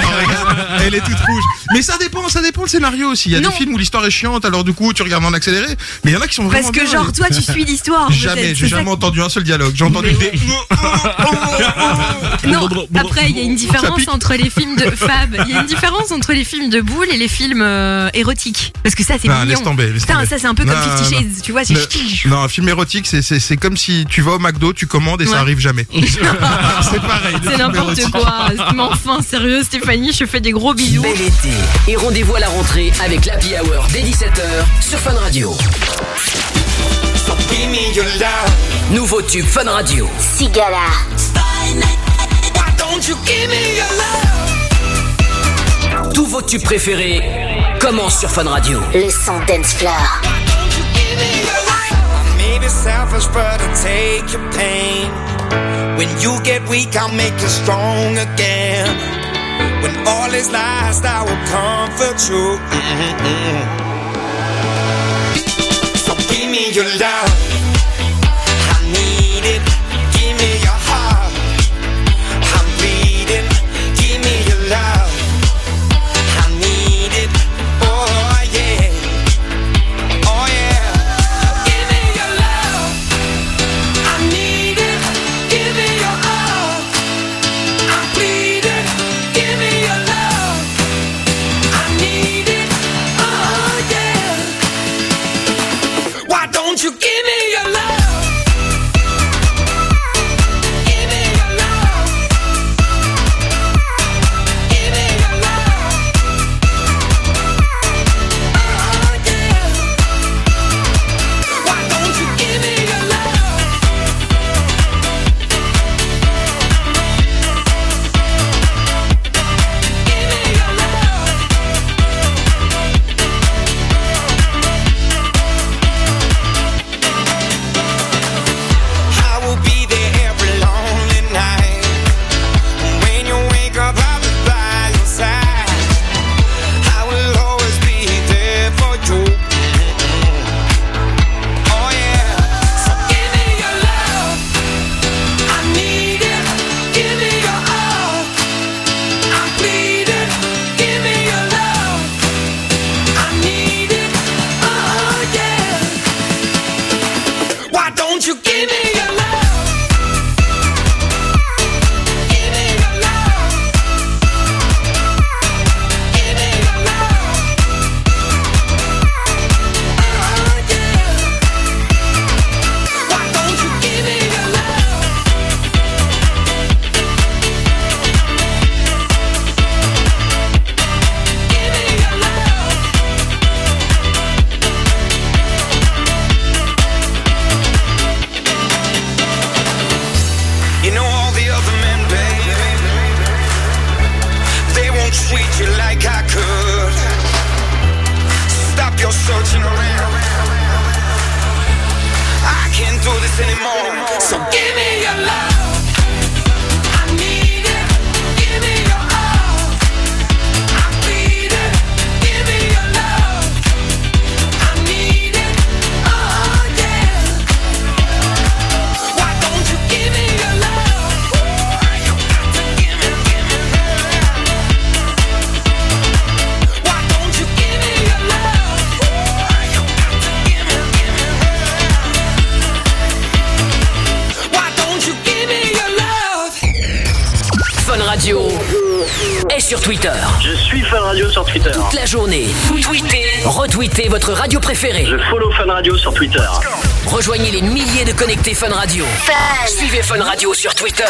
Elle est toute rouge. Mais ça dépend, ça dépend le scénario aussi. Il y a Non. des films où l'histoire est chiante, alors du coup, tu regardes en accéléré. Mais il y en a qui sont vraiment Parce que bien, genre, toi, tu suis l'histoire. Jamais, j'ai c'est ça jamais entendu un seul dialogue. J'ai entendu des. Non, après, il y a une différence entre les films de Fab. Il y a une différence entre les films de boules et les films euh, érotiques. Parce que ça, c'est Non, mignon. laisse tomber, laisse Putain, tomber. ça, c'est un peu comme Non, Fifty non. Shades. Tu vois, c'est Le-. Non, un film érotique, c'est- c'est c'est comme si tu vas au McDo, tu commandes et Ouais. ça arrive jamais. (laughs) c'est pareil. le C'est film n'importe érotique. quoi. Mais enfin, sérieux, Stéphanie, je fais des gros bisous. Bel été et rendez-vous à la rentrée avec l'Happy Hour dès 17h sur Fun Radio. Nouveau tube Fun Radio. Sigala. Tous vos tubes préférés commencent sur Fun Radio. Le son dance floor. Maybe selfish, but I take your pain. When you get weak, I'll make you strong again. When all is lost, I will comfort you. Mm-mm-mm. So give me your love. Twitter. Je suis Fun Radio sur Twitter. Toute la journée, tweetez, retweetez votre radio préférée. Je follow Fun Radio sur Twitter. Rejoignez les milliers de connectés Fun Radio. Suivez Fun Radio sur Twitter.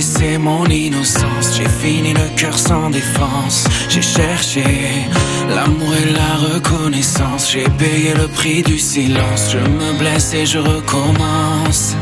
Laissé mon innocence, j'ai fini le cœur sans défense, j'ai cherché l'amour et la reconnaissance, j'ai payé le prix du silence, je me blesse et je recommence.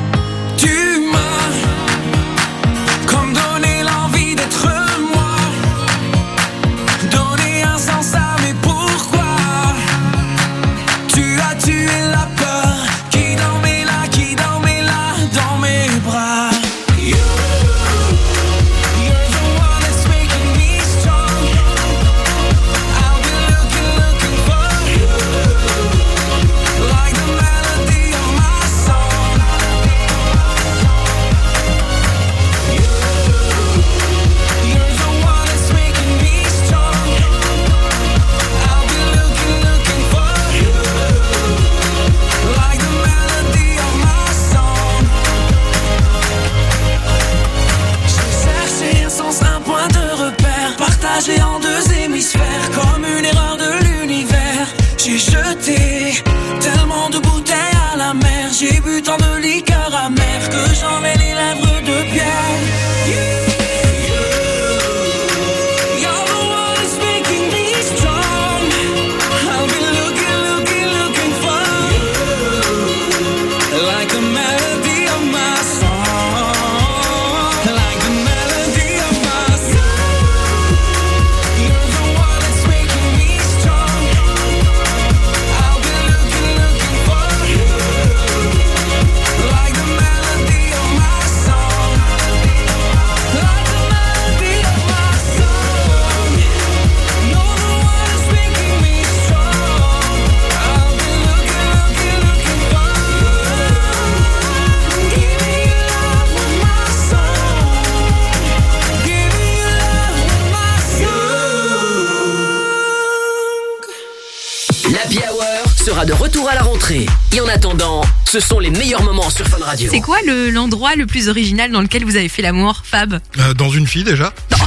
C'est quoi le- l'endroit le plus original dans lequel vous avez fait l'amour, Fab Euh, dans une fille déjà. (laughs)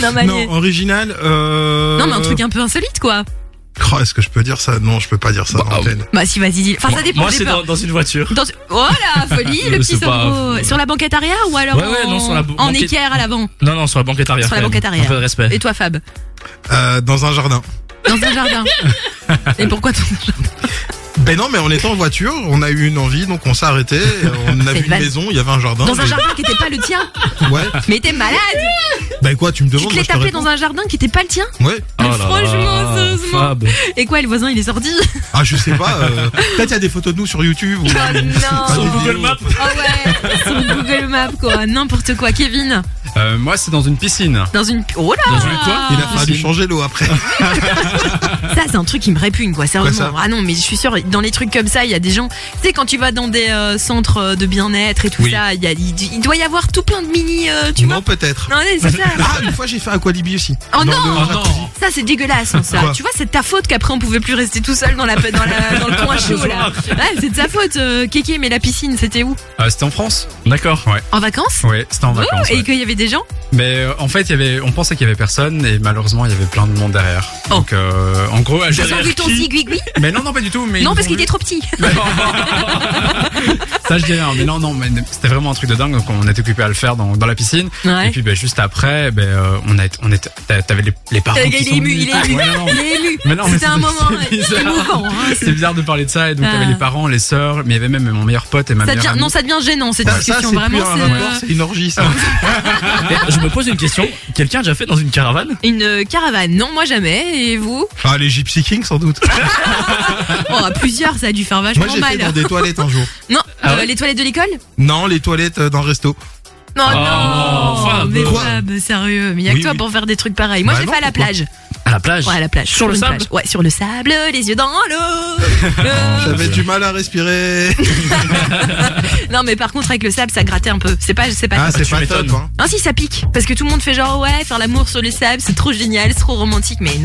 Non, mais, Non, original. Euh... non, mais un truc un peu insolite, quoi. Oh, Est-ce que je peux dire ça? Non, je peux pas dire ça. en antenne. Bah, si, vas-y, dis. Enfin, ça dépend. Moi, j'ai c'est dans, dans une voiture. Dans... Oh la folie, (laughs) le Euh, petit pas-. Sur la banquette arrière ou alors Ouais, ouais, en, non, sur la en banquette- équerre à l'avant Non, non, sur la banquette arrière. Sur la banquette arrière. Un peu de respect. Et toi, Fab Euh, dans un jardin. Dans un jardin. (laughs) Et pourquoi ton Ben non, mais on était en voiture, on a eu une envie, donc on s'est arrêté. On (laughs) a vu une maison, il y avait un jardin. Dans un jardin qui était pas le tien Ouais. Mais t'es malade Ben quoi, tu me Tu demandes te moi, l'es je te tapé dans un jardin qui était pas le tien Ouais. Mais franchement, sérieusement. Fab. Et quoi, le voisin il est sorti Ah, je sais pas. euh, Peut-être il y a des photos de nous sur YouTube. Ou... Oh non Sur Google Maps. Oh ouais Sur Google Maps quoi, n'importe quoi. Kevin Euh, moi, c'est dans une piscine. Dans une. Oh là Dans une quoi Il a fallu changer l'eau après. (laughs) Ça, c'est un truc qui me répugne, quoi. Sérieusement. ah non, mais je suis sûre, dans les trucs comme ça, il y a des gens. Tu sais, quand tu vas dans des euh, centres euh, de bien-être et tout Oui. ça, il, y a, il, il doit y avoir tout plein de mini. euh, tu vois non, peut-être. Non, mais c'est ça. (laughs) Ah, une fois j'ai fait Aqualibi aussi. Oh non jacuzzi. Ça, c'est dégueulasse, hein, ça. Quoi tu vois, c'est de ta faute qu'après on pouvait plus rester tout seul dans, la, dans, la, dans le coin (laughs) chaud, là. Ouais, c'est de sa faute, euh, Kéké, mais la piscine, c'était où? Euh, c'était en France. D'accord. Ouais. En vacances? Ouais, c'était en Oh, vacances. Et ouais. qu'il y avait des gens? Mais euh, en fait, il y avait, on pensait qu'il y avait personne et malheureusement, il y avait plein de monde derrière. Donc, euh, en gros, Ils ton zigouigoui Mais non, non, pas du tout. Mais Non, parce qu'il est trop petit. (laughs) (laughs) Ça, je dis rien. Mais non, non, mais c'était vraiment un truc de dingue. Donc, on était occupé à le faire dans, dans la piscine. Ouais. Et puis, ben, juste après, ben, euh, on a, on était, t'a- t'avais les, les parents. Qui il sont est ému, il est ému. Il est ému. Mais non, mais C'était un c'est- moment c'est bizarre. émouvant. hein, C'est bizarre de parler de ça. Et donc, Ah. t'avais les parents, les sœurs, mais il y avait même mon meilleur pote et ma Ça meilleure devient, amie. non, ça devient gênant cette discussion. c'est Vraiment, c'est euh, c'est une orgie, ça. (laughs) Je me pose une question. Quelqu'un a déjà fait dans une caravane? Une caravane? Non, moi jamais. Et vous? Ah, les Gypsy Kings, sans doute. (laughs) Oh, à plusieurs, ça a dû faire vachement Moi, j'ai mal. fait dans des toilettes un jour. Non, Ah euh, ouais les toilettes de l'école Non, les toilettes euh, dans le resto. Non, non, enfin, mais quoi Fab, sérieux, mais il y a Oui, que toi oui. pour faire des trucs pareils. Moi, Bah j'ai non, fait à la pourquoi plage. À la plage Ouais, à la plage. Sur le une sable plage. Ouais, sur le sable, les yeux dans l'eau. Euh, (laughs) J'avais du mal à respirer. (laughs) non, mais par contre, avec le sable, ça grattait un peu. C'est pas, c'est pas. Ah, c'est pas top, hein. Ah si, ça pique. Parce que tout le monde fait genre, ouais, faire l'amour sur le sable, c'est trop génial, c'est trop romantique, mais non.